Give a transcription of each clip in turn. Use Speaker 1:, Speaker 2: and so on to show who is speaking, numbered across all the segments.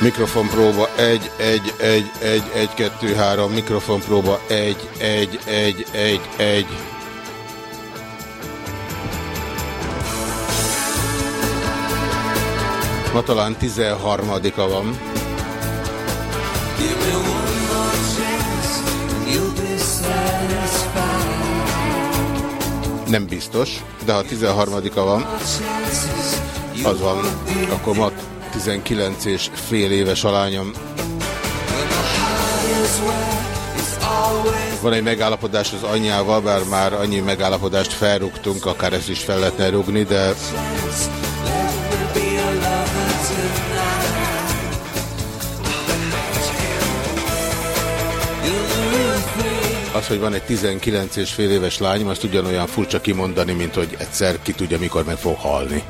Speaker 1: Mikrofonpróba 1, 1, 1, 1, 1, 2, 3, mikrofonpróba 1, 1, 1, 1, 1. Ma talán 13-a van. Nem biztos, de ha 13-a van, az van, akkor ma 19 és fél éves a lányom. Van egy megállapodás az anyjával, bár már annyi megállapodást felrúgtunk, akár ezt is fel lehetne rúgni, de az, hogy van egy 19 és fél éves lányom, azt ugyanolyan furcsa kimondani, mint hogy egyszer ki tudja, mikor meg fog halni.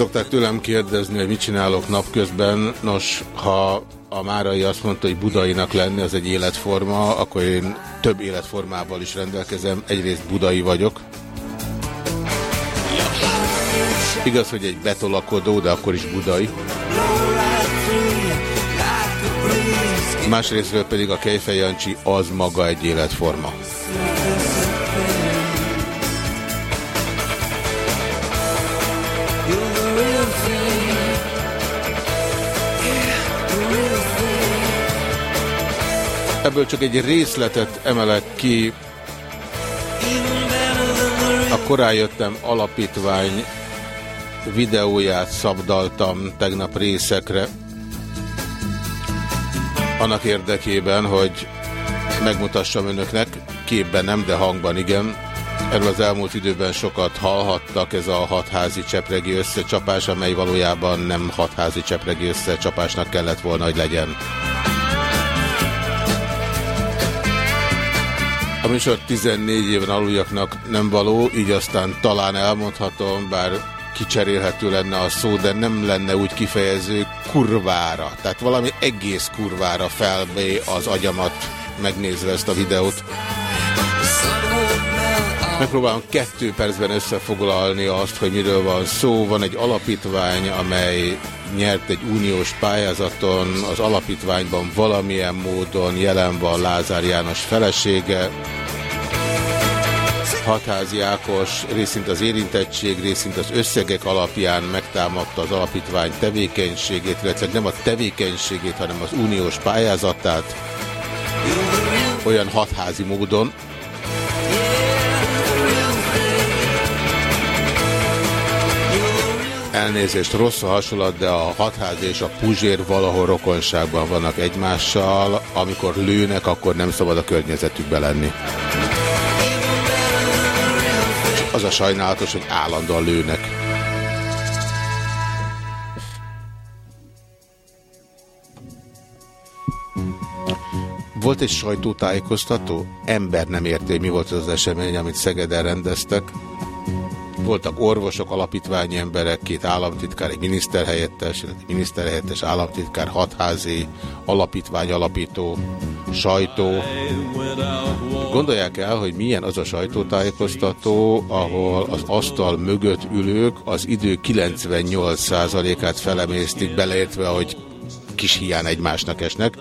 Speaker 1: Szokták tőlem kérdezni, hogy mit csinálok napközben. Nos, ha a Márai azt mondta, hogy budainak lenni az egy életforma, akkor én több életformával is rendelkezem. Egyrészt budai vagyok. Igaz, hogy egy betolakodó, de akkor is budai. Másrésztről pedig a Kejfej Jancsi az maga egy életforma. Ebből csak egy részletet emelek ki. A korán jöttem alapítvány videóját szabdaltam tegnap részekre. Annak érdekében, hogy megmutassam önöknek, képben nem, de hangban igen. Erről az elmúlt időben sokat hallhattak, ez a hatházi csepregi összecsapás, amely valójában nem hatházi csepregi összecsapásnak kellett volna, hogy legyen. A műsor 14 éven aluljaknak nem való, így aztán talán elmondhatom, bár kicserélhető lenne a szó, de nem lenne úgy kifejező kurvára. Tehát valami egész kurvára felbé az agyamat megnézve ezt a videót. Megpróbálom kettő percben összefoglalni azt, hogy miről van szó. Van egy alapítvány, amely nyert egy uniós pályázaton, az alapítványban valamilyen módon jelen van Lázár János felesége, Hatházi Ákos részint az érintettség, részint az összegek alapján megtámadta az alapítvány tevékenységét, illetve nem a tevékenységét, hanem az uniós pályázatát, olyan hatházi módon, Elnézést, rossz a hasonlat, de a hatház és a puzsér valahol rokonságban vannak egymással. Amikor lőnek, akkor nem szabad a környezetükbe lenni. És az a sajnálatos, hogy állandóan lőnek. Volt egy sajtótájékoztató, ember nem érti, mi volt az, az esemény, amit Szegeden rendeztek. Voltak orvosok, alapítványi emberek, két államtitkár, egy miniszterhelyettes, egy miniszterhelyettes államtitkár, hatházi, alapítvány alapító, sajtó. Gondolják el, hogy milyen az a sajtótájékoztató, ahol az asztal mögött ülők az idő 98%-át felemésztik, beleértve, hogy kis hiány egymásnak esnek.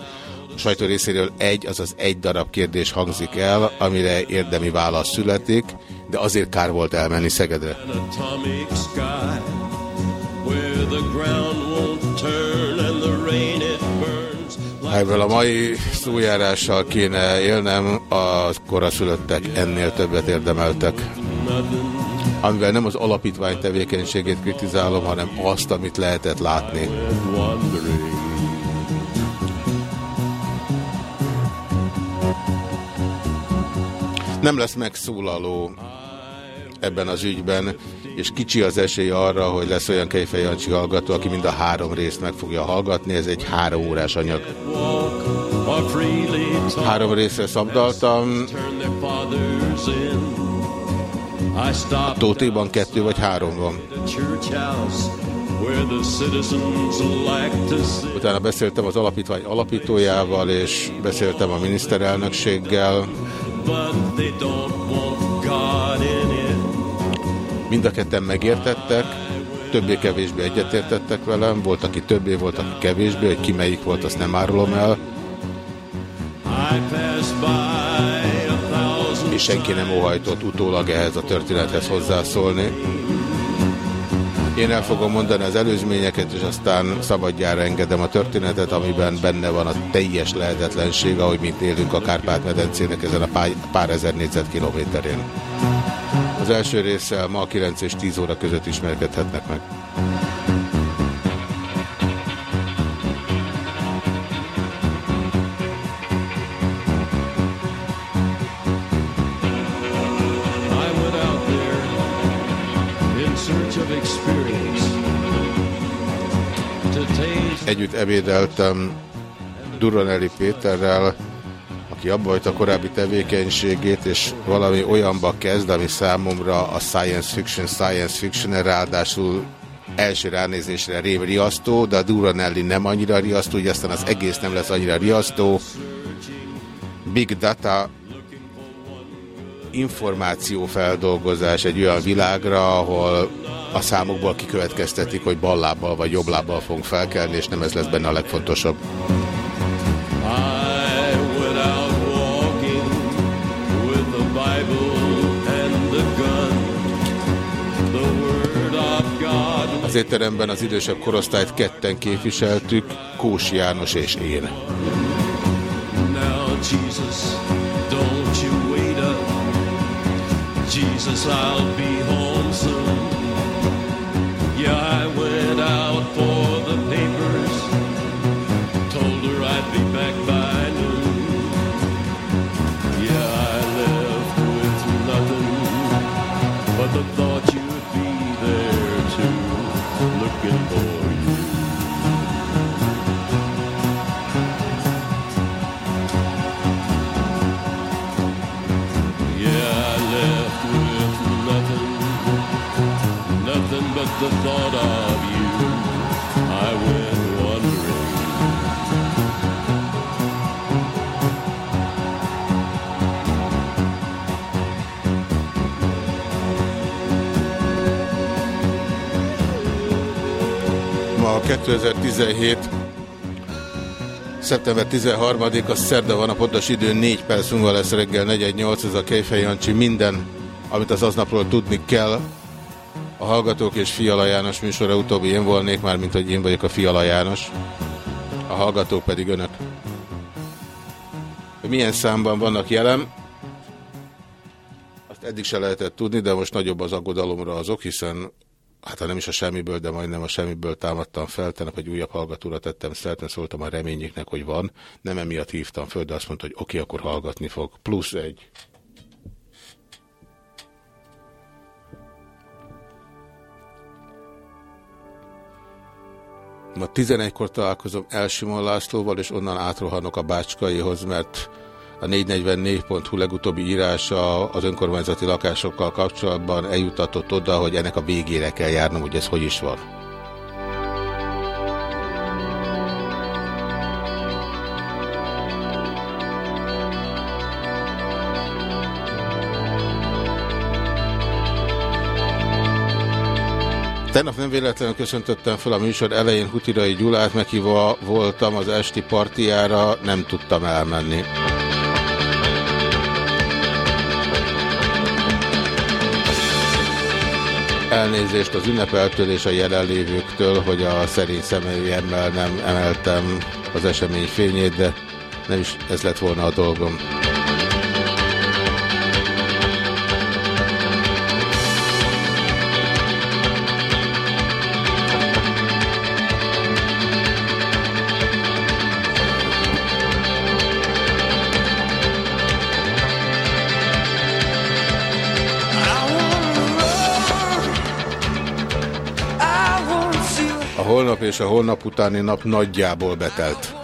Speaker 1: A sajtó részéről egy, azaz egy darab kérdés hangzik el, amire érdemi válasz születik, de azért kár volt elmenni Szegedre. Ha ebből a mai szójárással kéne élnem, a koraszülöttek ennél többet érdemeltek. amivel nem az alapítvány tevékenységét kritizálom, hanem azt, amit lehetett látni. Nem lesz megszólaló ebben az ügyben, és kicsi az esély arra, hogy lesz olyan Kejfej Jancsi hallgató, aki mind a három részt meg fogja hallgatni. Ez egy három órás anyag. Három részre szabdaltam. A Tótéban kettő vagy három van. Utána beszéltem az alapítvány alapítójával, és beszéltem a miniszterelnökséggel. Mind a ketten megértettek, többé-kevésbé egyetértettek velem, volt, aki többé, volt, aki kevésbé, hogy ki melyik volt, azt nem árulom el. És senki nem óhajtott utólag ehhez a történethez hozzászólni. Én el fogom mondani az előzményeket, és aztán szabadjára engedem a történetet, amiben benne van a teljes lehetetlenség, ahogy mint élünk a Kárpát-medencének ezen a pár, pár ezer négyzetkilométerén. Az első résszel ma 9 és 10 óra között ismerkedhetnek meg. Együtt ebédeltem Duranelli Péterrel, aki abba a korábbi tevékenységét, és valami olyanba kezd, ami számomra a science fiction, science fiction, ráadásul első ránézésre rév riasztó, de a Duranelli nem annyira riasztó, hogy aztán az egész nem lesz annyira riasztó. Big Data információfeldolgozás egy olyan világra, ahol a számokból kikövetkeztetik, hogy ballábbal vagy jobblábbal fogunk felkelni, és nem ez lesz benne a legfontosabb. Az étteremben az idősebb korosztályt ketten képviseltük, Kós János és én. The the thought of you. I went wandering. Ma 2017. Szeptember 13-a szerda van, a pontos idő 4 perc múlva lesz reggel 418, ez a Kejfej Jancsi. Minden, amit az aznapról tudni kell, a Hallgatók és Fiala János műsora utóbbi én volnék már, mint hogy én vagyok a Fiala János. A hallgatók pedig önök. Milyen számban vannak jelen, azt eddig se lehetett tudni, de most nagyobb az aggodalomra azok, hiszen hát ha nem is a semmiből, de majdnem a semmiből támadtam fel, tegnap egy újabb hallgatóra tettem szert, mert szóltam a reményüknek, hogy van. Nem emiatt hívtam föl, de azt mondta, hogy oké, akkor hallgatni fog. Plusz egy. Ma 11-kor találkozom Elsimon Lászlóval, és onnan átrohanok a Bácskaihoz, mert a 444.hu legutóbbi írása az önkormányzati lakásokkal kapcsolatban eljutatott oda, hogy ennek a végére kell járnom, hogy ez hogy is van. Tegnap nem véletlenül köszöntöttem fel a műsor elején Hutirai Gyulát, meghívva voltam az esti partiára, nem tudtam elmenni. Elnézést az ünnepeltől és a jelenlévőktől, hogy a szerény személyemmel nem emeltem az esemény fényét, de nem is ez lett volna a dolgom. Holnap és a holnap utáni nap nagyjából betelt.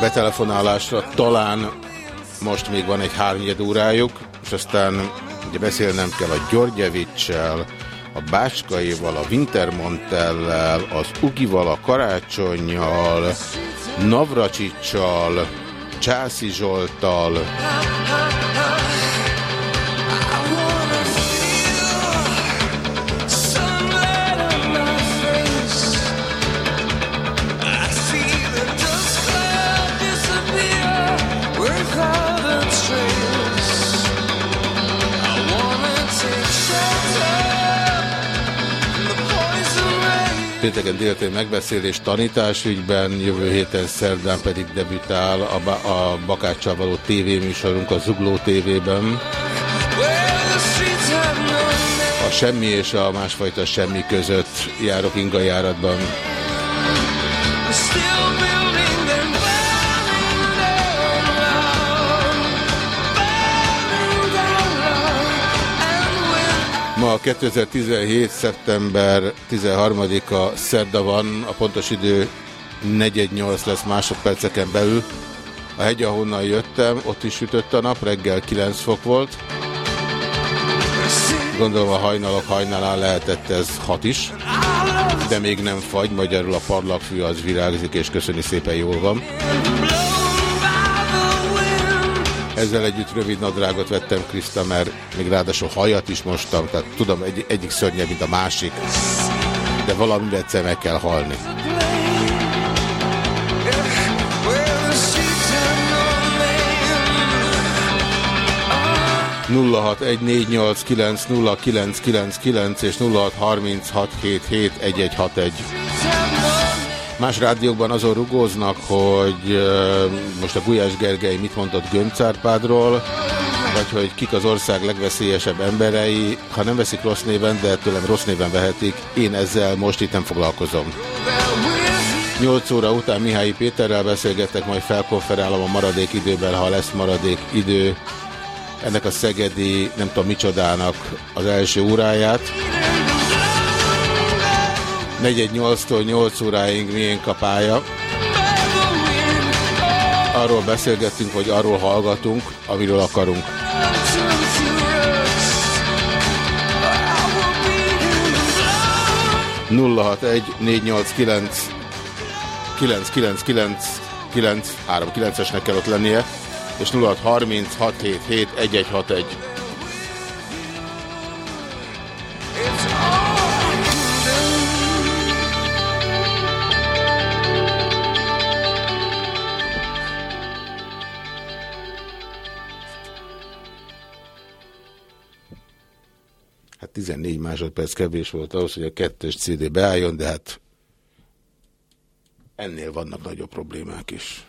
Speaker 1: Betelefonálásra talán most még van egy hárnyed órájuk, és aztán ugye beszélnem kell a Györgyevicsel, a Bácskaival, a Wintermontellel, az Ugival, a Karácsonyjal, Navracsicsal, Császi Zsoltal, pénteken délután megbeszélés tanításügyben, jövő héten szerdán pedig debütál a, ba a Bakáccsal való tévéműsorunk a Zugló tévében. A semmi és a másfajta semmi között járok ingajáratban. Ma 2017. szeptember 13-a szerda van, a pontos idő 418 lesz másodperceken belül. A hegy, ahonnan jöttem, ott is sütött a nap, reggel 9 fok volt. Gondolom a hajnalok hajnalán lehetett ez 6 is, de még nem fagy, magyarul a parlagfű az virágzik, és köszöni szépen jól van. Ezzel együtt rövid nadrágot vettem Kriszta, mert még ráadásul hajat is mostam, tehát tudom, egy, egyik szörnyebb, mint a másik, de valamit egyszer meg kell halni. nulla és nulla egy. Más rádiókban azon rugóznak, hogy most a Gulyás Gergely mit mondott Göncárpádról, vagy hogy kik az ország legveszélyesebb emberei, ha nem veszik rossz néven, de tőlem rossz néven vehetik, én ezzel most itt nem foglalkozom. 8 óra után Mihály Péterrel beszélgetek, majd felkonferálom a maradék időben, ha lesz maradék idő, ennek a szegedi, nem tudom micsodának az első óráját. 418-tól 8 óráig milyen kapája. Arról beszélgettünk, hogy arról hallgatunk, amiről akarunk. nulla hat egy négy kilenc kilenc kilenc kilenc kilenc három kilencesnek kell ott lennie, és nulla hat harminc hat hét hét hat egy. 14 másodperc kevés volt ahhoz, hogy a kettős CD beálljon, de hát ennél vannak nagyobb problémák is.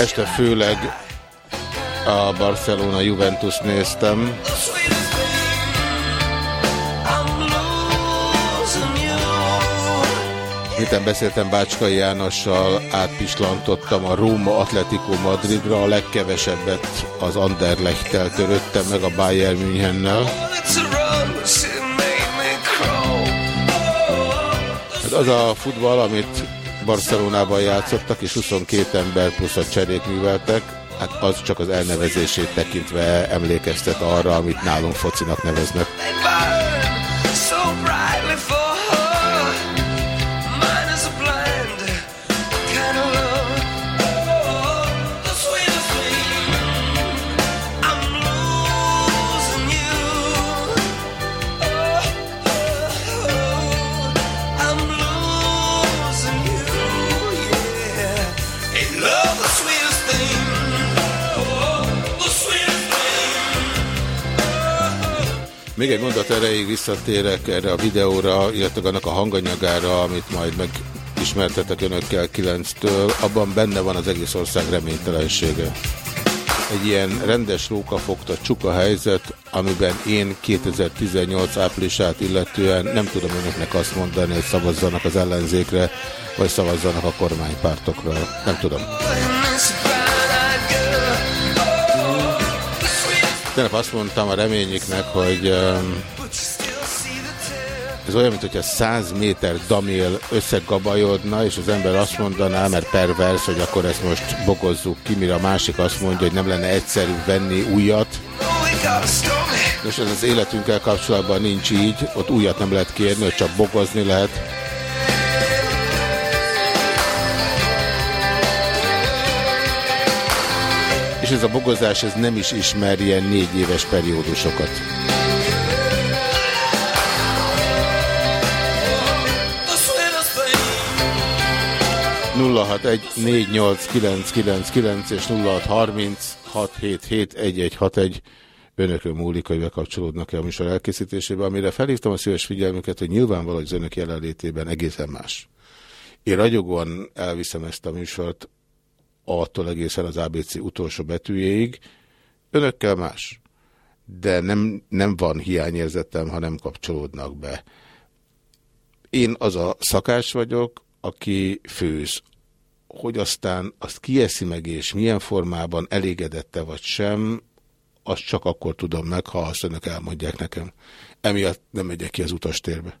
Speaker 1: Este főleg a Barcelona Juventus néztem. Miután beszéltem Bácskai Jánossal, átpislantottam a Róma Atletico Madridra, a legkevesebbet az Anderlechttel töröttem meg a Bayern Münchennel. Hát az a futball, amit Barcelonában játszottak, és 22 ember plusz a cserék műveltek, hát az csak az elnevezését tekintve emlékeztet arra, amit nálunk focinak neveznek. Még egy mondat erejéig visszatérek erre a videóra, illetve annak a hanganyagára, amit majd megismertetek önökkel 9-től. Abban benne van az egész ország reménytelensége. Egy ilyen rendes rókafogta csuka helyzet, amiben én 2018 áprilisát illetően nem tudom önöknek azt mondani, hogy szavazzanak az ellenzékre, vagy szavazzanak a kormánypártokra. Nem tudom. Tegnap azt mondtam a reményiknek, hogy ez olyan, mint hogyha 100 méter damél összegabajodna, és az ember azt mondaná, mert pervers, hogy akkor ezt most bogozzuk ki, mire a másik azt mondja, hogy nem lenne egyszerű venni újat. Most ez az életünkkel kapcsolatban nincs így, ott újat nem lehet kérni, hogy csak bogozni lehet. És ez a bogozás ez nem is ismer ilyen négy éves periódusokat. nulla és nulla harminc hat hét hét egy egy hat egy önökön múlik, hogy bekapcsolódnak-e a műsor elkészítésébe, amire felhívtam a szíves figyelmüket, hogy nyilvánvaló, hogy az önök jelenlétében egészen más. Én ragyogóan elviszem ezt a műsort attól egészen az ABC utolsó betűjéig. Önökkel más. De nem, nem van hiányérzetem, ha nem kapcsolódnak be. Én az a szakás vagyok, aki főz. Hogy aztán azt kieszi meg, és milyen formában elégedette vagy sem, azt csak akkor tudom meg, ha azt önök elmondják nekem. Emiatt nem megyek ki az utastérbe.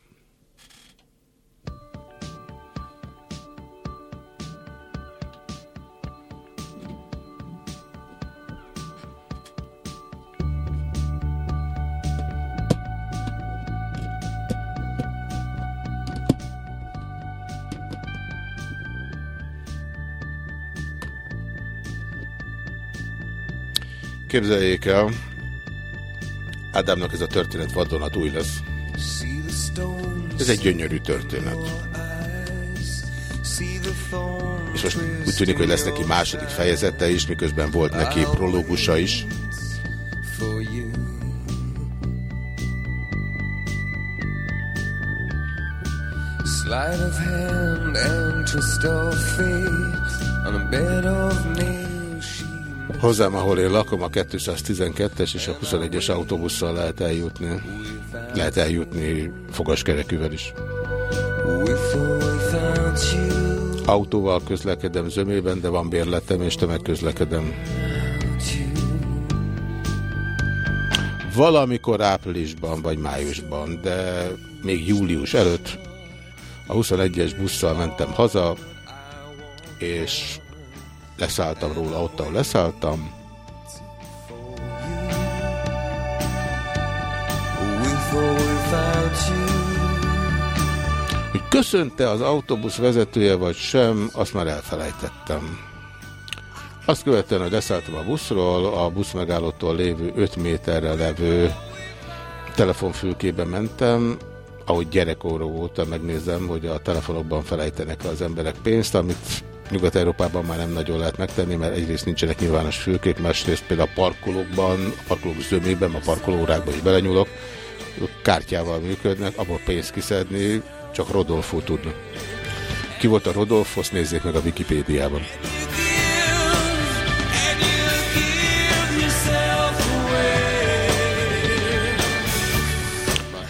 Speaker 1: Képzeljék el, Ádámnak ez a történet vadonatúj lesz. Ez egy gyönyörű történet. És most úgy tűnik, hogy lesz neki második fejezete is, miközben volt neki prológusa is. Slide of hand and twist of fate on a bed of nails. Hozzám, ahol én lakom, a 212-es és a 21-es autóbusszal lehet eljutni. Lehet eljutni fogaskerekűvel is. Autóval közlekedem zömében, de van bérletem és tömegközlekedem. Valamikor áprilisban vagy májusban, de még július előtt a 21-es busszal mentem haza, és leszálltam róla ott, ahol leszálltam. Hogy köszönte az autóbusz vezetője vagy sem, azt már elfelejtettem. Azt követően, hogy leszálltam a buszról, a busz megállótól lévő 5 méterre levő telefonfülkébe mentem, ahogy gyerekóra voltam, megnézem, hogy a telefonokban felejtenek az emberek pénzt, amit Nyugat-Európában már nem nagyon lehet megtenni, mert egyrészt nincsenek nyilvános fülkék, másrészt például a parkolókban, a parkolók zömében, a parkolórákban is belenyúlok, kártyával működnek, abból pénzt kiszedni, csak Rodolfo tudna. Ki volt a Rodolfo, azt nézzék meg a Wikipédiában.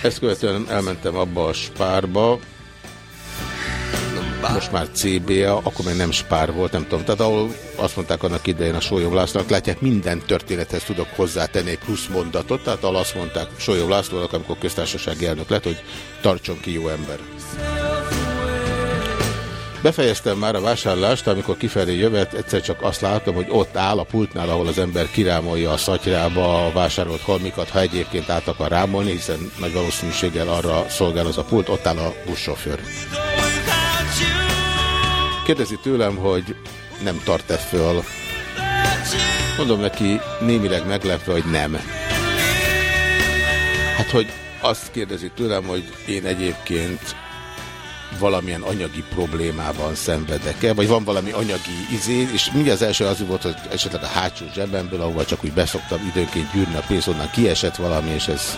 Speaker 1: Ezt követően elmentem abba a spárba, most már CBA, akkor még nem spár volt, nem tudom. Tehát ahol azt mondták annak idején a Sólyom Lászlónak, látják, minden történethez tudok hozzátenni egy plusz mondatot, tehát ahol azt mondták Sólyom Lászlónak, amikor köztársasági elnök lett, hogy tartson ki jó ember. Befejeztem már a vásárlást, amikor kifelé jövet, egyszer csak azt látom, hogy ott áll a pultnál, ahol az ember kirámolja a szatyrába a vásárolt holmikat, ha egyébként át akar rámolni, hiszen nagy valószínűséggel arra szolgál az a pult, ott áll a buszsofőr. Kérdezi tőlem, hogy nem tart-e föl. Mondom neki némileg meglepve, hogy nem. Hát, hogy azt kérdezi tőlem, hogy én egyébként valamilyen anyagi problémában szenvedek-e, vagy van valami anyagi izé, és mindjárt az első az volt, hogy esetleg a hátsó zsebemből, ahova csak úgy beszoktam időnként gyűrni a pénz, onnan kiesett valami, és ez,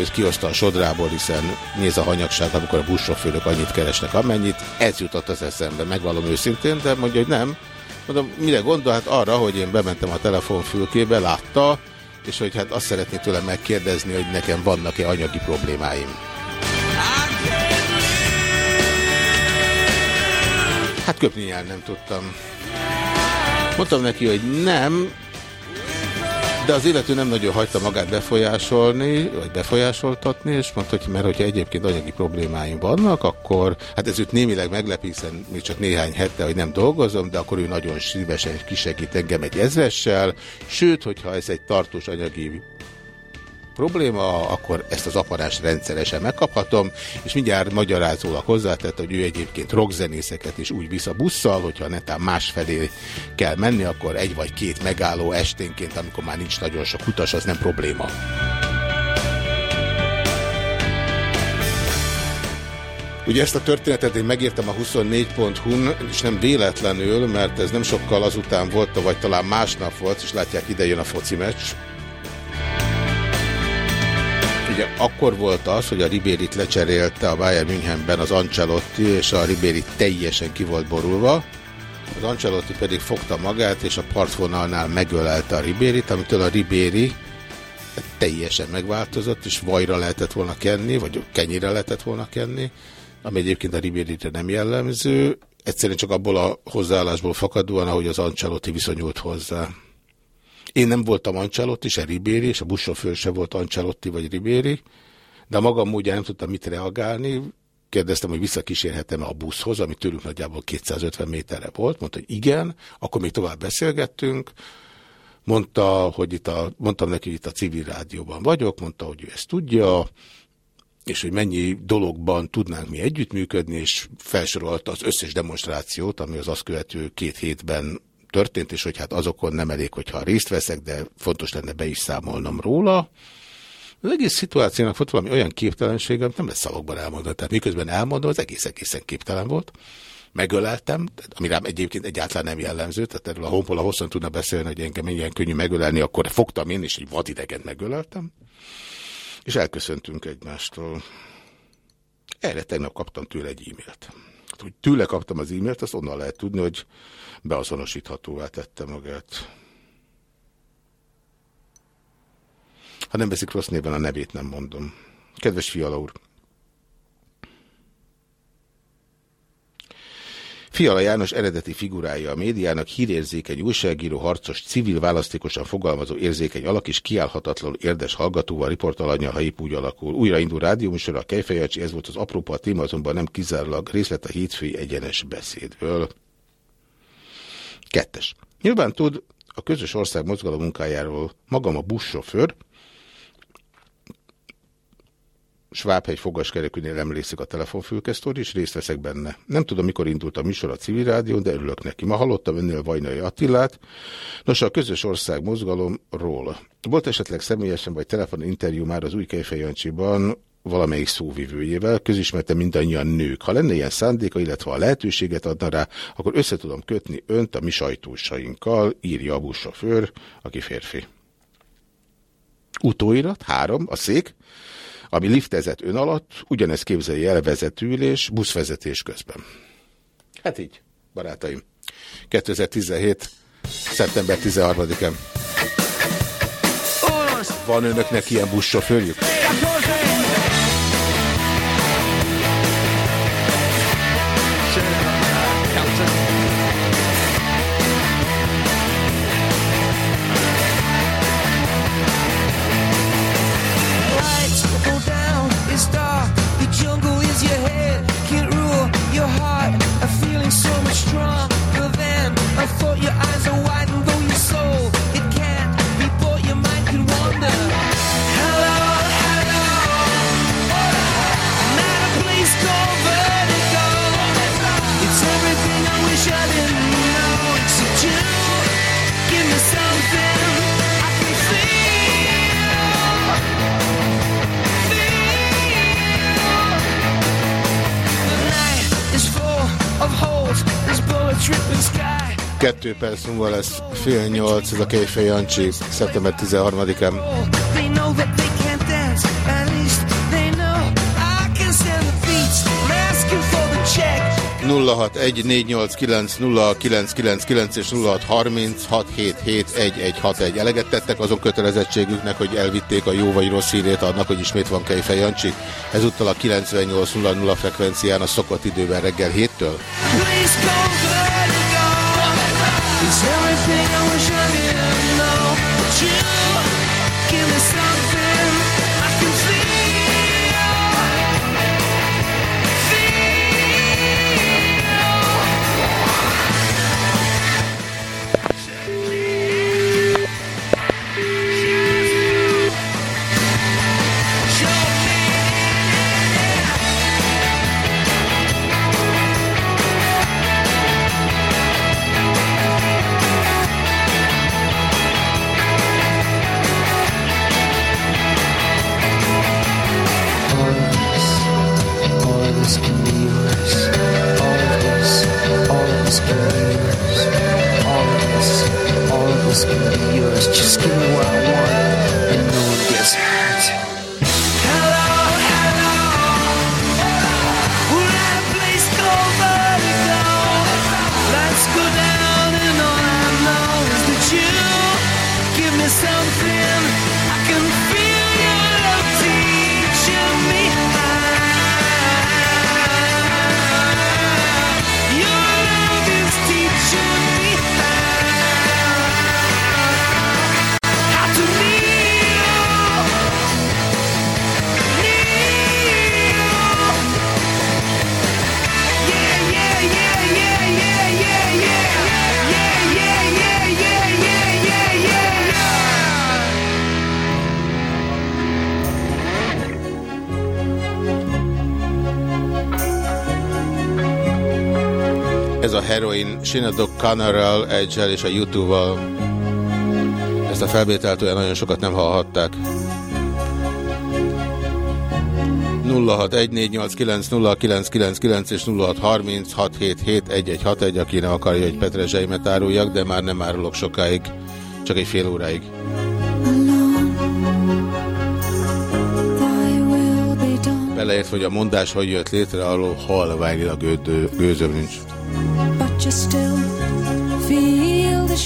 Speaker 1: ez kihozta a sodrából, hiszen néz a hanyagság, amikor a buszsofőrök annyit keresnek, amennyit. Ez jutott az eszembe, megvallom őszintén, de mondja, hogy nem. Mondom, mire gondol? Hát arra, hogy én bementem a telefonfülkébe, látta, és hogy hát azt szeretné tőlem megkérdezni, hogy nekem vannak-e anyagi problémáim. Hát köpni el nem tudtam. Mondtam neki, hogy nem, de az illető nem nagyon hagyta magát befolyásolni, vagy befolyásoltatni, és mondta, hogy mert hogyha egyébként anyagi problémáim vannak, akkor, hát ez őt némileg meglepi, hiszen még csak néhány hete, hogy nem dolgozom, de akkor ő nagyon szívesen kisegít engem egy ezressel, sőt, hogyha ez egy tartós anyagi probléma, akkor ezt az aparás rendszeresen megkaphatom, és mindjárt magyarázólag hozzátett, hogy ő egyébként rockzenészeket is úgy visz a busszal, hogyha netán másfelé kell menni, akkor egy vagy két megálló esténként, amikor már nincs nagyon sok utas, az nem probléma. Ugye ezt a történetet én megírtam a 24.hu-n, és nem véletlenül, mert ez nem sokkal azután volt, vagy talán másnap volt, és látják, ide jön a foci meccs, Ugye akkor volt az, hogy a Ribérit lecserélte a Bayern Münchenben az Ancelotti, és a Ribéri teljesen ki volt borulva. Az Ancelotti pedig fogta magát, és a partvonalnál megölelte a Ribérit, amitől a Ribéri teljesen megváltozott, és vajra lehetett volna kenni, vagy kenyire lehetett volna kenni, ami egyébként a Ribérire nem jellemző, egyszerűen csak abból a hozzáállásból fakadóan, ahogy az Ancelotti viszonyult hozzá. Én nem voltam Ancelotti, se Ribéri, és a buszsofőr se volt Ancelotti vagy Ribéri, de a magam módján nem tudtam mit reagálni. Kérdeztem, hogy visszakísérhetem -e a buszhoz, ami tőlünk nagyjából 250 méterre volt. Mondta, hogy igen, akkor még tovább beszélgettünk. Mondta, hogy itt a, mondtam neki, hogy itt a civil rádióban vagyok, mondta, hogy ő ezt tudja, és hogy mennyi dologban tudnánk mi együttműködni, és felsorolta az összes demonstrációt, ami az azt követő két hétben történt, és hogy hát azokon nem elég, hogyha részt veszek, de fontos lenne be is számolnom róla. Az egész szituációnak volt valami olyan képtelensége, amit nem lesz szavakban elmondani. Tehát miközben elmondom, az egész egészen képtelen volt. Megöleltem, ami rám egyébként egyáltalán nem jellemző, tehát erről a honpola hosszan tudna beszélni, hogy engem ilyen könnyű megölelni, akkor fogtam én, és egy vadidegen megöleltem. És elköszöntünk egymástól. Erre tegnap kaptam tőle egy e-mailt. Hát, hogy tőle kaptam az e-mailt, azt onnan lehet tudni, hogy beazonosíthatóvá tette magát. Ha nem veszik rossz néven, a nevét nem mondom. Kedves Fiala úr! Fiala János eredeti figurája a médiának, hírérzékeny újságíró, harcos, civil, választékosan fogalmazó érzékeny alak és kiállhatatlanul érdes hallgatóval, riportalanya, ha épp úgy alakul. Újraindul rádióműsor a Kejfejacsi, ez volt az aprópa, a téma azonban nem kizárólag részlet a hétfői egyenes beszédből. Kettes. Nyilván tud a közös ország mozgalom munkájáról magam a buszsofőr, Svábhegy fogaskerekűnél emlékszik a telefonfülkesztóri, és részt veszek benne. Nem tudom, mikor indult a műsor a civil rádión, de örülök neki. Ma hallottam önnél Vajnai Attilát. Nos, a közös ország mozgalomról. Volt esetleg személyesen vagy telefoninterjú már az új Kejfejancsiban valamelyik szóvivőjével, közismerte mindannyian nők. Ha lenne ilyen szándéka, illetve a lehetőséget adna rá, akkor összetudom kötni önt a mi sajtósainkkal, írja a buszsofőr, aki férfi. Utóirat, három, a szék, ami liftezett ön alatt, ugyanezt képzelje el vezetőülés, buszvezetés közben. Hát így, barátaim. 2017. szeptember 13-án. Van önöknek ilyen buszsofőrjük? Kettő perc múlva lesz fél nyolc, ez a Kejfej Jancsi, szeptember 13-án. 0614890999 és 0636771161. Eleget tettek azon kötelezettségüknek, hogy elvitték a jó vagy rossz hírét annak, hogy ismét van Kejfej Jancsi. Ezúttal a 98.00 frekvencián a szokott időben reggel Is everything I wish I Shinadok Connorral, Edge-el és a YouTube-val. Ezt a felvételt olyan nagyon sokat nem hallhatták. 0614890999 és 0636771161, aki nem akarja, hogy petrezseimet áruljak, de már nem árulok sokáig, csak egy fél óráig. Beleért, hogy a mondás hogy jött létre, alól halványilag gőzöm nincs.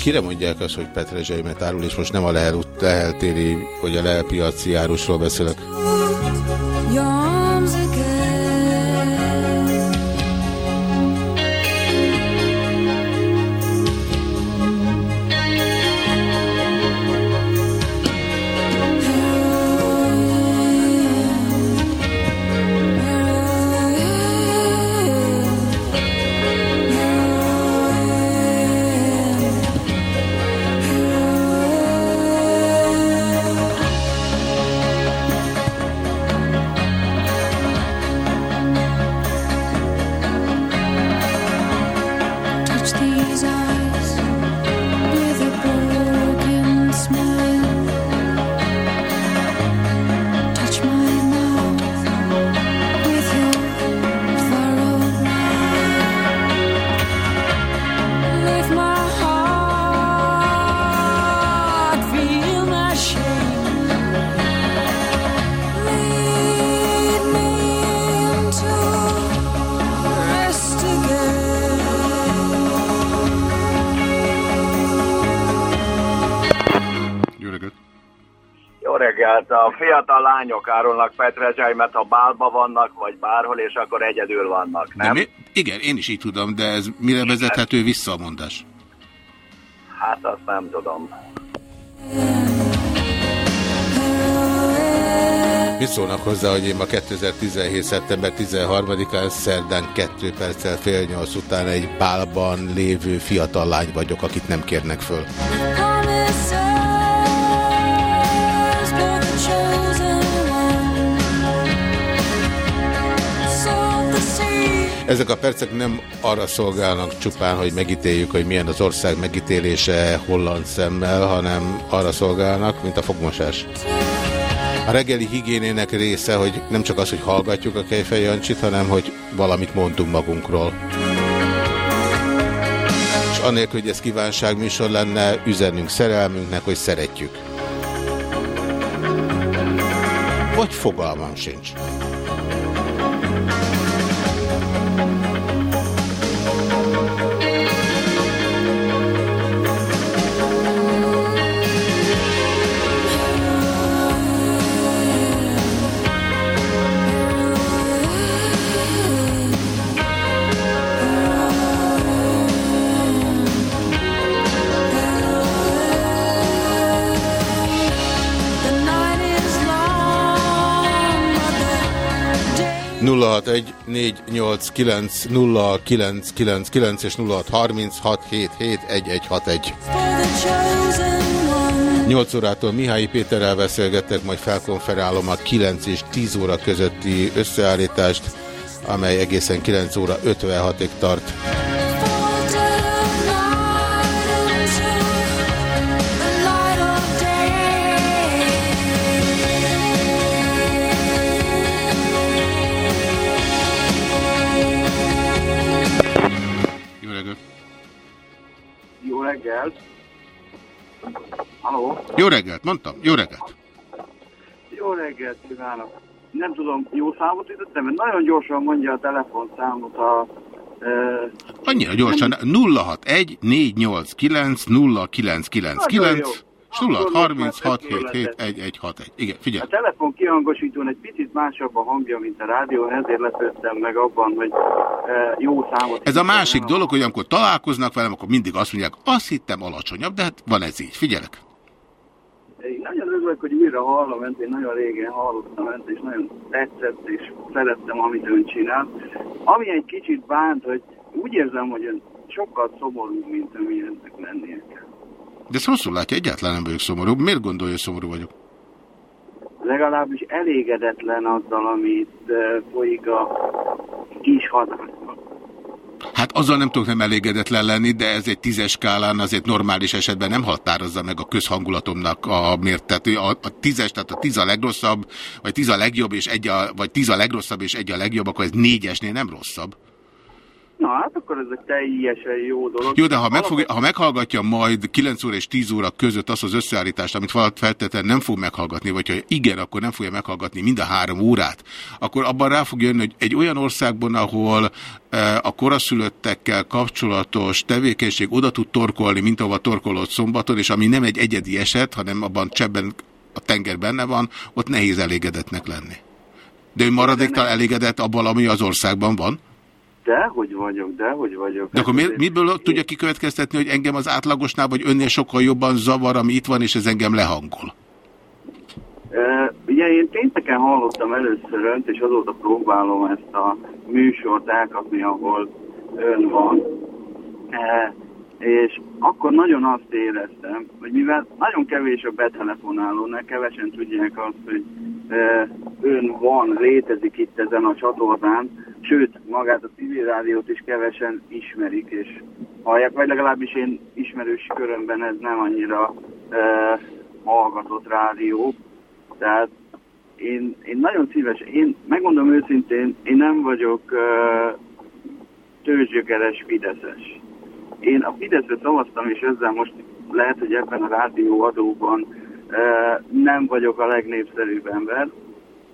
Speaker 1: Kire mondják azt, hogy petrezselymet árul, és most nem a leheltéri, hogy a lelpiaci árusról beszélek?
Speaker 2: Lányok árulnak petrezselymet, ha bálba vannak, vagy bárhol, és akkor egyedül vannak, nem? mi?
Speaker 1: Igen, én is így tudom, de ez mire vezethető vissza a mondás?
Speaker 2: Hát azt nem tudom.
Speaker 1: Mi szólnak hozzá, hogy én ma 2017. szeptember 13-án szerdán 2 perccel fél nyolc után egy bálban lévő fiatal lány vagyok, akit nem kérnek föl. Ezek a percek nem arra szolgálnak csupán, hogy megítéljük, hogy milyen az ország megítélése holland szemmel, hanem arra szolgálnak, mint a fogmosás. A reggeli higiénének része, hogy nem csak az, hogy hallgatjuk a Kejfej hanem hogy valamit mondtunk magunkról. És anélkül, hogy ez kívánságműsor lenne, üzenünk szerelmünknek, hogy szeretjük. Vagy fogalmam sincs. 0614890999 és 0636771161. 8 órától Mihály Péterrel beszélgettek, majd felkonferálom a 9 és 10 óra közötti összeállítást, amely egészen 9 óra 56-ig tart. Jó reggelt, mondtam. Jó reggelt.
Speaker 3: Jó reggelt kívánok. Nem tudom, jó számot ütöttem, mert nagyon gyorsan mondja a telefonszámot a...
Speaker 1: Uh, Annyira gyorsan, 061 489 0999 0636771161. Igen, figyelj.
Speaker 3: A telefon kihangosítón egy picit másabb a hangja, mint a rádió, ezért lepődtem meg abban, hogy e, jó számot...
Speaker 1: Ez a másik dolog, hogy amikor találkoznak velem, akkor mindig azt mondják, azt hittem alacsonyabb, de hát van ez így. Figyelek.
Speaker 3: Én nagyon örülök, hogy újra hallom önt, én nagyon régen hallottam önt, és nagyon tetszett, és szerettem, amit ön csinál. Ami egy kicsit bánt, hogy úgy érzem, hogy ön sokkal szomorúbb, mint amilyennek lennie kell.
Speaker 1: De ezt rosszul látja, egyáltalán nem vagyok szomorú. Miért gondolja, hogy szomorú vagyok?
Speaker 3: Legalábbis elégedetlen azzal, amit folyik a kis hatásban.
Speaker 1: Hát azzal nem tudok nem elégedetlen lenni, de ez egy tízes skálán azért normális esetben nem határozza meg a közhangulatomnak a mértet. A, a tízes, tehát a tíz a legrosszabb, vagy tíz a legjobb, és egy a, vagy tíz a legrosszabb, és egy a legjobb, akkor ez négyesnél nem rosszabb.
Speaker 3: Na hát akkor ez egy teljesen jó dolog.
Speaker 1: Jó, de ha, megfog, ha meghallgatja majd 9 óra és 10 óra között azt az összeállítást, amit feltétlenül nem fog meghallgatni, vagy ha igen, akkor nem fogja meghallgatni mind a három órát, akkor abban rá fog jönni, hogy egy olyan országban, ahol e, a koraszülöttekkel kapcsolatos tevékenység oda tud torkolni, mint ahova torkolott szombaton, és ami nem egy egyedi eset, hanem abban csebben a tenger benne van, ott nehéz elégedetnek lenni. De ő maradéktal elégedett abban, ami az országban van?
Speaker 3: Dehogy vagyok, dehogy vagyok.
Speaker 1: De akkor mi, miből tudja kikövetkeztetni, hogy engem az átlagosnál, vagy önnél sokkal jobban zavar, ami itt van, és ez engem lehangol?
Speaker 3: Uh, ugye én pénteken hallottam először önt, és azóta próbálom ezt a műsort elkapni, ahol ön van. Uh, és akkor nagyon azt éreztem, hogy mivel nagyon kevés a betelefonáló, ne kevesen tudják azt, hogy uh, ön van, létezik itt ezen a csatornán, sőt, magát a civil rádiót is kevesen ismerik, és hallják, vagy legalábbis én ismerős körömben ez nem annyira e, hallgatott rádió. Tehát én, én nagyon szíves, én megmondom őszintén, én nem vagyok e, tőzsgyökeres Fideszes. Én a Fideszre szavaztam, és ezzel most lehet, hogy ebben a rádióadóban nem vagyok a legnépszerűbb ember,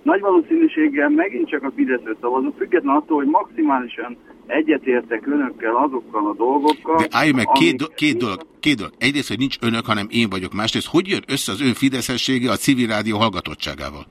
Speaker 3: nagy valószínűséggel megint csak a Fideszre szavazok, független attól, hogy maximálisan egyetértek önökkel azokkal a dolgokkal.
Speaker 1: De állj meg, két, do két, dolog, két dolog. Egyrészt, hogy nincs önök, hanem én vagyok. Másrészt, hogy jön össze az ön fideszessége a civil rádió hallgatottságával?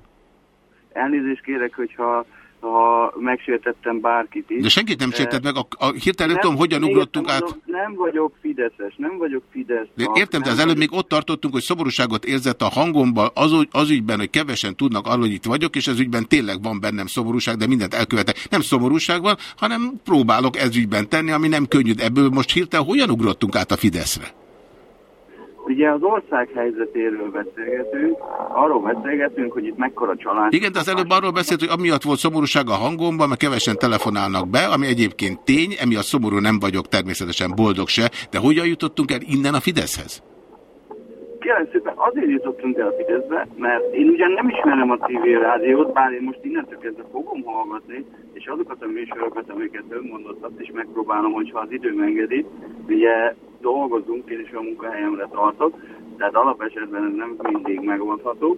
Speaker 3: Elnézést kérek, hogyha ha megsértettem bárkit is.
Speaker 1: De senkit nem sértett meg, a, a hirtelen nem tudom, hogyan ugrottunk mondom, át.
Speaker 3: Nem vagyok Fideszes, nem vagyok Fidesz.
Speaker 1: De értem, de az előbb még ott tartottunk, hogy szomorúságot érzett a hangomban az, az ügyben, hogy kevesen tudnak arról, hogy itt vagyok, és ez ügyben tényleg van bennem szomorúság, de mindent elkövetek. Nem szomorúság van, hanem próbálok ez ügyben tenni, ami nem könnyű. Ebből most hirtelen hogyan ugrottunk át a Fideszre?
Speaker 3: Ugye az ország helyzetéről beszélgetünk, arról beszélgetünk, hogy itt mekkora család.
Speaker 1: Igen, de az előbb arról beszélt, hogy amiatt volt szomorúság a hangomban, mert kevesen telefonálnak be, ami egyébként tény, emiatt szomorú nem vagyok, természetesen boldog se, de hogyan jutottunk el innen a Fideszhez?
Speaker 3: kérlek szépen azért jutottunk el a Fideszbe, mert én ugyan nem ismerem a civil rádiót, bár én most innentől kezdve fogom hallgatni, és azokat a műsorokat, amiket ön mondott, azt is megpróbálom, hogyha az időm engedi. Ugye dolgozunk, én is a munkahelyemre tartok, tehát alapesetben ez nem mindig megoldható.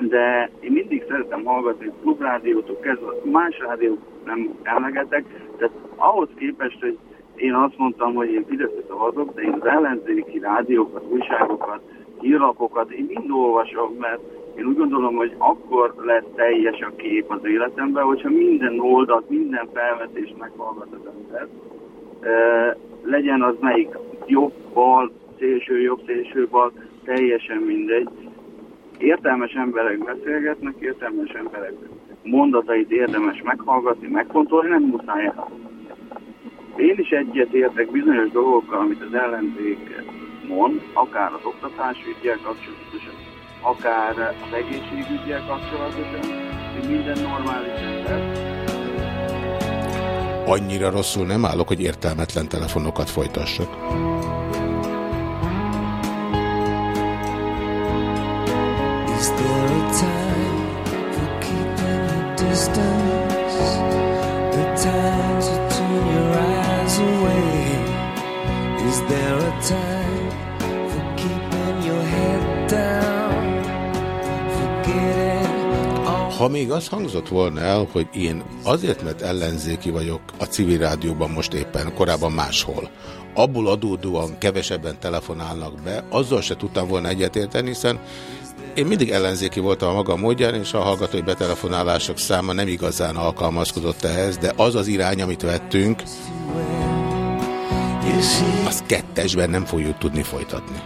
Speaker 3: De én mindig szeretem hallgatni klubrádiótól kezdve, más rádiók nem emlegetek, tehát ahhoz képest, hogy én azt mondtam, hogy én Fideszre szavazok, de én az ellenzéki rádiókat, újságokat, hírlapokat, én mind olvasom, mert én úgy gondolom, hogy akkor lesz teljes a kép az életemben, hogyha minden oldalt, minden felvetést meghallgat az ember. E, legyen az melyik jobb, bal, szélső, jobb, szélső, bal, teljesen mindegy. Értelmes emberek beszélgetnek, értelmes emberek mondatait érdemes meghallgatni, megfontolni, nem muszáj el. Én is egyet értek bizonyos dolgokkal, amit az ellenzék mond, akár az oktatásügyel kapcsolatosan, akár az egészségügyel kapcsolatosan, hogy minden normális ember.
Speaker 1: Annyira rosszul nem állok, hogy értelmetlen telefonokat folytassak. Is there Ha még az hangzott volna el, hogy én azért, mert ellenzéki vagyok a civil rádióban most éppen, korábban máshol, abból adódóan kevesebben telefonálnak be, azzal se tudtam volna egyetérteni, hiszen én mindig ellenzéki voltam a maga módján, és a hallgatói betelefonálások száma nem igazán alkalmazkodott ehhez, de az az irány, amit vettünk, az kettesben nem fogjuk tudni folytatni.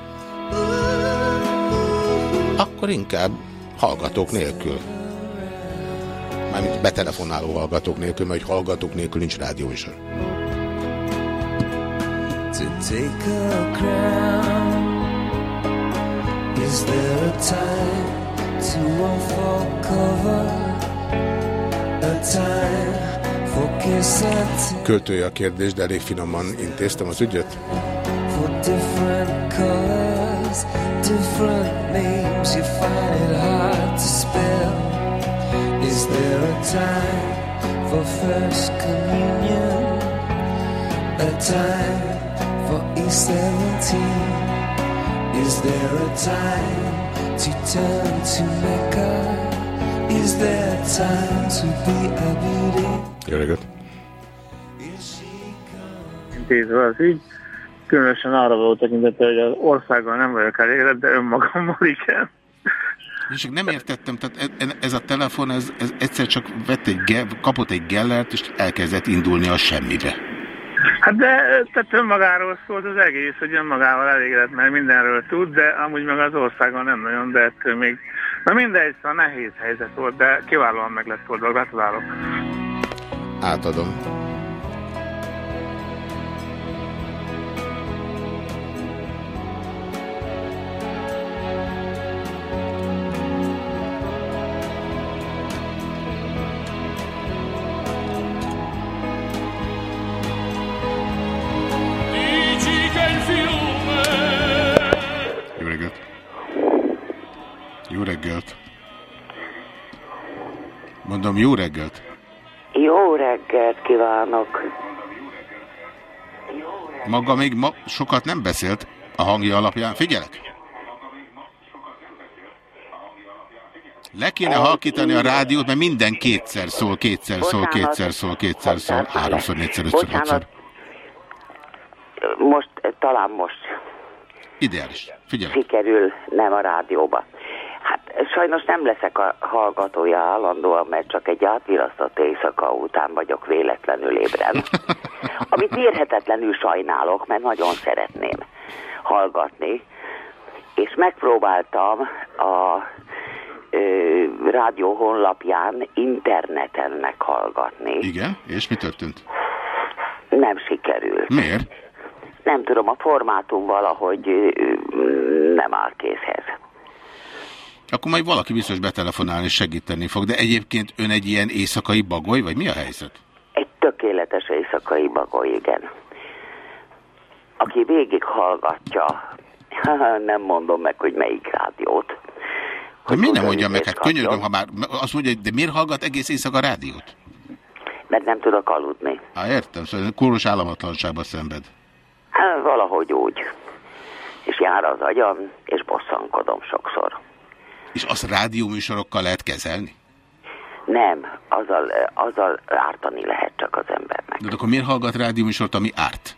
Speaker 1: Akkor inkább hallgatók nélkül. Mármint betelefonáló hallgatók nélkül, mert hallgatók nélkül nincs rádió is. To take a crown Is there a time to unfold cover? A time for kiss and Költője a kérdés, de elég finoman intéztem az ügyet. For different colors, different names, you find it hard to spell. Is there a time for first communion? A time for E17? Is there a time to turn to Mecca? Is there time to be a beauty? Jó reggelt!
Speaker 4: Intézve az ügy, különösen arra volt tekintettel, hogy az országgal nem vagyok elégedett, de önmagammal igen.
Speaker 1: És csak nem értettem, tehát e- e- ez a telefon, ez, ez egyszer csak vett egy, kapott egy gellert, és elkezdett indulni a semmibe.
Speaker 4: Hát de tehát önmagáról szólt az egész, hogy önmagával elégedett, mert mindenről tud, de amúgy meg az országon nem nagyon, de ettől még... Na mindegy, szóval nehéz helyzet volt, de kiválóan meg lett oldva. Gratulálok.
Speaker 1: Átadom. Mondom, jó reggelt!
Speaker 5: Jó reggelt kívánok!
Speaker 1: Maga még ma sokat nem beszélt a hangja alapján. Figyelek! Le kéne halkítani a rádiót, mert minden kétszer szól, kétszer szól, kétszer szól, kétszer szól, háromszor, négyszer, ötször, hatszor.
Speaker 5: Most, talán most.
Speaker 1: Ideális. Figyelj.
Speaker 5: Sikerül nem a rádióba. Hát sajnos nem leszek a hallgatója állandóan, mert csak egy átvirasztott éjszaka után vagyok véletlenül ébren. Amit érhetetlenül sajnálok, mert nagyon szeretném hallgatni. És megpróbáltam a ö, rádió honlapján interneten meghallgatni.
Speaker 1: Igen? És mi történt?
Speaker 5: Nem sikerült.
Speaker 1: Miért?
Speaker 5: Nem tudom, a formátum valahogy ö, nem áll készhez.
Speaker 1: Akkor majd valaki biztos betelefonálni és segíteni fog. De egyébként ön egy ilyen éjszakai bagoly, vagy mi a helyzet?
Speaker 5: Egy tökéletes éjszakai bagoly, igen. Aki végig hallgatja, nem mondom meg, hogy melyik rádiót.
Speaker 1: Hogy miért nem mondja meg? Hát könyörgöm, ha már azt mondja, hogy de miért hallgat egész éjszaka rádiót?
Speaker 5: Mert nem tudok aludni.
Speaker 1: Há, értem, szóval kóros államatlanságba szenved.
Speaker 5: Hát, valahogy úgy. És jár az agyam, és bosszankodom sokszor.
Speaker 1: És azt rádióműsorokkal lehet kezelni?
Speaker 5: Nem, azzal, azzal ártani lehet csak az embernek.
Speaker 1: De akkor miért hallgat rádióműsort, ami árt?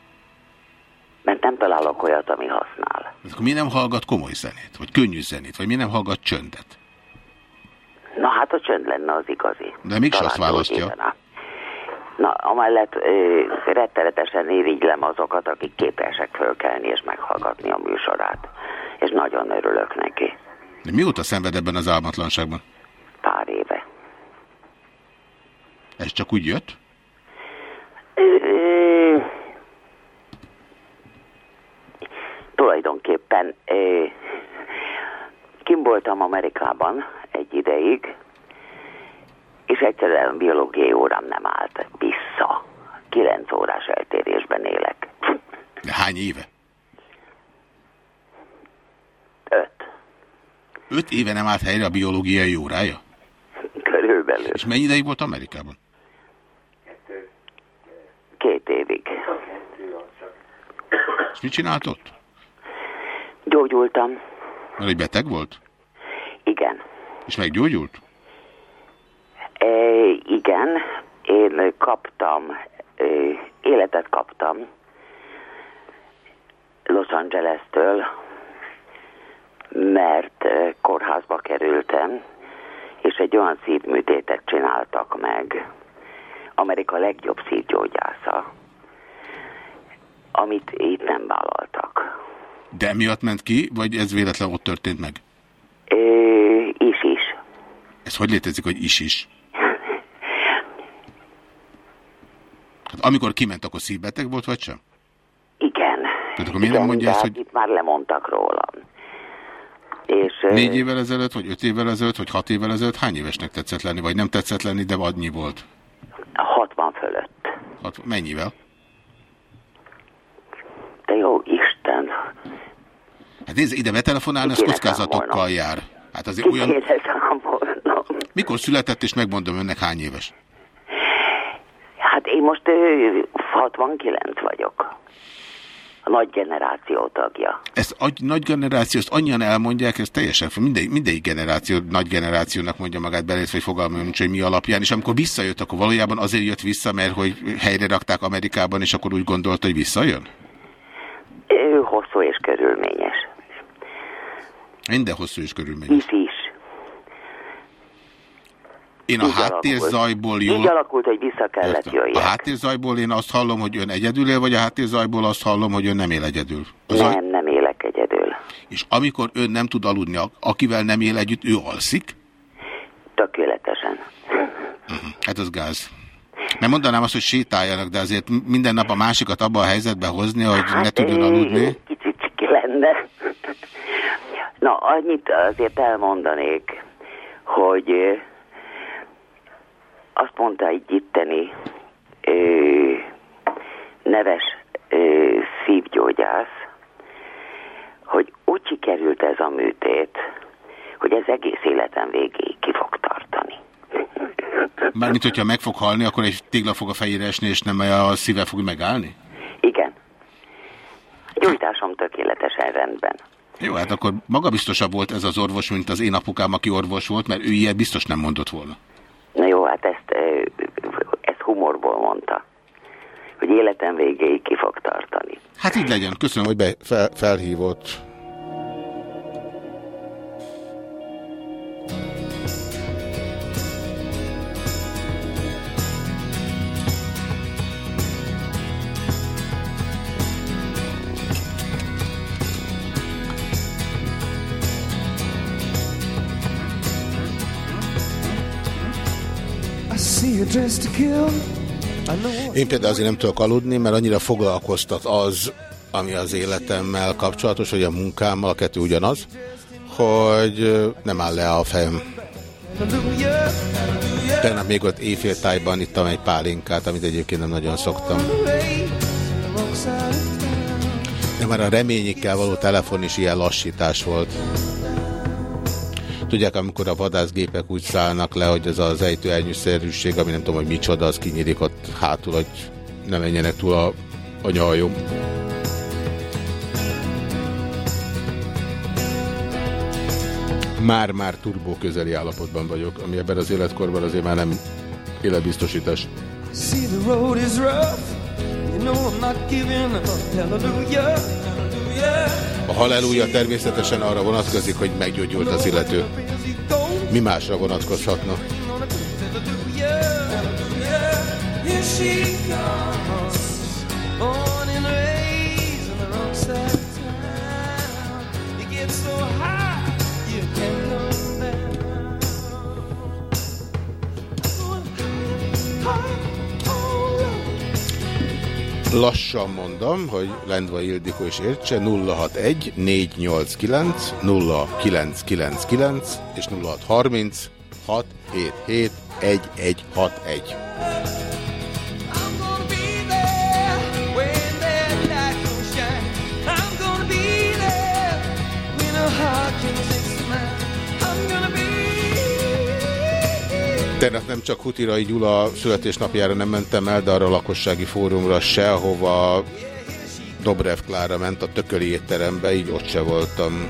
Speaker 5: Mert nem találok olyat, ami használ.
Speaker 1: De akkor miért nem hallgat komoly zenét? Vagy könnyű zenét? Vagy miért nem hallgat csöndet?
Speaker 5: Na hát a csönd lenne az igazi.
Speaker 1: De
Speaker 5: Talán
Speaker 1: azt választja.
Speaker 5: Na, amellett ö, rettenetesen irigylem azokat, akik képesek fölkelni és meghallgatni a műsorát. És nagyon örülök neki.
Speaker 1: De mióta szenved ebben az álmatlanságban?
Speaker 5: Pár éve.
Speaker 1: Ez csak úgy jött?
Speaker 5: Ö, tulajdonképpen ö, kim voltam Amerikában egy ideig, és egyszerűen a biológiai órám nem állt vissza. Kilenc órás eltérésben élek.
Speaker 1: De hány éve?
Speaker 5: Öt.
Speaker 1: Öt éve nem állt helyre a biológiai órája?
Speaker 5: Körülbelül.
Speaker 1: És mennyi ideig volt Amerikában?
Speaker 5: Két évig.
Speaker 1: És mit csinált ott?
Speaker 5: Gyógyultam.
Speaker 1: Mert egy beteg volt?
Speaker 5: Igen.
Speaker 1: És meggyógyult?
Speaker 5: E, igen, én kaptam, e, életet kaptam Los Angeles-től, mert e, kórházba kerültem, és egy olyan szívműtétet csináltak meg, Amerika legjobb szívgyógyásza, amit itt nem vállaltak.
Speaker 1: De emiatt ment ki, vagy ez véletlen ott történt meg?
Speaker 5: E, is is.
Speaker 1: Ez hogy létezik, hogy is-is? Hát amikor kiment, akkor szívbeteg volt, vagy sem?
Speaker 5: Igen.
Speaker 1: Tehát akkor miért nem mondja ezt,
Speaker 5: hát
Speaker 1: hogy
Speaker 5: itt már lemondtak rólam. És,
Speaker 1: négy évvel ezelőtt, vagy öt évvel ezelőtt, vagy hat évvel ezelőtt hány évesnek tetszett lenni, vagy nem tetszett lenni, de annyi volt?
Speaker 5: 60 fölött.
Speaker 1: Hat, mennyivel?
Speaker 5: De jó Isten.
Speaker 1: Hát nézd, ide betelefonálni, az
Speaker 5: Ki
Speaker 1: kockázatokkal
Speaker 5: számolnom.
Speaker 1: jár. Hát
Speaker 5: Ki
Speaker 1: azért olyan...
Speaker 5: kéne számolnom.
Speaker 1: Mikor született, és megmondom önnek hány éves?
Speaker 5: Hát én most ö, 69 vagyok. A nagy generáció tagja.
Speaker 1: Ezt agy, nagy generáció, ezt annyian elmondják, ez teljesen, mindegy, mindegyik generáció nagy generációnak mondja magát belétve, hogy fogalmam nincs, hogy mi alapján, és amikor visszajött, akkor valójában azért jött vissza, mert hogy helyre rakták Amerikában, és akkor úgy gondolta, hogy visszajön?
Speaker 5: Ő hosszú és körülményes.
Speaker 1: Minden hosszú és körülményes.
Speaker 5: Is is.
Speaker 1: Én a
Speaker 5: Így
Speaker 1: háttérzajból
Speaker 5: Így
Speaker 1: jól...
Speaker 5: alakult, hogy vissza kellett
Speaker 1: Értem.
Speaker 5: jöjjek.
Speaker 1: A háttérzajból én azt hallom, hogy ön egyedül él, vagy a háttérzajból azt hallom, hogy ön nem él egyedül? Az
Speaker 5: Nem, nem élek egyedül.
Speaker 1: És amikor ön nem tud aludni, akivel nem él együtt, ő alszik?
Speaker 5: Tökéletesen.
Speaker 1: Hát az gáz. Nem mondanám azt, hogy sétáljanak, de azért minden nap a másikat abba a helyzetbe hozni, hogy ne tudjon aludni.
Speaker 5: Kicsit ciki lenne. Na, annyit azért elmondanék, hogy azt mondta egy itteni ö, neves ö, szívgyógyász, hogy úgy sikerült ez a műtét, hogy ez egész életem végéig ki fog tartani.
Speaker 1: Mármint, hogyha meg fog halni, akkor egy tégla fog a fejére esni, és nem a szíve fog megállni?
Speaker 5: Igen. Gyújtásom tökéletesen rendben.
Speaker 1: Jó, hát akkor magabiztosabb volt ez az orvos, mint az én apukám, aki orvos volt, mert ő ilyet biztos nem mondott volna.
Speaker 5: Na jó, hát ezt, ö, ezt humorból mondta, hogy életem végéig ki fog tartani.
Speaker 1: Hát így legyen. Köszönöm, hogy be, fel, felhívott. Én például azért nem tudok aludni, mert annyira foglalkoztat az, ami az életemmel kapcsolatos, hogy a munkámmal, a kettő ugyanaz, hogy nem áll le a fejem. Tegnap még ott éjféltájban ittam egy pálinkát, amit egyébként nem nagyon szoktam. Nem, már a reményikkel való telefon is ilyen lassítás volt. Tudják, amikor a vadászgépek úgy szállnak le, hogy ez az ejtőernyőszerűség, ami nem tudom, hogy micsoda, az kinyílik ott hátul, hogy ne menjenek túl a, a nyaljon. Már-már turbó közeli állapotban vagyok, ami ebben az életkorban azért már nem életbiztosítás. See the road is rough, you know I'm not giving up. A halleluja természetesen arra vonatkozik, hogy meggyógyult az illető. Mi másra vonatkozhatna? Born Lassan mondom, hogy Lendva Ildikó is értse, 061 489 0999 és 0630 677 1161. Tegnap nem csak Hutirai Gyula születésnapjára nem mentem el, de arra a lakossági fórumra se, ahova Dobrev Klára ment a tököli étterembe, így ott se voltam.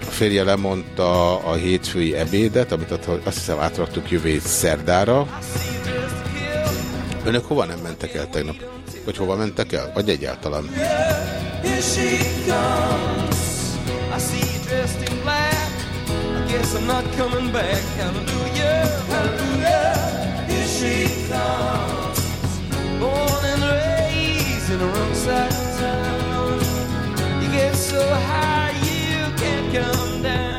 Speaker 1: A férje lemondta a hétfői ebédet, amit azt hiszem átraktuk jövő szerdára. Önök hova nem mentek el tegnap? Vagy hova mentek el? Vagy egyáltalán? Guess I'm not coming back. Hallelujah, hallelujah, here she comes. Born and raised in the wrong side of town. You get so high you can't come down.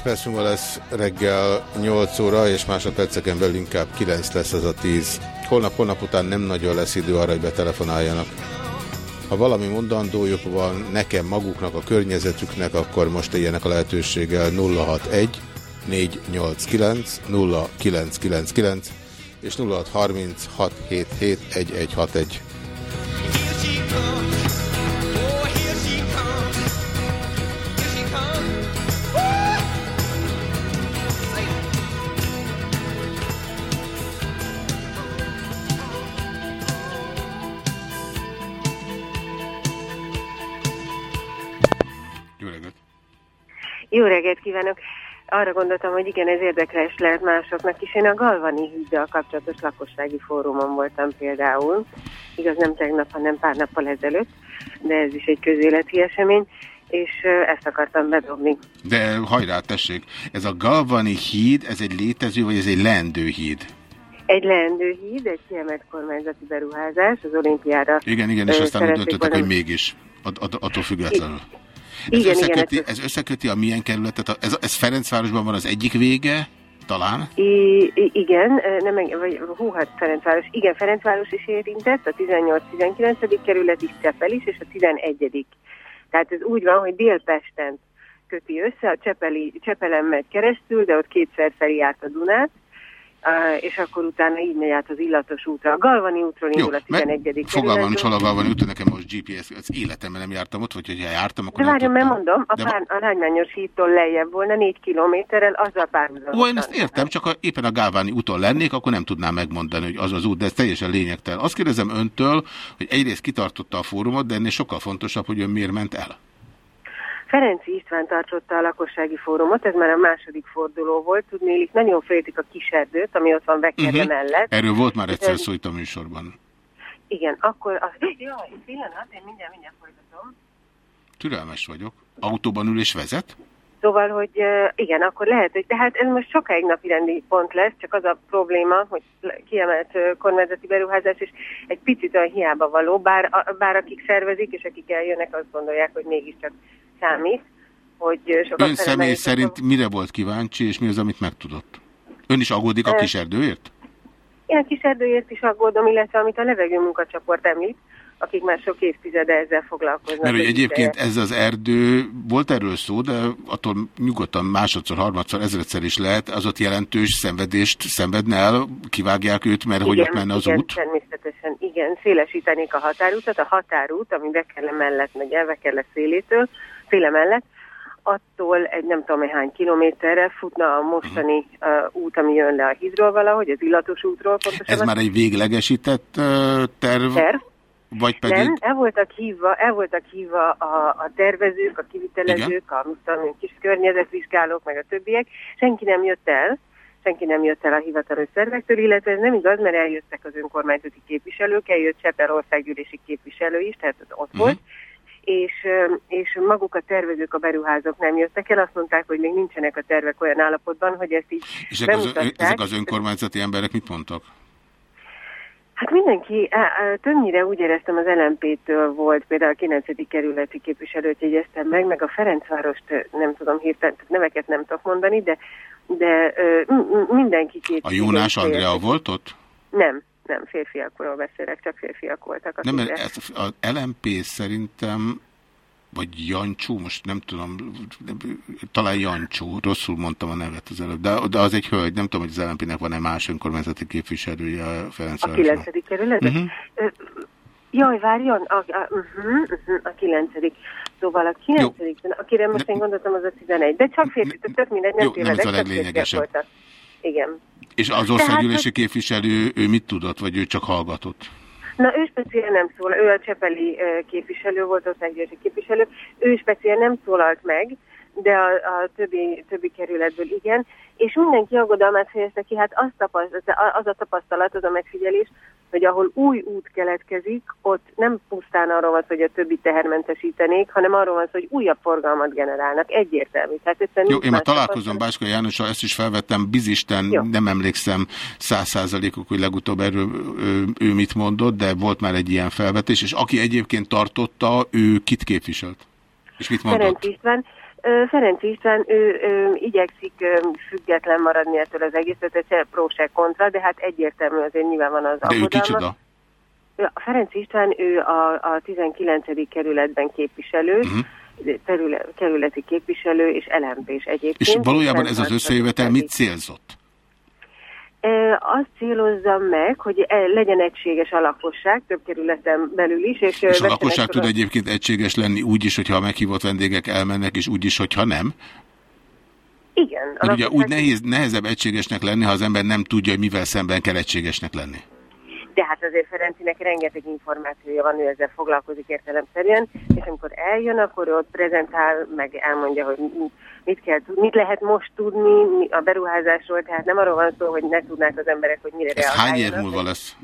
Speaker 1: Perc múlva lesz reggel 8 óra, és másodperceken belül inkább 9 lesz az a 10. Holnap-holnap után nem nagyon lesz idő arra, hogy betelefonáljanak. Ha valami mondandójuk van nekem, maguknak, a környezetüknek, akkor most éljenek a lehetőséggel 061 489 0999 és 0630
Speaker 6: Jó reggelt kívánok! Arra gondoltam, hogy igen, ez érdekes lehet másoknak is. Én a Galvani híddal kapcsolatos lakossági fórumon voltam például. Igaz, nem tegnap, hanem pár nappal ezelőtt, de ez is egy közéleti esemény és ezt akartam bedobni.
Speaker 1: De hajrá, tessék, ez a Galvani híd, ez egy létező, vagy ez egy leendő híd?
Speaker 6: Egy leendő híd, egy kiemelt kormányzati beruházás, az olimpiára.
Speaker 1: Igen, igen, és aztán úgy döntöttek, hogy mégis, attól függetlenül. Ez, igen, összeköti, igen, ez összeköti a milyen kerületet? Ez, ez Ferencvárosban van az egyik vége, talán?
Speaker 6: I, igen, nem, vagy hú, hát Ferencváros. Igen, Ferencváros is érintett, a 18-19. kerület is, Csepel is, és a 11. Tehát ez úgy van, hogy Délpesten köti össze, a Csepeli, Csepelen megy keresztül, de ott kétszer feli át a Dunát, és akkor utána így megy át az illatos útra. A Galvani útról indul a 11.
Speaker 1: Fogalmam nincs hol a Galvani úton, nekem most GPS, az életemben nem jártam ott, vagy hogyha jártam, akkor
Speaker 6: De várjam, mert mondom, a, pár, a Lágymányos hídtól lejjebb volna négy kilométerrel, azzal párhuzamosan.
Speaker 1: Ó, én ezt értem, csak ha éppen a Galvani úton lennék, akkor nem tudnám megmondani, hogy az az út, de ez teljesen lényegtelen. Azt kérdezem öntől, hogy egyrészt kitartotta a fórumot, de ennél sokkal fontosabb, hogy ön miért ment el.
Speaker 6: Ferenci István tartotta a lakossági fórumot, ez már a második forduló volt, tudnélik, nagyon féltik a kiserdőt, ami ott van Bekerre uh mhm. -huh. mellett.
Speaker 1: Erről volt már egyszer szó itt a műsorban.
Speaker 6: Igen, akkor... Az... Jaj, pillanat, én mindjárt, mindjárt folytatom.
Speaker 1: Türelmes vagyok. Autóban ül és vezet?
Speaker 6: Szóval, hogy igen, akkor lehet, hogy tehát ez most sokáig napirendi pont lesz, csak az a probléma, hogy kiemelt kormányzati beruházás, és egy picit olyan hiába való, bár, bár akik szervezik, és akik eljönnek, azt gondolják, hogy mégiscsak számít. Hogy
Speaker 1: Ön személy szerint mire volt kíváncsi, és mi az, amit megtudott? Ön is aggódik a kis erdőért?
Speaker 6: Én a kis erdőért is aggódom, illetve amit a levegő munkacsoport említ, akik már sok évtizede ezzel foglalkoznak.
Speaker 1: Mert hogy egyébként ez az erdő, volt erről szó, de attól nyugodtan másodszor, harmadszor, ezredszer is lehet, az ott jelentős szenvedést szenvedne el, kivágják őt, mert igen, hogy ott menne az
Speaker 6: igen,
Speaker 1: út?
Speaker 6: természetesen, igen, szélesítenék a határútat, a határút, ami Bekele mellett, meg Elvekele szélétől, féle mellett, attól egy nem tudom hány kilométerre futna a mostani uh, út, ami jön le a hídról valahogy, az illatos útról.
Speaker 1: Ez már egy véglegesített uh, terv?
Speaker 6: Terv,
Speaker 1: vagy pedig...
Speaker 6: Nem, el voltak hívva, el voltak hívva a, a tervezők, a kivitelezők, Igen? a tudom, kis környezetvizsgálók, meg a többiek. Senki nem jött el, senki nem jött el a hivatalos szervektől, illetve ez nem igaz, mert eljöttek az önkormányzati képviselők, eljött Cseper országgyűlési képviselő is, tehát ott uh-huh. volt, és, és maguk a tervezők, a beruházók nem jöttek el, azt mondták, hogy még nincsenek a tervek olyan állapotban, hogy ezt így
Speaker 1: És ezek az, ezek az önkormányzati emberek mit mondtak?
Speaker 6: Hát mindenki, többnyire úgy éreztem az LMP-től volt, például a 9. kerületi képviselőt jegyeztem meg, meg a Ferencvárost nem tudom hirtelen, neveket nem tudok mondani, de, de mindenki két.
Speaker 1: A Jónás Andrea volt ott?
Speaker 6: Nem, nem, férfiakról beszélek, csak férfiak voltak.
Speaker 1: Nem, mert ez, az LMP szerintem vagy Jancsó, most nem tudom, talán Jancsó, rosszul mondtam a nevet az előbb, de, de az egy hölgy, nem tudom, hogy az LNP-nek van-e más önkormányzati képviselője a
Speaker 6: Ferenc A 9. kerület? Uh -huh. Jaj, várjon, a, a, uh -huh, uh -huh, a 9. Szóval a 9. akire most én gondoltam, az a 11. De csak férfi, tök mindegy, nem
Speaker 1: Jó, nem ez a leglényegesebb.
Speaker 6: Igen.
Speaker 1: És az országgyűlési képviselő, ő mit tudott, vagy ő csak hallgatott?
Speaker 6: Na, ő speciál nem szól, ő a Csepeli képviselő volt, országgyűlési képviselő, ő speciál nem szólalt meg, de a, a többi, többi kerületből igen, és mindenki aggodalmát fejezte ki, hát az, tapaszt, az a tapasztalat, az a megfigyelés, hogy ahol új út keletkezik, ott nem pusztán arról van hogy a többi tehermentesítenék, hanem arról van hogy újabb forgalmat generálnak. Egyértelmű. Tehát
Speaker 1: Jó, én már találkozom Báska Jánossal, ezt is felvettem, bizisten, Jó. nem emlékszem száz százalékok, hogy legutóbb erről ő, ő mit mondott, de volt már egy ilyen felvetés, és aki egyébként tartotta, ő kit képviselt? És mit mondott?
Speaker 6: Ferenc István. Ferenc István, ő, ő igyekszik független maradni ettől az egészet, se pró se kontra, de hát egyértelmű azért nyilván van az
Speaker 1: De ő kicsoda?
Speaker 6: A Ferenc István, ő a, a 19. kerületben képviselő, uh mhm. -huh. terület, kerületi képviselő és lmp és egyébként.
Speaker 1: És valójában ez az összejövetel mit célzott?
Speaker 6: Azt célozza meg, hogy e, legyen egységes a lakosság, több kerületen belül is. És,
Speaker 1: és a lakosság tud egyébként egységes lenni úgy is, hogyha a meghívott vendégek elmennek, és úgy is, hogyha nem?
Speaker 6: Igen.
Speaker 1: Mert ugye úgy nehéz, nehezebb egységesnek lenni, ha az ember nem tudja, hogy mivel szemben kell egységesnek lenni.
Speaker 6: De hát azért Ferencinek rengeteg információja van, ő ezzel foglalkozik értelemszerűen, és amikor eljön, akkor ott prezentál, meg elmondja, hogy mit, kell, mit lehet most tudni a beruházásról, tehát nem arról van szó, hogy ne tudnák az emberek, hogy mire
Speaker 1: Ez hány év múlva lesz?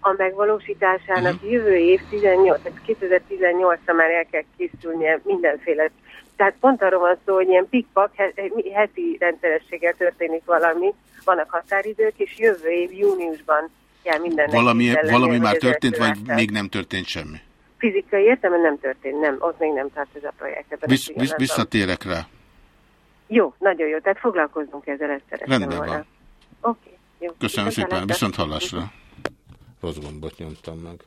Speaker 6: A megvalósításának uh mhm. -huh. jövő év 18, 2018-ra már el kell készülnie mindenféle tehát pont arról van szó, hogy ilyen pikpak, heti rendszerességgel történik valami, vannak határidők, és jövő év júniusban kell minden.
Speaker 1: Valami, valami már történt, vagy még nem történt semmi?
Speaker 6: Fizikai értelme nem történt, nem, ott még nem tart ez a projekt.
Speaker 1: Visz, visz, visszatérek rá.
Speaker 6: Jó, nagyon jó, tehát foglalkozunk ezzel ezt
Speaker 1: Rendben volna. van.
Speaker 6: Oké, okay, jó.
Speaker 1: Köszönöm viszont szépen, viszont hallásra. Rossz gombot nyomtam meg.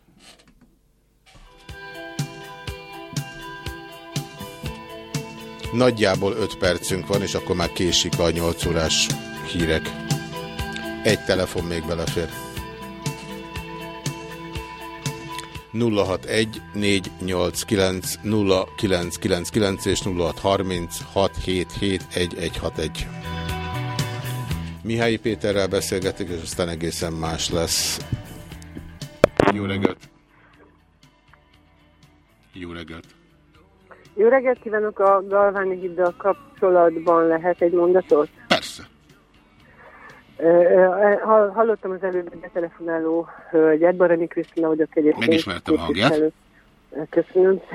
Speaker 1: Nagyjából 5 percünk van, és akkor már késik a 8 órás hírek. Egy telefon még belefér. 061 489 0999 és 0630 677 Mihály Péterrel beszélgetik, és aztán egészen más lesz. Jó reggelt! Jó reggelt!
Speaker 7: Jó reggelt kívánok a Galváni hiddal kapcsolatban lehet egy mondatot?
Speaker 1: Persze.
Speaker 7: Hallottam az előbb betelefonáló hölgyet, Barani Krisztina vagyok egyébként.
Speaker 1: Megismertem a hangját.
Speaker 7: Köszönöm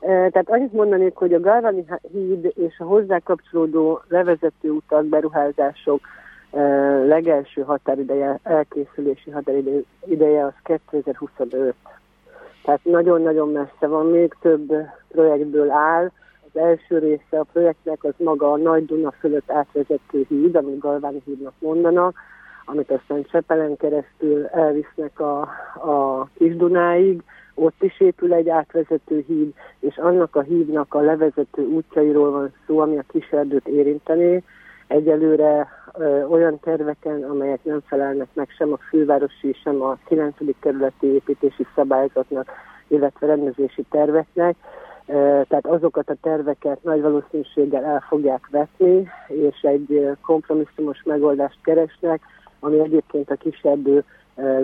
Speaker 7: Tehát annyit mondanék, hogy a Galvani híd és a hozzá kapcsolódó levezető utak, beruházások legelső határideje, elkészülési határideje az 2025. Tehát nagyon-nagyon messze van, még több projektből áll. Az első része a projektnek az maga a Nagy Duna fölött átvezető híd, amit Galváni hídnak mondanak, amit aztán Csepelen keresztül elvisznek a, a Kis Dunáig, ott is épül egy átvezető híd, és annak a hídnak a levezető útjairól van szó, ami a kiserdőt érintené. Egyelőre ö, olyan terveken, amelyek nem felelnek meg sem a fővárosi, sem a 9. kerületi építési szabályzatnak, illetve rendezési terveknek. Tehát azokat a terveket nagy valószínűséggel el fogják vetni, és egy kompromisszumos megoldást keresnek, ami egyébként a kiserdő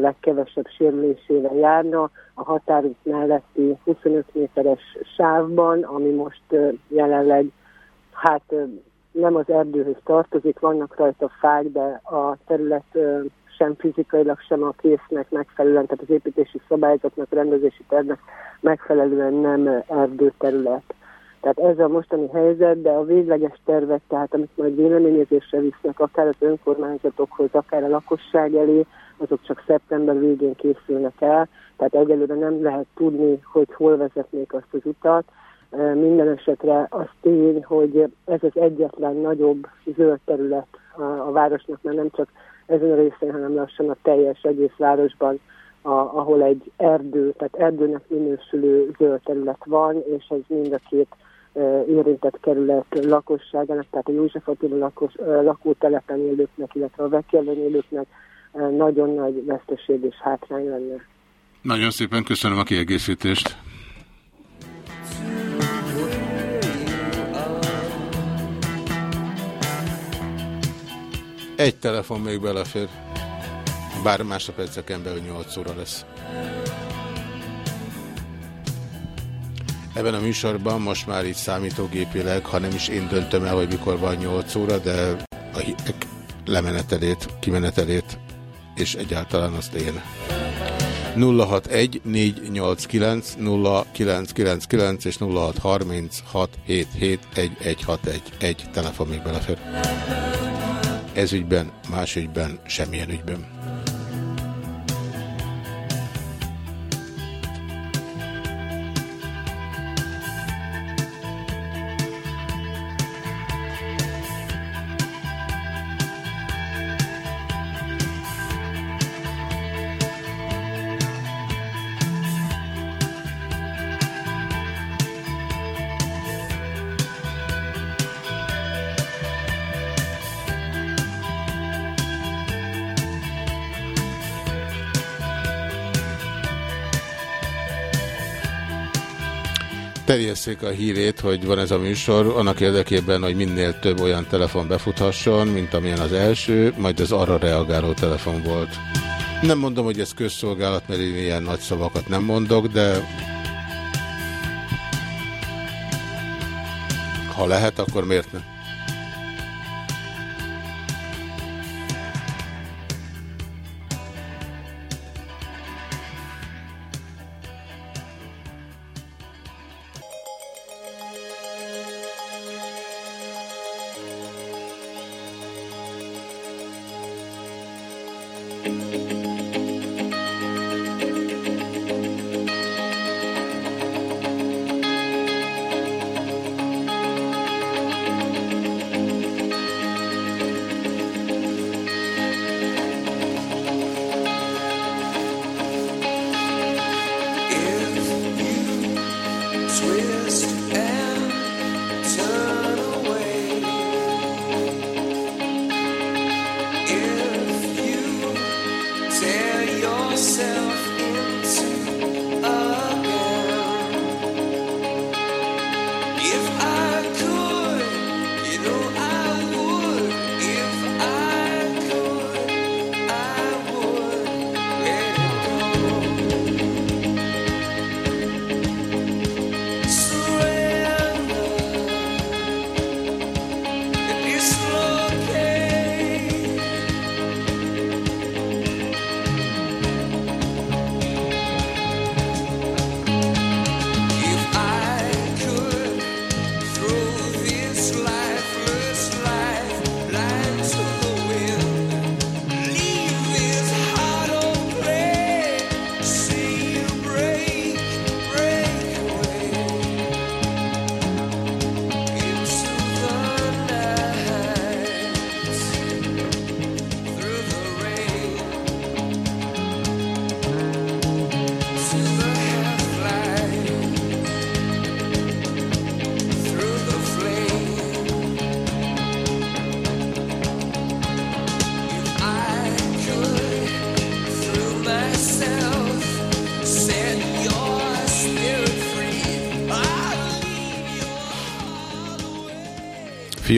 Speaker 7: legkevesebb sérülésével járna a határút melletti 25 méteres sávban, ami most jelenleg hát nem az erdőhöz tartozik, vannak rajta fák, de a terület sem fizikailag, sem a késznek megfelelően, tehát az építési szabályzatnak, rendezési tervnek megfelelően nem erdőterület. Tehát ez a mostani helyzet, de a végleges tervek, tehát amit majd véleményezésre visznek, akár az önkormányzatokhoz, akár a lakosság elé, azok csak szeptember végén készülnek el, tehát egyelőre nem lehet tudni, hogy hol vezetnék azt az utat. Minden esetre az tény, hogy ez az egyetlen nagyobb zöld terület a, a városnak, mert nem csak ezen a részén, hanem lassan a teljes egész városban, a, ahol egy erdő, tehát erdőnek minősülő zöld terület van, és ez mind a két érintett kerület lakosságának, tehát a József Attila lakos, lakótelepen élőknek, illetve a Vekjelben élőknek nagyon nagy veszteség és hátrány lenne.
Speaker 1: Nagyon szépen köszönöm a kiegészítést. Egy telefon még belefér. Bár másodperceken belül 8 óra lesz. Ebben a műsorban most már így számítógépileg, ha nem is én döntöm el, hogy mikor van 8 óra, de a hitek lemenetelét, kimenetelét, és egyáltalán azt én. 061 489 0999 és 0636 egy telefon még belefér. Ez ügyben, más ügyben, semmilyen ügyben. Terjesszék a hírét, hogy van ez a műsor, annak érdekében, hogy minél több olyan telefon befuthasson, mint amilyen az első, majd az arra reagáló telefon volt. Nem mondom, hogy ez közszolgálat, mert én ilyen nagy szavakat nem mondok, de ha lehet, akkor miért nem?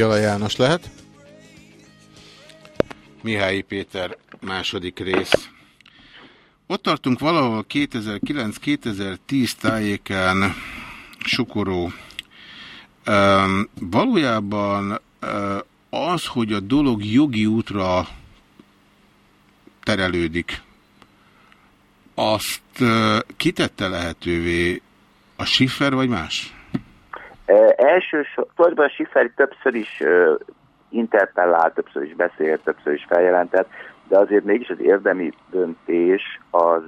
Speaker 1: Fiala János lehet. Mihály Péter második rész. Ott tartunk valahol 2009-2010 tájékán Sukoró. Um, valójában uh, az, hogy a dolog jogi útra terelődik, azt uh, kitette lehetővé a Schiffer vagy más?
Speaker 8: Elsősorban a Schiffer többször is interpellált, többször is beszélt, többször is feljelentett, de azért mégis az érdemi döntés az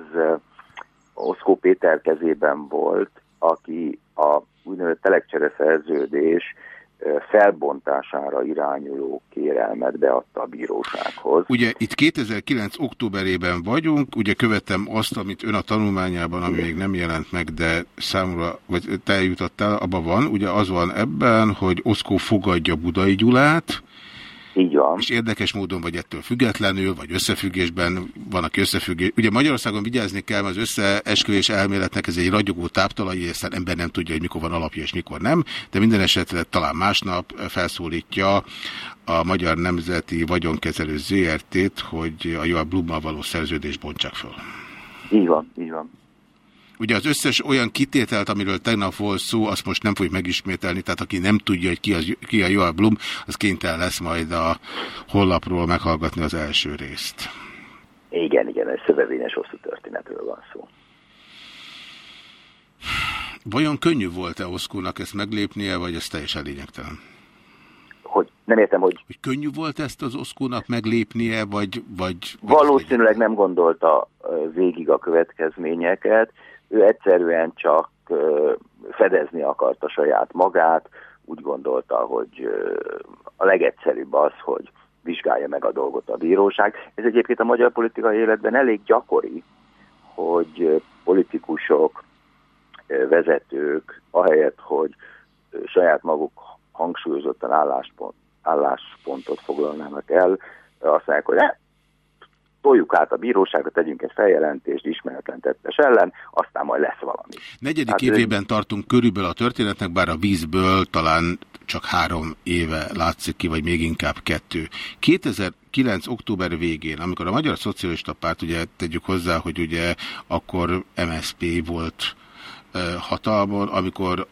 Speaker 8: Oszkó Péter kezében volt, aki a úgynevezett telekcsere szerződés felbontására irányuló kérelmet beadta a bírósághoz.
Speaker 1: Ugye itt 2009. októberében vagyunk, ugye követtem azt, amit ön a tanulmányában, ami még nem jelent meg, de számomra, vagy te eljutottál, abban van, ugye az van ebben, hogy Oszkó fogadja Budai Gyulát,
Speaker 8: így van.
Speaker 1: És érdekes módon vagy ettől függetlenül, vagy összefüggésben van, aki összefüggés. Ugye Magyarországon vigyázni kell, mert az összeesküvés elméletnek ez egy ragyogó táptalai, aztán ember nem tudja, hogy mikor van alapja és mikor nem, de minden esetre talán másnap felszólítja a Magyar Nemzeti Vagyonkezelő ZRT-t, hogy a Joa Blummal való szerződést bontsák fel.
Speaker 8: Így van, így van.
Speaker 1: Ugye az összes olyan kitételt, amiről tegnap volt szó, azt most nem fogjuk megismételni, tehát aki nem tudja, hogy ki, az, ki a Joel Blum, az kénytelen lesz majd a hollapról meghallgatni az első részt.
Speaker 8: Igen, igen, egy szövevényes hosszú történetről van szó.
Speaker 1: Vajon könnyű volt-e Oszkónak ezt meglépnie, vagy ez teljesen lényegtelen?
Speaker 8: Hogy nem értem, hogy...
Speaker 1: Hogy könnyű volt ezt az Oszkónak meglépnie, vagy... vagy
Speaker 8: Valószínűleg nem gondolta végig a következményeket, ő egyszerűen csak fedezni akarta saját magát, úgy gondolta, hogy a legegyszerűbb az, hogy vizsgálja meg a dolgot a bíróság. Ez egyébként a magyar politikai életben elég gyakori, hogy politikusok, vezetők, ahelyett, hogy saját maguk hangsúlyozottan álláspont, álláspontot foglalnának el, azt mondják, hogy toljuk át a bíróságot, tegyünk egy feljelentést ismeretlen tettes ellen, aztán majd lesz valami.
Speaker 1: Negyedik hát, évében tartunk körülbelül a történetnek, bár a vízből talán csak három éve látszik ki, vagy még inkább kettő. 2009. október végén, amikor a Magyar Szocialista Párt, ugye tegyük hozzá, hogy ugye akkor MSP volt hatalmon, amikor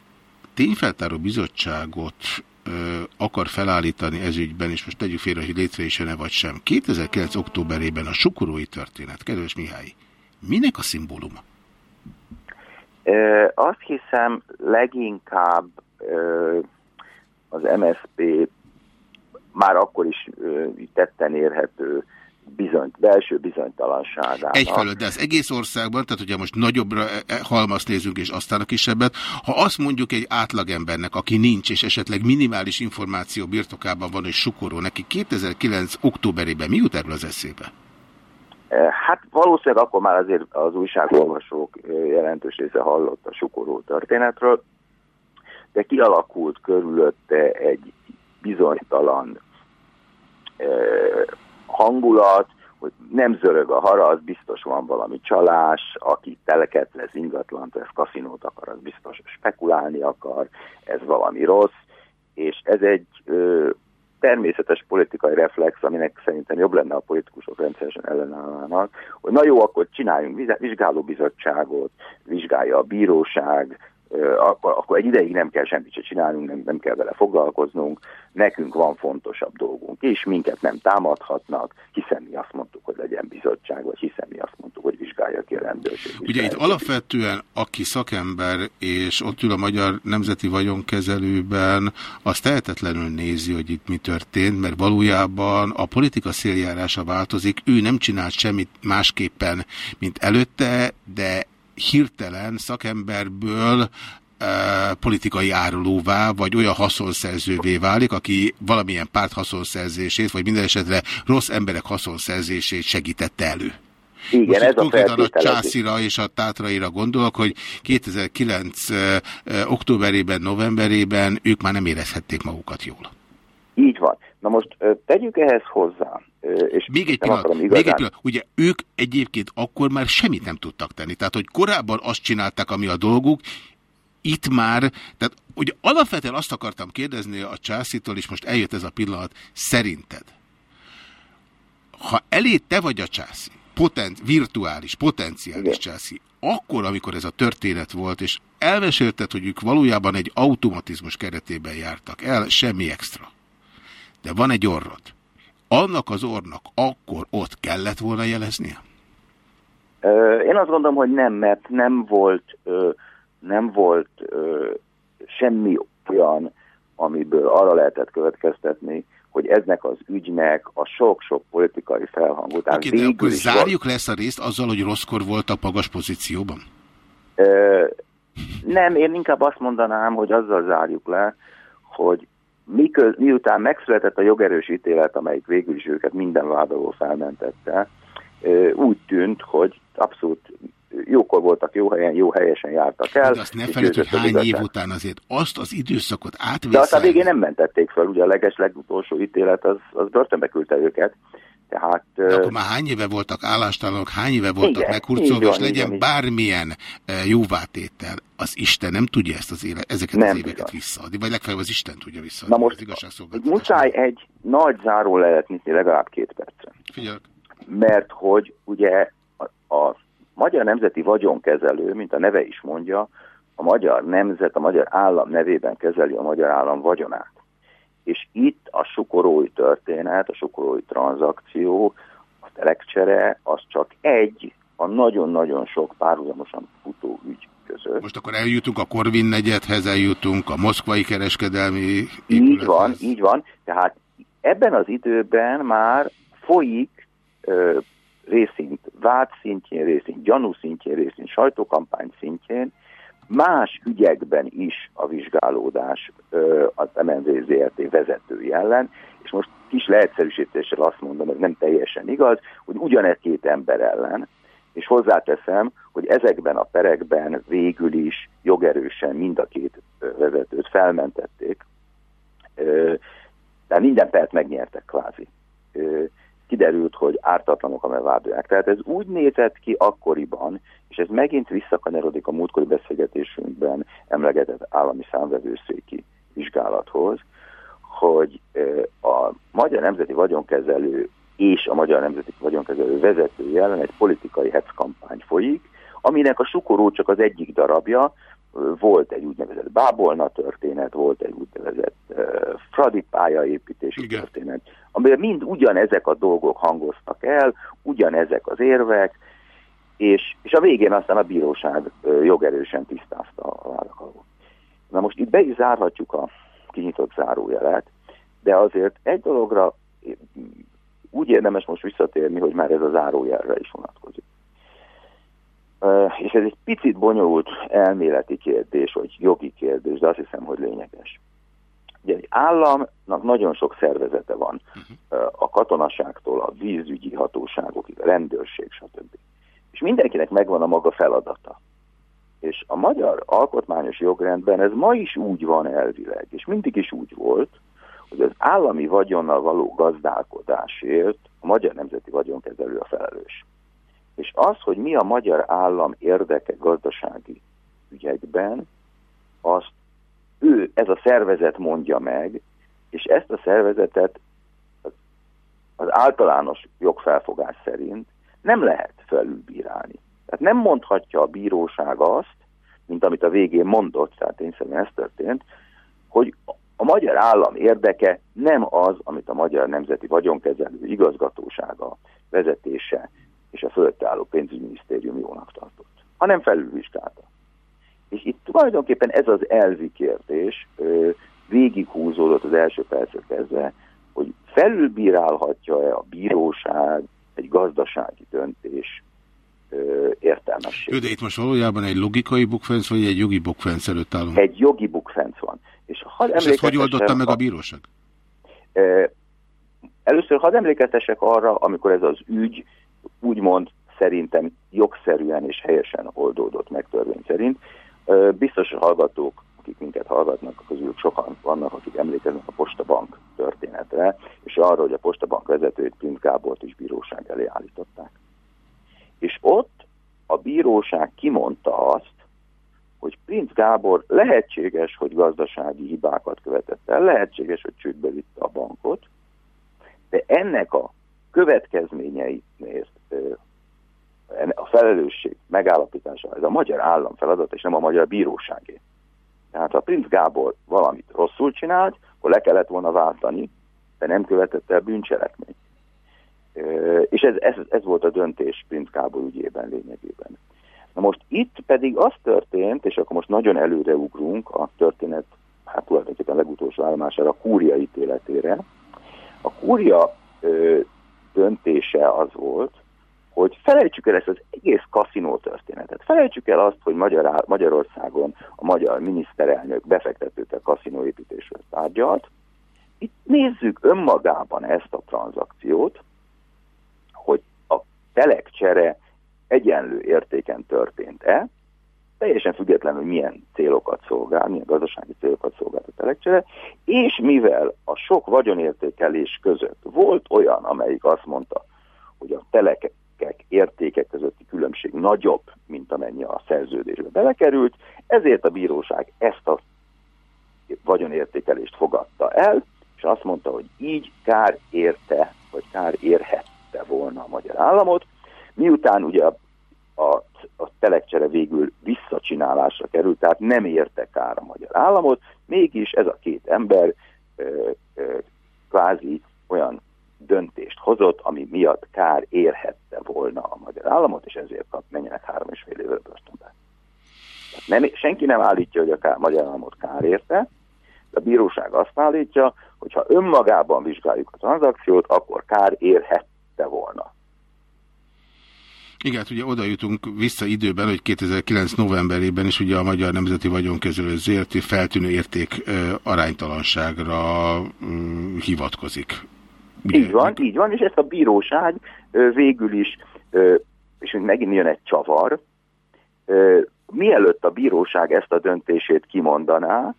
Speaker 1: tényfeltáró bizottságot akar felállítani ezügyben, és most tegyük félre, hogy létre is -e vagy sem. 2009. októberében a sukorói történet, kedves Mihály, minek a szimbóluma?
Speaker 8: Ö, azt hiszem leginkább ö, az MSZP már akkor is ö, tetten érhető bizony, belső bizonytalanságának.
Speaker 1: Egyfelől, de az egész országban, tehát ugye most nagyobbra e, e, halmazt nézünk, és aztán a kisebbet, ha azt mondjuk egy átlagembernek, aki nincs, és esetleg minimális információ birtokában van, és sukoró neki 2009. októberében mi jut erről az eszébe?
Speaker 8: E, hát valószínűleg akkor már azért az újságolvasók jelentős része hallott a sukoró történetről, de kialakult körülötte egy bizonytalan hangulat, hogy nem zörög a hara, az biztos van valami csalás, aki teleket lesz ingatlant, ez kaszinót akar, az biztos spekulálni akar, ez valami rossz, és ez egy ö, természetes politikai reflex, aminek szerintem jobb lenne a politikusok rendszeresen ellenállnának, hogy na jó, akkor csináljunk vizsgálóbizottságot, vizsgálja a bíróság, akkor, akkor egy ideig nem kell semmit se csinálnunk, nem, nem kell vele foglalkoznunk, nekünk van fontosabb dolgunk és minket nem támadhatnak, hiszen mi azt mondtuk, hogy legyen bizottság, vagy hiszen mi azt mondtuk, hogy vizsgálja ki a rendőrség.
Speaker 1: Ugye itt alapvetően, aki szakember, és ott ül a Magyar Nemzeti Vagyonkezelőben, az tehetetlenül nézi, hogy itt mi történt, mert valójában a politika széljárása változik, ő nem csinált semmit másképpen, mint előtte, de hirtelen szakemberből e, politikai árulóvá, vagy olyan haszonszerzővé válik, aki valamilyen párt haszonszerzését, vagy minden esetre rossz emberek haszonszerzését segítette elő.
Speaker 8: Igen, Most ez a
Speaker 1: konkrétan a Császira és a Tátraira gondolok, hogy 2009. E, e, októberében, novemberében ők már nem érezhették magukat jól.
Speaker 8: Így van. Na most tegyük ehhez hozzá, és
Speaker 1: még egy, pillanat, igazán... még egy pillanat, ugye ők egyébként akkor már semmit nem tudtak tenni. Tehát, hogy korábban azt csinálták, ami a dolguk, itt már, tehát ugye alapvetően azt akartam kérdezni a császitól, és most eljött ez a pillanat, szerinted, ha elé te vagy a császi, potent, virtuális, potenciális császi, akkor, amikor ez a történet volt, és elmesélted, hogy ők valójában egy automatizmus keretében jártak el, semmi extra. De van egy orrod. Annak az ornak akkor ott kellett volna jeleznie?
Speaker 8: Én azt gondolom, hogy nem, mert nem volt, nem volt semmi olyan, amiből arra lehetett következtetni, hogy eznek az ügynek a sok-sok politikai felhang után
Speaker 1: okay, de akkor zárjuk le ezt a részt azzal, hogy rosszkor volt a magas pozícióban?
Speaker 8: Ö, nem, én inkább azt mondanám, hogy azzal zárjuk le, hogy miköz, miután megszületett a jogerős ítélet, amelyik végül is őket minden vádaló felmentette, úgy tűnt, hogy abszolút jókor voltak, jó helyen, jó helyesen jártak el.
Speaker 1: De azt ne felejt, hogy hány év után azért azt az időszakot átvészelni.
Speaker 8: De azt a végén nem mentették fel, ugye a leges legutolsó ítélet, az, az börtönbe küldte őket. Tehát,
Speaker 1: De akkor már hány éve voltak állástalanok, hány éve voltak meghurcolva, és legyen igen, bármilyen jóvátétel, az Isten nem tudja ezt az élet, ezeket nem az éveket igaz. visszaadni, vagy legfeljebb az Isten tudja visszaadni.
Speaker 8: Na most muszáj egy nagy záró lehet nyitni legalább két percre.
Speaker 1: Figyelj.
Speaker 8: Mert hogy ugye a, a magyar nemzeti vagyonkezelő, mint a neve is mondja, a magyar nemzet, a magyar állam nevében kezeli a magyar állam vagyonát. És itt a sukorói történet, a sukorói tranzakció, a telekcsere, az csak egy a nagyon-nagyon sok párhuzamosan futó ügy között.
Speaker 1: Most akkor eljutunk a Korvin negyedhez, eljutunk a moszkvai kereskedelmi épülethez.
Speaker 8: Így van, így van. Tehát ebben az időben már folyik ö, részint vád szintjén, részint gyanú szintjén, részint sajtókampány szintjén, más ügyekben is a vizsgálódás az MNV vezetői ellen, és most kis leegyszerűsítéssel azt mondom, ez nem teljesen igaz, hogy ugyanez két ember ellen, és hozzáteszem, hogy ezekben a perekben végül is jogerősen mind a két vezetőt felmentették, de minden pert megnyertek kvázi kiderült, hogy ártatlanok a vádolják. Tehát ez úgy nézett ki akkoriban, és ez megint visszakanyarodik a múltkori beszélgetésünkben emlegetett állami számvevőszéki vizsgálathoz, hogy a Magyar Nemzeti Vagyonkezelő és a Magyar Nemzeti Vagyonkezelő vezetője ellen egy politikai hetzkampány folyik, aminek a sukoró csak az egyik darabja, volt egy úgynevezett Bábolna történet, volt egy úgynevezett uh, Fradi pályaépítési Igen. történet, amiben mind ugyanezek a dolgok hangoztak el, ugyanezek az érvek, és, és a végén aztán a bíróság uh, jogerősen tisztázta a vádakalót. Na most itt be is zárhatjuk a kinyitott zárójelet, de azért egy dologra úgy érdemes most visszatérni, hogy már ez a zárójelre is vonatkozik és ez egy picit bonyolult elméleti kérdés, vagy jogi kérdés, de azt hiszem, hogy lényeges. Ugye egy államnak nagyon sok szervezete van, a katonaságtól a vízügyi hatóságokig, a rendőrség, stb. És mindenkinek megvan a maga feladata. És a magyar alkotmányos jogrendben ez ma is úgy van elvileg, és mindig is úgy volt, hogy az állami vagyonnal való gazdálkodásért a Magyar Nemzeti Vagyonkezelő a felelős. És az, hogy mi a magyar állam érdeke gazdasági ügyekben, azt ő, ez a szervezet mondja meg, és ezt a szervezetet az általános jogfelfogás szerint nem lehet felülbírálni. Tehát nem mondhatja a bíróság azt, mint amit a végén mondott, tehát én szerintem ez történt, hogy a magyar állam érdeke nem az, amit a Magyar Nemzeti Vagyonkezelő Igazgatósága vezetése és a fölötte álló pénzügyminisztérium jónak tartott, hanem felülvizsgálta. És itt tulajdonképpen ez az elvi kérdés végighúzódott az első percet kezdve, hogy felülbírálhatja-e a bíróság egy gazdasági döntés értelmesség.
Speaker 1: Jó, de itt most valójában egy logikai bukfenc, vagy egy jogi bukfenc előtt állunk?
Speaker 8: Egy jogi bukfenc van.
Speaker 1: És, hadd és ezt hogy oldotta meg a bíróság?
Speaker 8: Először hadd emlékeztessek arra, amikor ez az ügy úgymond szerintem jogszerűen és helyesen oldódott meg törvény szerint. Biztos hallgatók, akik minket hallgatnak, közül sokan vannak, akik emlékeznek a Postabank történetre, és arra, hogy a Postabank vezetőjét Pint Gábort is bíróság elé állították. És ott a bíróság kimondta azt, hogy Prince Gábor lehetséges, hogy gazdasági hibákat követett el, lehetséges, hogy csődbe vitte a bankot, de ennek a következményeit a felelősség megállapítása, ez a magyar állam feladat, és nem a magyar bíróságé. Tehát ha Prince Gábor valamit rosszul csinált, akkor le kellett volna váltani, de nem követett el bűncselekményt. És ez, ez, ez volt a döntés Prince Gábor ügyében lényegében. Na most itt pedig az történt, és akkor most nagyon előreugrunk a történet, hát tulajdonképpen legutolsó állomására, a kúria ítéletére. A kúria ö, döntése az volt, hogy felejtsük el ezt az egész kaszinó történetet. Felejtsük el azt, hogy Magyar, Magyarországon a magyar miniszterelnök befektetőkkel kaszinóépítésről tárgyalt. Itt nézzük önmagában ezt a tranzakciót, hogy a telekcsere egyenlő értéken történt-e, teljesen függetlenül, hogy milyen célokat szolgál, milyen gazdasági célokat szolgál a telekcsere, és mivel a sok vagyonértékelés között volt olyan, amelyik azt mondta, hogy a telekek értékek közötti különbség nagyobb, mint amennyi a szerződésbe belekerült, ezért a bíróság ezt a vagyonértékelést fogadta el, és azt mondta, hogy így kár érte, vagy kár érhette volna a magyar államot, miután ugye a, a, a telekcsere végül visszacsinálásra került, tehát nem érte kár a magyar államot, mégis ez a két ember ö, ö, kvázi olyan döntést hozott, ami miatt kár érhette volna a magyar államot, és ezért kap, menjenek három és fél évre börtönbe. Nem, senki nem állítja, hogy a kár, magyar államot kár érte, de a bíróság azt állítja, hogy ha önmagában vizsgáljuk a tranzakciót, akkor kár érhette volna.
Speaker 1: Igen, hát ugye oda jutunk vissza időben, hogy 2009 novemberében is ugye a Magyar Nemzeti Vagyonkezelő ZRT feltűnő érték aránytalanságra hivatkozik.
Speaker 8: Így van, így van, és ezt a bíróság végül is, és megint jön egy csavar, mielőtt a bíróság ezt a döntését kimondaná,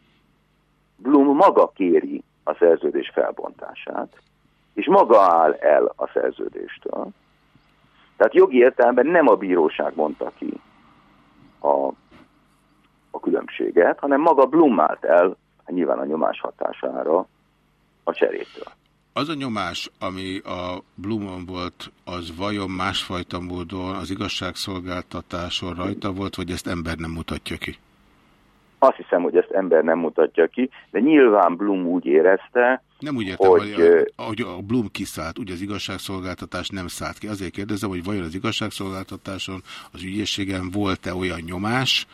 Speaker 8: Blum maga kéri a szerződés felbontását, és maga áll el a szerződéstől. Tehát jogi értelemben nem a bíróság mondta ki a, a különbséget, hanem maga Blum állt el, nyilván a nyomás hatására a cserétől.
Speaker 1: Az a nyomás, ami a Blumon volt, az vajon másfajta módon az igazságszolgáltatáson rajta volt, vagy ezt ember nem mutatja ki?
Speaker 8: Azt hiszem, hogy ezt ember nem mutatja ki, de nyilván Blum úgy érezte,
Speaker 1: nem úgy értem, hogy, hogy, a, hogy a Blum kiszállt, ugye az igazságszolgáltatás nem szállt ki. Azért kérdezem, hogy vajon az igazságszolgáltatáson, az ügyészségen volt-e olyan nyomás,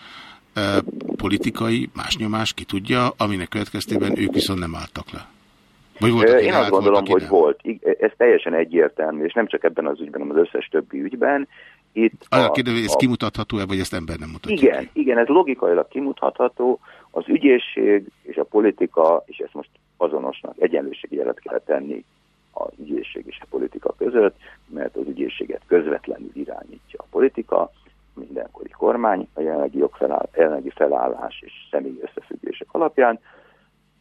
Speaker 1: eh, politikai, más nyomás, ki tudja, aminek következtében ők viszont nem álltak le.
Speaker 8: Vagy volt, Én azt gondolom, hogy nem. volt. Ez teljesen egyértelmű, és nem csak ebben az ügyben, hanem az összes többi ügyben.
Speaker 1: Itt a, a, kérdez, ez kimutatható-e, vagy ezt ember nem mutatja
Speaker 8: Igen, ki? igen, ez logikailag kimutatható. Az ügyészség és a politika, és ezt most azonosnak egyenlőségi jelet kell tenni az ügyészség és a politika között, mert az ügyészséget közvetlenül irányítja a politika, mindenkori kormány, a jelenlegi, jogfeláll, jelenlegi felállás és személyi összefüggések alapján,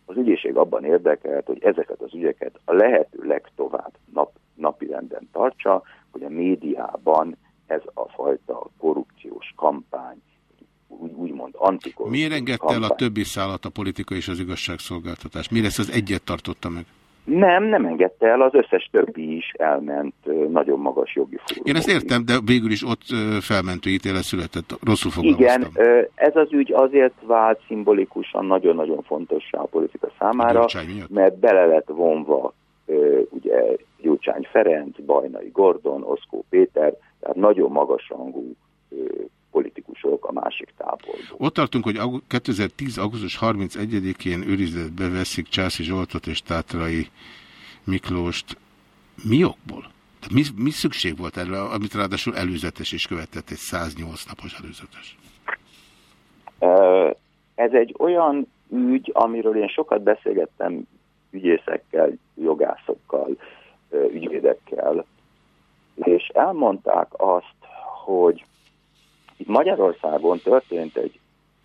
Speaker 8: az ügyészség abban érdekelt, hogy ezeket az ügyeket a lehető legtovább nap, napirenden tartsa, hogy a médiában ez a fajta korrupciós kampány, úgy, úgymond antikorrupciós
Speaker 1: Miért engedte el a többi szállat a politika és az igazságszolgáltatás? Miért ezt az egyet tartotta meg?
Speaker 8: Nem, nem engedte el, az összes többi is elment nagyon magas jogi fórumon.
Speaker 1: Én ezt értem, de végül is ott felmentő ítélet született, rosszul fogalmaztam.
Speaker 8: Igen, ez az ügy azért vált szimbolikusan nagyon-nagyon fontossá a politika számára, mert bele lett vonva ugye Gyurcsány Ferenc, Bajnai Gordon, Oszkó Péter, tehát nagyon magas rangú politikusok a másik táborból.
Speaker 1: Ott tartunk, hogy 2010. augusztus 31-én őrizetbe veszik Császi Zsoltot és Tátrai Miklóst. Mi okból? De mi, mi szükség volt erre, amit ráadásul előzetes is követett, egy 108 napos előzetes?
Speaker 8: Ez egy olyan ügy, amiről én sokat beszélgettem ügyészekkel, jogászokkal, ügyvédekkel, és elmondták azt, hogy itt Magyarországon történt egy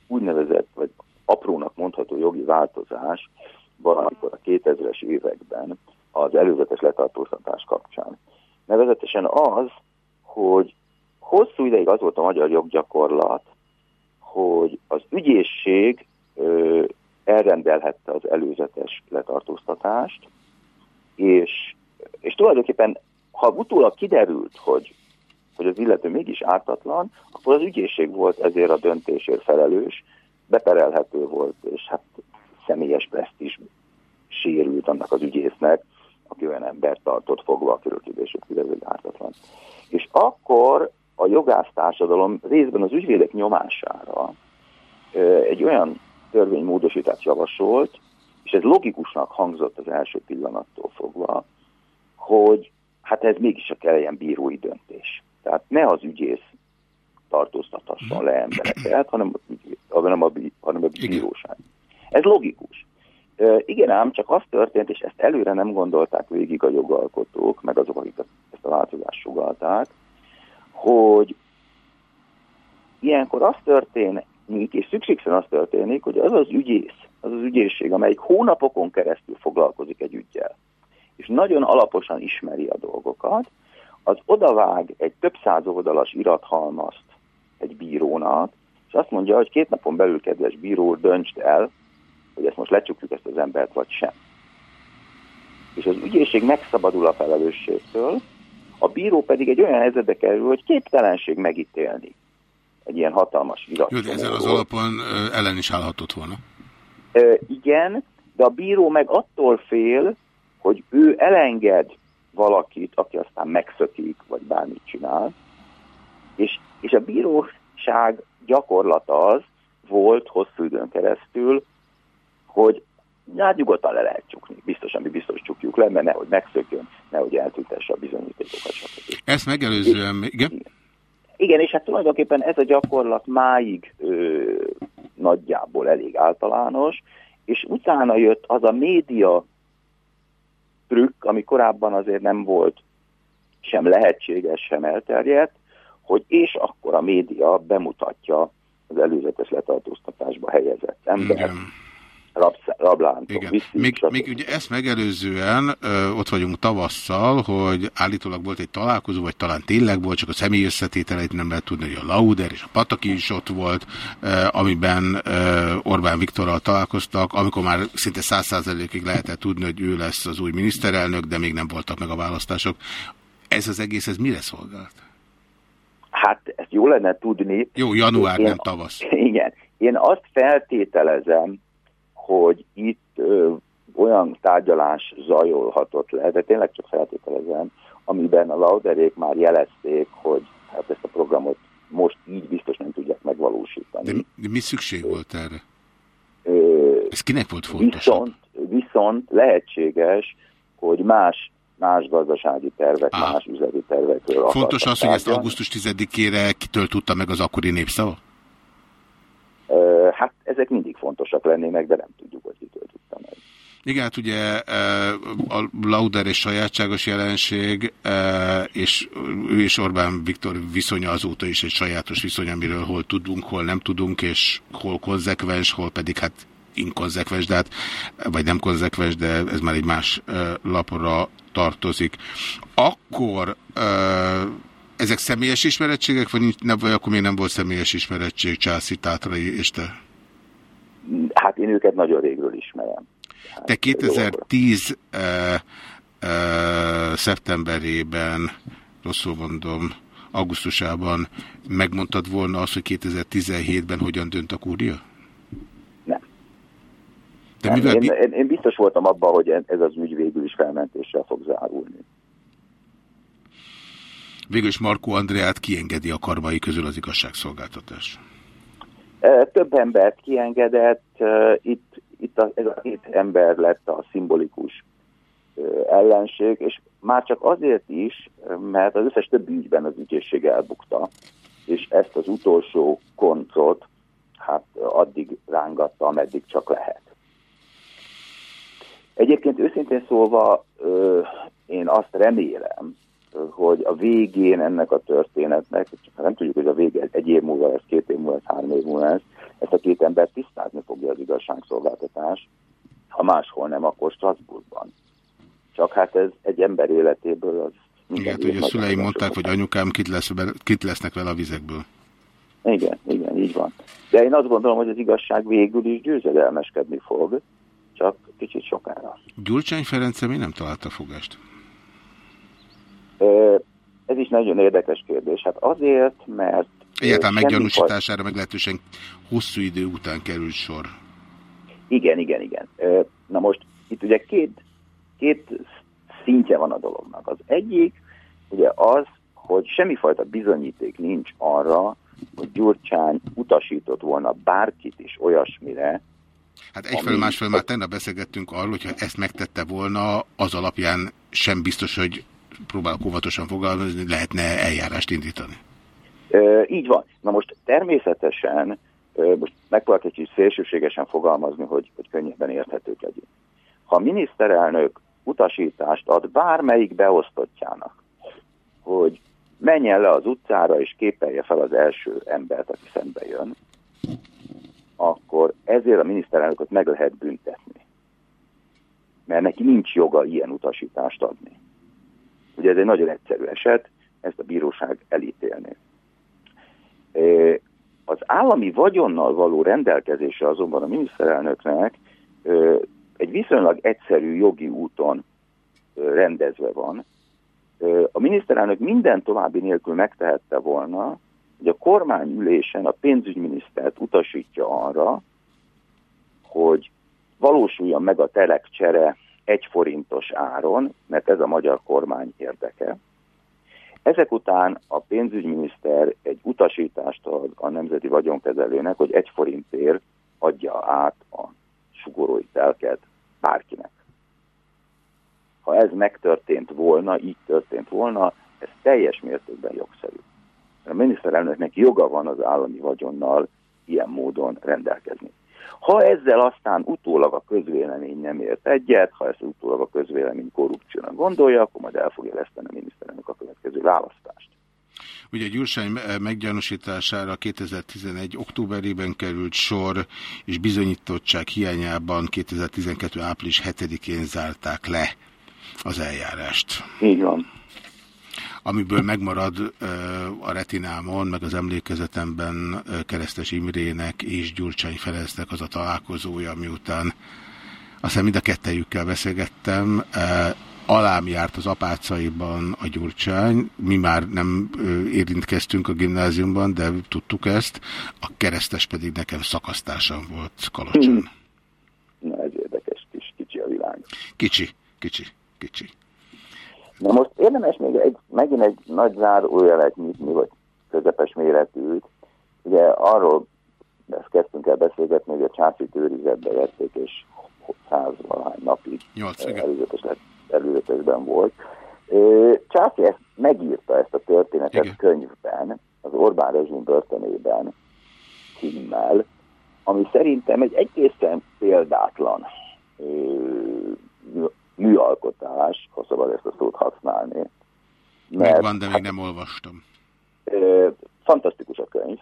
Speaker 8: úgynevezett, vagy aprónak mondható jogi változás valamikor a 2000-es években az előzetes letartóztatás kapcsán. Nevezetesen az, hogy hosszú ideig az volt a magyar joggyakorlat, hogy az ügyészség ö, elrendelhette az előzetes letartóztatást, és, és tulajdonképpen, ha utólag kiderült, hogy, hogy az illető mégis ártatlan, akkor az ügyészség volt ezért a döntésért felelős, beperelhető volt, és hát személyes presztis sérült annak az ügyésznek, aki olyan embert tartott fogva, akiről később kiderült ártatlan. És akkor a jogásztársadalom részben az ügyvédek nyomására egy olyan törvénymódosítást javasolt, és ez logikusnak hangzott az első pillanattól fogva, hogy hát ez mégis a kelljen bírói döntés. Tehát ne az ügyész tartóztatasson le embereket, hanem, hanem, a, hanem a bíróság. Ez logikus. Igen ám, csak az történt, és ezt előre nem gondolták végig a jogalkotók, meg azok, akik ezt a változást sugalták, hogy ilyenkor az történik, és szükségszerűen az történik, hogy az az ügyész, az az ügyészség, amelyik hónapokon keresztül foglalkozik egy ügyjel, és nagyon alaposan ismeri a dolgokat, az odavág egy több száz oldalas irathalmazt egy bírónak, és azt mondja, hogy két napon belül, kedves bíró, döntsd el, hogy ezt most lecsukjuk ezt az embert, vagy sem. És az ügyészség megszabadul a felelősségtől, a bíró pedig egy olyan helyzetbe kerül, hogy képtelenség megítélni egy ilyen hatalmas virat.
Speaker 1: Jó, de ezen az alapon ellen is állhatott volna.
Speaker 8: E, igen, de a bíró meg attól fél, hogy ő elenged valakit, aki aztán megszökik, vagy bármit csinál, és, és a bíróság gyakorlata az volt hosszú időn keresztül, hogy hát nyugodtan le lehet csukni. Biztosan mi biztos csukjuk le, mert nehogy megszökjön, nehogy eltűntesse a bizonyítékokat. Stb.
Speaker 1: Ezt megelőzően, igen? igen?
Speaker 8: Igen, és hát tulajdonképpen ez a gyakorlat máig ö, nagyjából elég általános, és utána jött az a média trükk, ami korábban azért nem volt sem lehetséges, sem elterjedt, hogy és akkor a média bemutatja az előzetes letartóztatásba helyezett ember. Igen rablántok.
Speaker 1: Igen. Még, még ugye ezt megelőzően ö, ott vagyunk tavasszal, hogy állítólag volt egy találkozó, vagy talán tényleg volt, csak a személy összetételeit nem lehet tudni, hogy a Lauder és a Pataki is ott volt, ö, amiben ö, Orbán Viktorral találkoztak, amikor már szinte száz százalékig lehetett tudni, hogy ő lesz az új miniszterelnök, de még nem voltak meg a választások. Ez az egész, ez mire szolgált?
Speaker 8: Hát ezt jó lenne tudni.
Speaker 1: Jó, január, én, nem tavasz.
Speaker 8: Igen. Én azt feltételezem, hogy itt ö, olyan tárgyalás zajolhatott le, de tényleg csak feltételezem, amiben a lauderék már jelezték, hogy hát ezt a programot most így biztos nem tudják megvalósítani.
Speaker 1: De, de mi szükség volt erre? Ö, Ez kinek volt fontos?
Speaker 8: Viszont, viszont lehetséges, hogy más más gazdasági tervek, Á. más üzleti tervekről
Speaker 1: Fontos az, hogy ezt augusztus 10-ére kitől tudta meg az akkori népszava?
Speaker 8: Mindig fontosak lennének, de nem tudjuk, hogy kitől tudtam meg.
Speaker 1: Igen, hát ugye a Lauder és sajátságos jelenség, és ő és Orbán Viktor viszonya azóta is egy sajátos viszony, amiről hol tudunk, hol nem tudunk, és hol konzekvens, hol pedig hát inkonzekvens, de hát, vagy nem konzekvens, de ez már egy más lapra tartozik. Akkor ezek személyes ismerettségek, vagy, nem, vagy akkor még nem volt személyes ismerettség Császi Tátrai és te?
Speaker 8: Hát én őket nagyon régről ismerem.
Speaker 1: Hát, te 2010 e, e, szeptemberében, rosszul mondom, augusztusában megmondtad volna azt, hogy 2017-ben hogyan dönt a kúria?
Speaker 8: Nem. De mivel... én, én, én biztos voltam abban, hogy ez az ügy végül is felmentéssel fog zárulni.
Speaker 1: Végül is Markó Andreát kiengedi a karmai közül az igazságszolgáltatás.
Speaker 8: Több embert kiengedett, itt, itt a, ez a két ember lett a szimbolikus ellenség, és már csak azért is, mert az összes többi ügyben az ügyészség elbukta, és ezt az utolsó koncot hát addig rángatta, ameddig csak lehet. Egyébként őszintén szólva én azt remélem, hogy a végén ennek a történetnek, csak nem tudjuk, hogy a vége egy év múlva lesz, két év múlva lesz, három év múlva lesz, ezt a két ember tisztázni fogja az igazságszolgáltatás, ha máshol nem, akkor Strasbourgban. Csak hát ez egy ember életéből az...
Speaker 1: Igen, hogy a szüleim mondták, hogy anyukám kit, lesz, kit lesznek vele a vizekből.
Speaker 8: Igen, igen, így van. De én azt gondolom, hogy az igazság végül is győzedelmeskedni fog, csak kicsit sokára.
Speaker 1: Gyurcsány Ferenc mi nem találta fogást?
Speaker 8: Ez is nagyon érdekes kérdés. Hát azért, mert...
Speaker 1: Egyáltalán meggyanúsítására meglehetősen hosszú idő után került sor.
Speaker 8: Igen, igen, igen. Na most itt ugye két, két szintje van a dolognak. Az egyik ugye az, hogy semmifajta bizonyíték nincs arra, hogy Gyurcsány utasított volna bárkit is olyasmire.
Speaker 1: Hát egyfelől másfelől már tegnap beszélgettünk arról, hogyha ezt megtette volna, az alapján sem biztos, hogy próbálok óvatosan fogalmazni, lehetne eljárást indítani.
Speaker 8: E, így van. Na most természetesen, most megpróbálok egy kicsit szélsőségesen fogalmazni, hogy, hogy könnyebben érthetők legyünk. Ha a miniszterelnök utasítást ad bármelyik beosztottjának, hogy menjen le az utcára és képelje fel az első embert, aki szembe jön, akkor ezért a miniszterelnököt meg lehet büntetni. Mert neki nincs joga ilyen utasítást adni. Ugye ez egy nagyon egyszerű eset, ezt a bíróság elítélni. Az állami vagyonnal való rendelkezése azonban a miniszterelnöknek egy viszonylag egyszerű jogi úton rendezve van. A miniszterelnök minden további nélkül megtehette volna, hogy a kormányülésen a pénzügyminisztert utasítja arra, hogy valósuljon meg a telekcsere egy forintos áron, mert ez a magyar kormány érdeke. Ezek után a pénzügyminiszter egy utasítást ad a nemzeti vagyonkezelőnek, hogy egy forintért adja át a sugorói telket bárkinek. Ha ez megtörtént volna, így történt volna, ez teljes mértékben jogszerű. A miniszterelnöknek joga van az állami vagyonnal ilyen módon rendelkezni. Ha ezzel aztán utólag a közvélemény nem ért egyet, ha ezt utólag a közvélemény korrupciónak gondolja, akkor majd el fogja leszteni a miniszterelnök a következő választást.
Speaker 1: Ugye Gyursány meggyanúsítására 2011. októberében került sor, és bizonyítottság hiányában 2012. április 7-én zárták le az eljárást.
Speaker 8: Így van
Speaker 1: amiből megmarad a retinámon, meg az emlékezetemben Keresztes Imrének és Gyurcsány Ferencnek az a találkozója, miután aztán mind a kettejükkel beszélgettem, alám járt az apácaiban a Gyurcsány, mi már nem érintkeztünk a gimnáziumban, de tudtuk ezt, a keresztes pedig nekem szakasztásom volt Kalocsán.
Speaker 8: Na ez érdekes, kis, kicsi a világ.
Speaker 1: Kicsi, kicsi, kicsi.
Speaker 8: Na most érdemes még egy, megint egy nagy zárójelet nyitni, vagy közepes méretűt. Ugye arról ezt kezdtünk el beszélgetni, hogy a császi őrizetbe vették, és száz valahány napig előzetes, előzetesben volt. Császi ezt megírta ezt a történetet Igen. könyvben, az Orbán rezsim börtönében címmel, ami szerintem egy egészen példátlan műalkotás, ha szabad ezt a szót használni.
Speaker 1: Mert, Megvan, de még nem olvastam.
Speaker 8: Fantasztikus a könyv,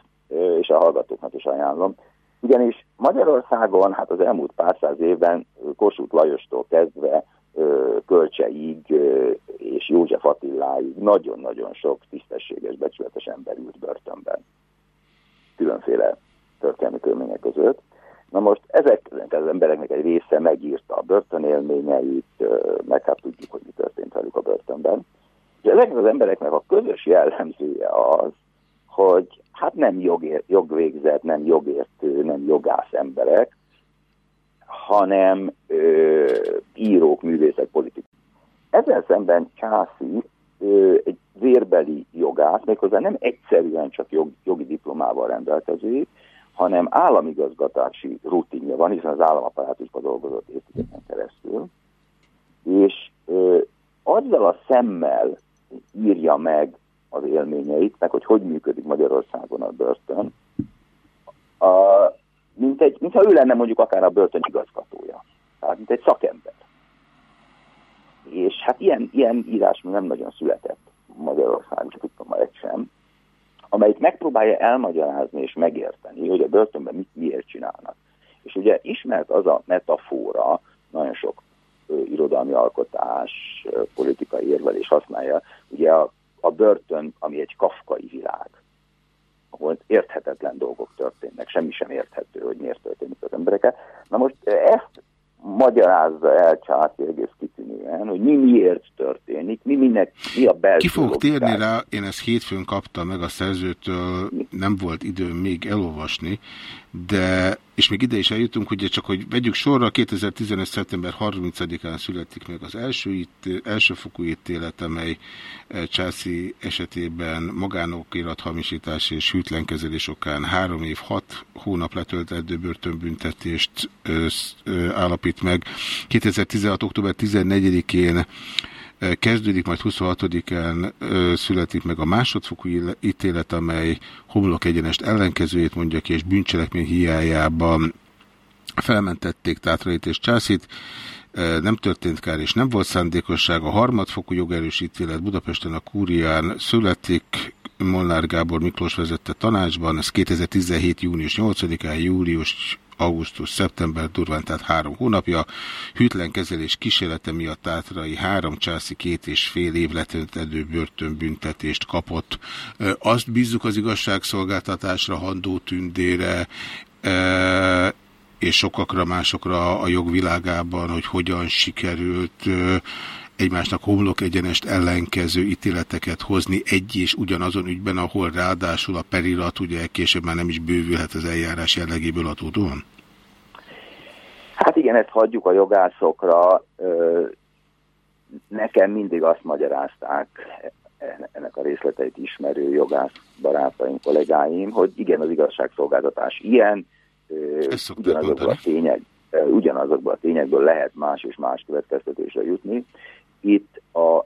Speaker 8: és a hallgatóknak is ajánlom. Ugyanis Magyarországon hát az elmúlt pár száz évben Kossuth Lajostól kezdve Kölcseig és József Attiláig nagyon-nagyon sok tisztességes, becsületes ember ült börtönben. Különféle történelmi körülmények között. Na most ezek az embereknek egy része megírta a börtönélményeit, meg hát tudjuk, hogy mi történt velük a börtönben. És ezeknek az embereknek a közös jellemzője az, hogy hát nem jogér, jogvégzett, nem jogértő, nem jogász emberek, hanem ö, írók, művészek, politikusok. Ezzel szemben Császi ö, egy vérbeli jogász, méghozzá nem egyszerűen csak jog, jogi diplomával rendelkezik, hanem államigazgatási rutinja van, hiszen az államaparátusban dolgozott évtizedeken keresztül, és ö, azzal a szemmel írja meg az élményeit, meg hogy hogy működik Magyarországon a börtön, a, mint egy, mintha ő lenne mondjuk akár a börtön igazgatója. Tehát mint egy szakember. És hát ilyen, ilyen írás nem nagyon született Magyarországon, tudtam ma egy sem amelyik megpróbálja elmagyarázni és megérteni, hogy a börtönben mit miért csinálnak. És ugye ismert az a metafora, nagyon sok ö, irodalmi alkotás, ö, politikai érvelés használja, ugye a, a börtön, ami egy kafkai világ, ahol érthetetlen dolgok történnek, semmi sem érthető, hogy miért történik az embereket. Na most ezt magyarázza el Csárti egész kitűnően, hogy mi miért történik, mi, minek, mi a belső
Speaker 1: Ki fogok térni rá, én ezt hétfőn kaptam meg a szerzőtől, nem volt időm még elolvasni, de, és még ide is eljutunk, ugye csak, hogy vegyük sorra, 2015. szeptember 30-án születik meg az első, itt, elsőfokú ítélet, amely eh, Császi esetében magánokirat hamisítás és hűtlenkezelés okán három év, hat hónap letöltett börtönbüntetést ö, ö, állapít meg. 2016. október 14-én kezdődik, majd 26-án születik meg a másodfokú ítélet, amely homlok egyenest ellenkezőjét mondja ki, és bűncselekmény hiájában felmentették Tátrait és Császit, nem történt kár és nem volt szándékosság. A harmadfokú jogerős ítélet Budapesten a Kúrián születik, Molnár Gábor Miklós vezette tanácsban, ez 2017. június 8-án, július augusztus, szeptember durván, tehát három hónapja. Hűtlen kezelés kísérlete miatt Tátrai három császi két és fél év letöltedő börtönbüntetést kapott. Azt bízzuk az igazságszolgáltatásra, Handó Tündére, és sokakra másokra a jogvilágában, hogy hogyan sikerült egymásnak homlok egyenest ellenkező ítéleteket hozni egy és ugyanazon ügyben, ahol ráadásul a perirat ugye később már nem is bővülhet az eljárás jellegéből adódóan?
Speaker 8: Hát igen, ezt hagyjuk a jogászokra. Nekem mindig azt magyarázták, ennek a részleteit ismerő jogász barátaim, kollégáim, hogy igen, az igazságszolgáltatás ilyen, ugyanazokból a, tények, ugyanazokból a tényekből lehet más és más következtetésre jutni, itt a,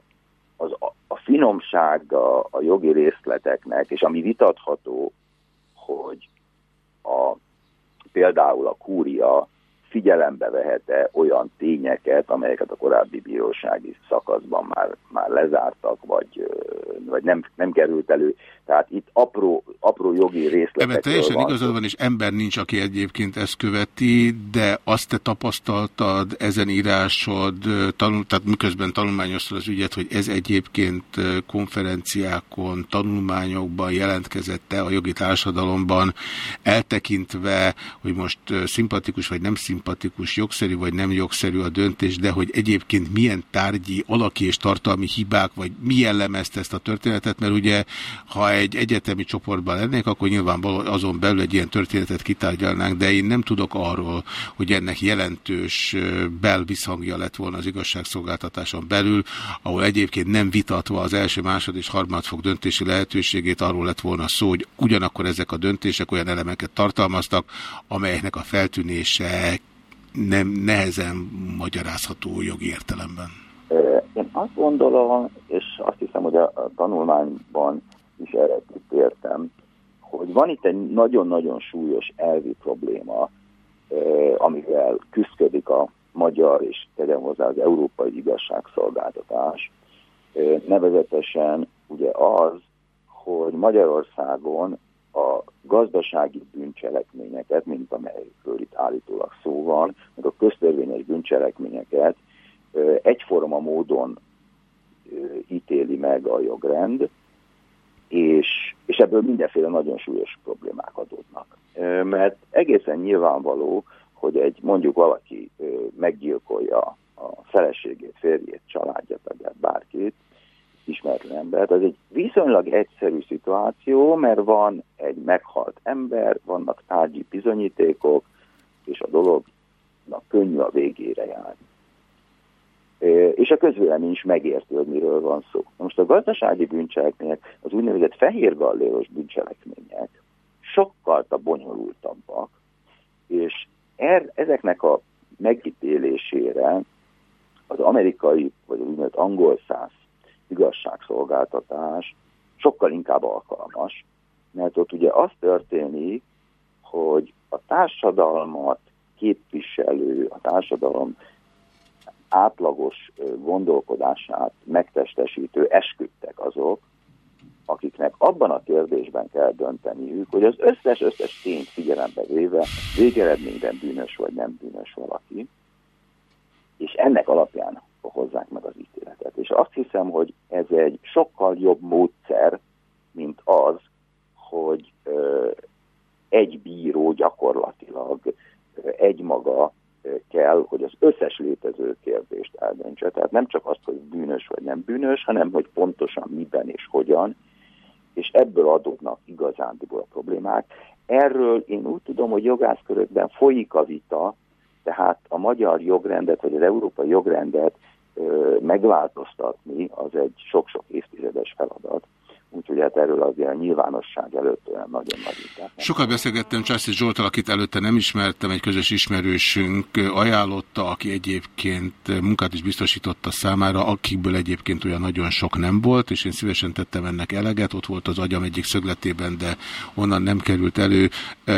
Speaker 8: az, a finomság a, a jogi részleteknek, és ami vitatható, hogy a, például a kúria figyelembe vehet-e olyan tényeket, amelyeket a korábbi bírósági szakaszban már, már lezártak, vagy, vagy nem, nem került elő. Tehát itt apró, apró jogi részletekről
Speaker 1: Ebben teljesen van. igazad van, és ember nincs, aki egyébként ezt követi, de azt te tapasztaltad ezen írásod, tanul, tehát miközben tanulmányoztad az ügyet, hogy ez egyébként konferenciákon, tanulmányokban jelentkezett-e a jogi társadalomban, eltekintve, hogy most szimpatikus vagy nem szimpatikus, szimpatikus, jogszerű vagy nem jogszerű a döntés, de hogy egyébként milyen tárgyi, alaki és tartalmi hibák, vagy mi jellemezte ezt a történetet, mert ugye, ha egy egyetemi csoportban lennék, akkor nyilvánvalóan azon belül egy ilyen történetet kitárgyalnánk, de én nem tudok arról, hogy ennek jelentős belviszhangja lett volna az igazságszolgáltatáson belül, ahol egyébként nem vitatva az első, másod és harmadfok döntési lehetőségét arról lett volna szó, hogy ugyanakkor ezek a döntések olyan elemeket tartalmaztak, amelyeknek a feltűnése nem nehezen magyarázható jogi értelemben?
Speaker 8: Én azt gondolom, és azt hiszem, hogy a, tanulmányban is erre értem, hogy van itt egy nagyon-nagyon súlyos elvi probléma, amivel küzdik a magyar és tegyem hozzá az európai igazságszolgáltatás, nevezetesen ugye az, hogy Magyarországon a gazdasági bűncselekményeket, mint amelyekről itt állítólag szó van, meg a köztörvényes bűncselekményeket egyforma módon ítéli meg a jogrend, és, és ebből mindenféle nagyon súlyos problémák adódnak. Mert egészen nyilvánvaló, hogy egy mondjuk valaki meggyilkolja a feleségét, férjét, családját, bárkit, ismeretlen embert, az egy viszonylag egyszerű szituáció, mert van egy meghalt ember, vannak tárgyi bizonyítékok, és a dolognak könnyű a végére járni. És a közvélemény is megérti, hogy miről van szó. Most a gazdasági bűncselekmények, az úgynevezett fehér galléros bűncselekmények sokkal bonyolultabbak, és er, ezeknek a megítélésére az amerikai, vagy az úgynevezett angol száz igazságszolgáltatás sokkal inkább alkalmas, mert ott ugye az történik, hogy a társadalmat képviselő, a társadalom átlagos gondolkodását megtestesítő esküdtek azok, akiknek abban a kérdésben kell dönteniük, hogy az összes-összes tényt figyelembe véve végeredményben bűnös vagy nem bűnös valaki, és ennek alapján hozzák meg az ítéletet. És azt hiszem, hogy ez egy sokkal jobb módszer, mint az, hogy egy bíró gyakorlatilag egymaga kell, hogy az összes létező kérdést eldöntse. Tehát nem csak azt, hogy bűnös vagy nem bűnös, hanem hogy pontosan miben és hogyan, és ebből adódnak igazándiból a problémák. Erről én úgy tudom, hogy jogászkörökben folyik a vita, tehát a magyar jogrendet, vagy az európai jogrendet megváltoztatni az egy sok-sok évtizedes feladat úgyhogy hát erről azért a nyilvánosság előtt olyan nagyon nagy vitát.
Speaker 1: Sokat beszélgettem Császló Zsoltal, akit előtte nem ismertem, egy közös ismerősünk ajánlotta, aki egyébként munkát is biztosította számára, akikből egyébként olyan nagyon sok nem volt, és én szívesen tettem ennek eleget, ott volt az agyam egyik szögletében, de onnan nem került elő.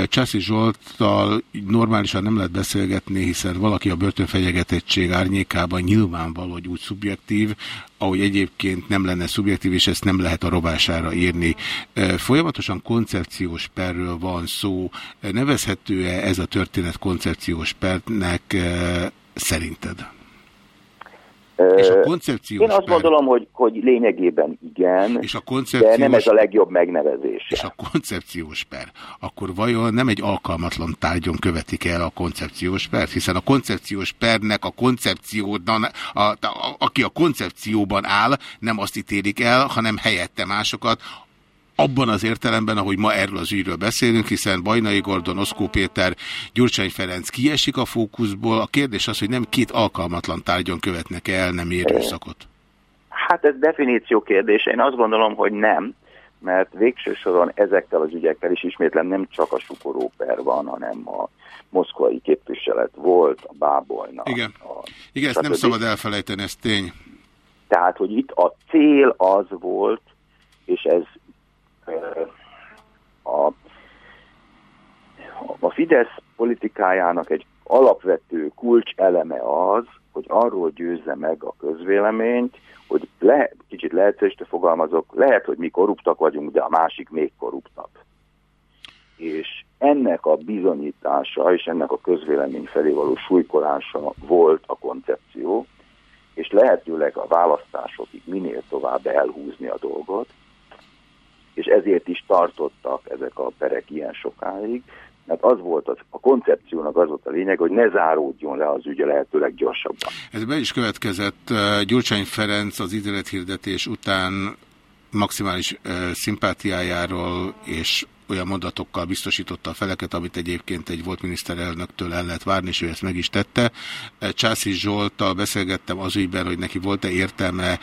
Speaker 1: Császló Zsoltal normálisan nem lehet beszélgetni, hiszen valaki a börtönfenyegetettség árnyékában nyilvánvaló, hogy úgy szubjektív, ahogy egyébként nem lenne szubjektív, és ezt nem lehet a rovására írni. Folyamatosan koncepciós perről van szó. Nevezhető-e ez a történet koncepciós pernek szerinted?
Speaker 8: És a koncepciós Én azt per... gondolom, hogy, hogy lényegében igen, és a koncepciós... de nem ez a legjobb megnevezés.
Speaker 1: És a koncepciós per, akkor vajon nem egy alkalmatlan tárgyon követik el a koncepciós per? Hiszen a koncepciós pernek a koncepcióban, a, a, a, aki a koncepcióban áll, nem azt ítélik el, hanem helyette másokat, abban az értelemben, ahogy ma erről az ügyről beszélünk, hiszen Bajnai Gordon, Oszkó Péter, Gyurcsány Ferenc kiesik a fókuszból. A kérdés az, hogy nem két alkalmatlan tárgyon követnek el nem érőszakot.
Speaker 8: Hát ez definíció kérdése. Én azt gondolom, hogy nem, mert végső soron ezekkel az ügyekkel is ismétlem nem csak a sukoróper van, hanem a moszkvai képviselet volt, a bábolna.
Speaker 1: Igen, a, Igen ezt nem szabad elfelejteni, ez tény.
Speaker 8: Tehát, hogy itt a cél az volt, és ez a, a Fidesz politikájának egy alapvető kulcs eleme az, hogy arról győzze meg a közvéleményt, hogy le, kicsit lehetőségre fogalmazok, lehet, hogy mi korruptak vagyunk, de a másik még korruptabb. És ennek a bizonyítása és ennek a közvélemény felé való súlykolása volt a koncepció, és lehetőleg a választásokig minél tovább elhúzni a dolgot, és ezért is tartottak ezek a perek ilyen sokáig, mert az volt az, a koncepciónak az volt a lényeg, hogy ne záródjon le az ügy a lehetőleg gyorsabban.
Speaker 1: Ez be is következett. Gyurcsány Ferenc az ítélet után maximális szimpátiájáról és olyan mondatokkal biztosította a feleket, amit egyébként egy volt miniszterelnöktől el lehet várni, és ő ezt meg is tette. Császi Zsoltal beszélgettem az ügyben, hogy neki volt-e értelme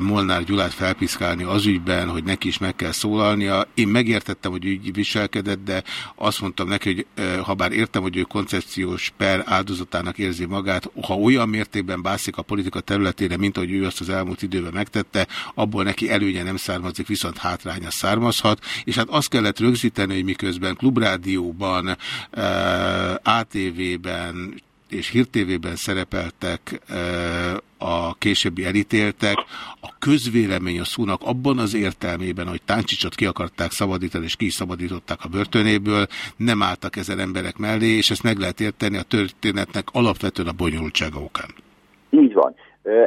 Speaker 1: Molnár Gyulát felpiszkálni az ügyben, hogy neki is meg kell szólalnia. Én megértettem, hogy úgy viselkedett, de azt mondtam neki, hogy ha bár értem, hogy ő koncepciós per áldozatának érzi magát, ha olyan mértékben bászik a politika területére, mint ahogy ő azt az elmúlt időben megtette, abból neki előnye nem származik, viszont hátránya származhat, és hát azt kellett rögzíteni, rögzíteni, hogy miközben klubrádióban, eh, ATV-ben és hírtévében szerepeltek eh, a későbbi elítéltek, a közvélemény a szónak abban az értelmében, hogy Táncsicsot ki akarták szabadítani, és ki szabadították a börtönéből, nem álltak ezen emberek mellé, és ezt meg lehet érteni a történetnek alapvetően a bonyolultsága okán.
Speaker 8: Így van.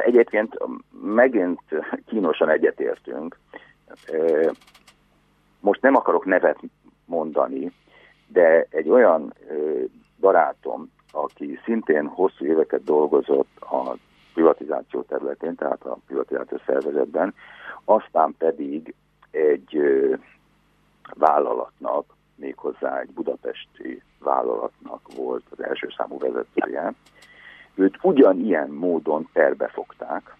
Speaker 8: Egyébként megint kínosan egyetértünk most nem akarok nevet mondani, de egy olyan barátom, aki szintén hosszú éveket dolgozott a privatizáció területén, tehát a privatizáció szervezetben, aztán pedig egy vállalatnak, méghozzá egy budapesti vállalatnak volt az első számú vezetője. Őt ugyanilyen módon perbefogták,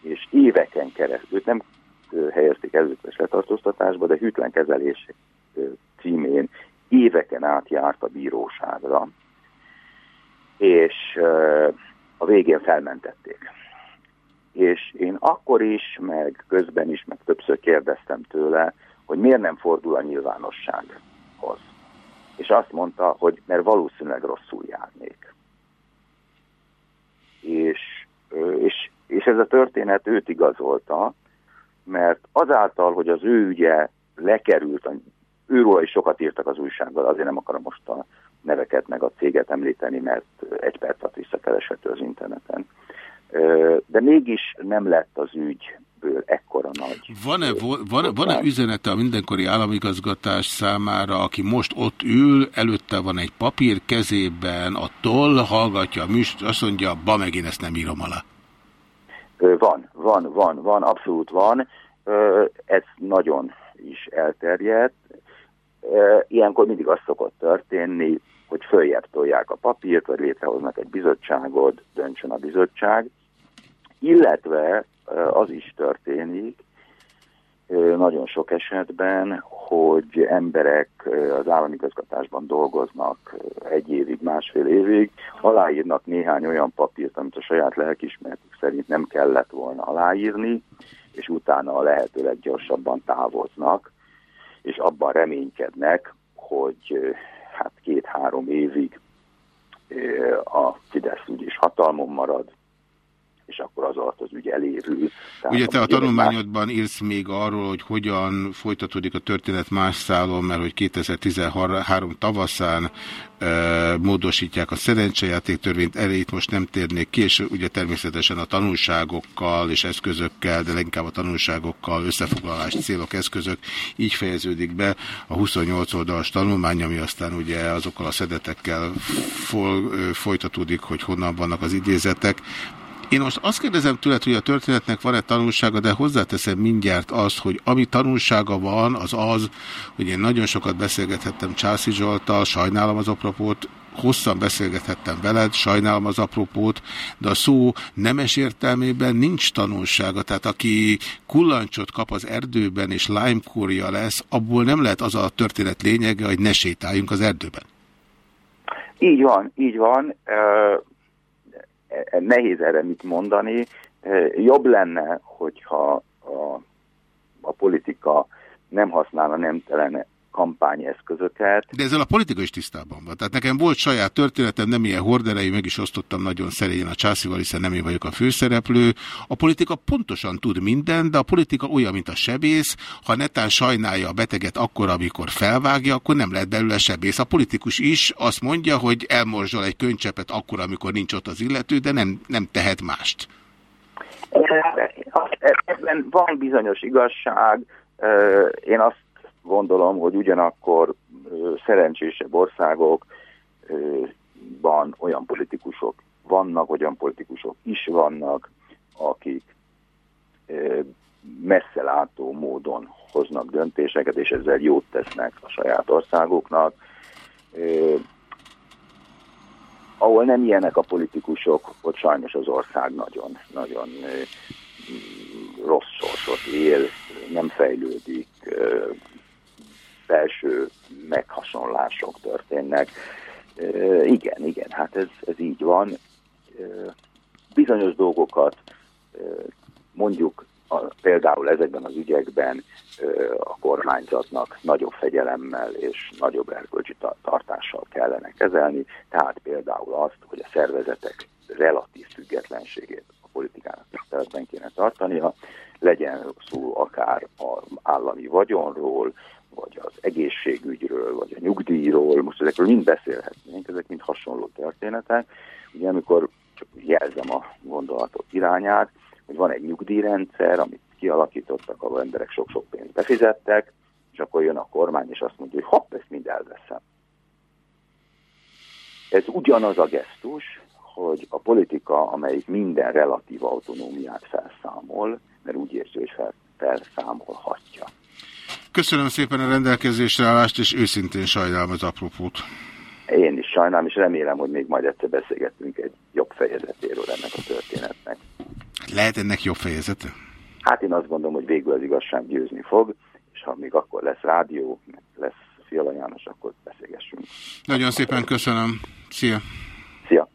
Speaker 8: és éveken keresztül, őt nem helyezték előzetes letartóztatásba, de hűtlen kezelés címén éveken át járt a bíróságra, és a végén felmentették. És én akkor is, meg közben is, meg többször kérdeztem tőle, hogy miért nem fordul a nyilvánossághoz. És azt mondta, hogy mert valószínűleg rosszul járnék. És, és, és ez a történet őt igazolta, mert azáltal, hogy az ő ügye lekerült, őről is sokat írtak az újságban, azért nem akarom most a neveket meg a céget említeni, mert egy perc alatt visszakereshető az interneten. De mégis nem lett az ügy ből ekkora nagy.
Speaker 1: Van-e van, van-e üzenete a mindenkori államigazgatás számára, aki most ott ül, előtte van egy papír kezében, a toll hallgatja a műsor, azt mondja, ba megint ezt nem írom alá.
Speaker 8: Van, van, van, van, abszolút van. Ez nagyon is elterjedt. Ilyenkor mindig az szokott történni, hogy följebb tolják a papírt, vagy létrehoznak egy bizottságot, döntsön a bizottság. Illetve az is történik, nagyon sok esetben, hogy emberek az állami közgatásban dolgoznak egy évig, másfél évig, aláírnak néhány olyan papírt, amit a saját lelkismeretük szerint nem kellett volna aláírni, és utána a lehető leggyorsabban távoznak, és abban reménykednek, hogy hát két-három évig a Fidesz úgyis hatalmon marad, és akkor az alatt az ügy elérül.
Speaker 1: Tehát Ugye te a tanulmányodban írsz még arról, hogy hogyan folytatódik a történet más szálon, mert hogy 2013 tavaszán e, módosítják a szerencsejátéktörvényt, erre itt most nem térnék ki, és ugye természetesen a tanulságokkal és eszközökkel, de leginkább a tanulságokkal, összefoglalás, célok, eszközök, így fejeződik be a 28 oldalas tanulmány, ami aztán ugye azokkal a szedetekkel folytatódik, hogy honnan vannak az idézetek. Én most azt kérdezem tőled, hogy a történetnek van-e tanulsága, de hozzáteszem mindjárt azt, hogy ami tanulsága van, az az, hogy én nagyon sokat beszélgethettem Császi Zsoltal, sajnálom az apropót, hosszan beszélgethettem veled, sajnálom az apropót, de a szó nemes értelmében nincs tanulsága. Tehát aki kullancsot kap az erdőben és limekórja lesz, abból nem lehet az a történet lényege, hogy ne sétáljunk az erdőben.
Speaker 8: Így van, így van nehéz erre mit mondani. Jobb lenne, hogyha a, a politika nem használna nemtelen kampányeszközöket.
Speaker 1: De ezzel a politika is tisztában van. Tehát nekem volt saját történetem, nem ilyen horderei, meg is osztottam nagyon szerényen a császival, hiszen nem én vagyok a főszereplő. A politika pontosan tud minden, de a politika olyan, mint a sebész. Ha netán sajnálja a beteget akkor, amikor felvágja, akkor nem lehet belőle sebész. A politikus is azt mondja, hogy elmorzsol egy könycsepet akkor, amikor nincs ott az illető, de nem, nem tehet mást.
Speaker 8: Ebben van bizonyos igazság. Én azt gondolom, hogy ugyanakkor szerencsésebb országokban olyan politikusok vannak, olyan politikusok is vannak, akik messze látó módon hoznak döntéseket, és ezzel jót tesznek a saját országoknak. Ahol nem ilyenek a politikusok, ott sajnos az ország nagyon, nagyon rossz sorsot él, nem fejlődik, belső meghasonlások történnek. Igen, igen, hát ez, ez így van. Bizonyos dolgokat mondjuk például ezekben az ügyekben a kormányzatnak nagyobb fegyelemmel és nagyobb erkölcsi tartással kellene kezelni, tehát például azt, hogy a szervezetek relatív függetlenségét a politikának tiszteletben kéne tartania, legyen szó akár az állami vagyonról, vagy az egészségügyről, vagy a nyugdíjról, most ezekről mind beszélhetnénk, ezek mind hasonló történetek. Ugye amikor csak jelzem a gondolatot irányát, hogy van egy nyugdíjrendszer, amit kialakítottak, ahol emberek sok-sok pénzt befizettek, és akkor jön a kormány, és azt mondja, hogy hopp, ezt mind elveszem. Ez ugyanaz a gesztus, hogy a politika, amelyik minden relatív autonómiát felszámol, mert úgy érzi, hogy fel, felszámolhatja.
Speaker 1: Köszönöm szépen a rendelkezésre állást, és őszintén sajnálom az apropót.
Speaker 8: Én is sajnálom, és remélem, hogy még majd egyszer beszélgetünk egy jobb fejezetéről ennek a történetnek.
Speaker 1: Lehet ennek jobb fejezete?
Speaker 8: Hát én azt gondolom, hogy végül az igazság győzni fog, és ha még akkor lesz rádió, lesz Fiala János, akkor beszélgessünk.
Speaker 1: Nagyon szépen köszönöm. Szia!
Speaker 8: Szia!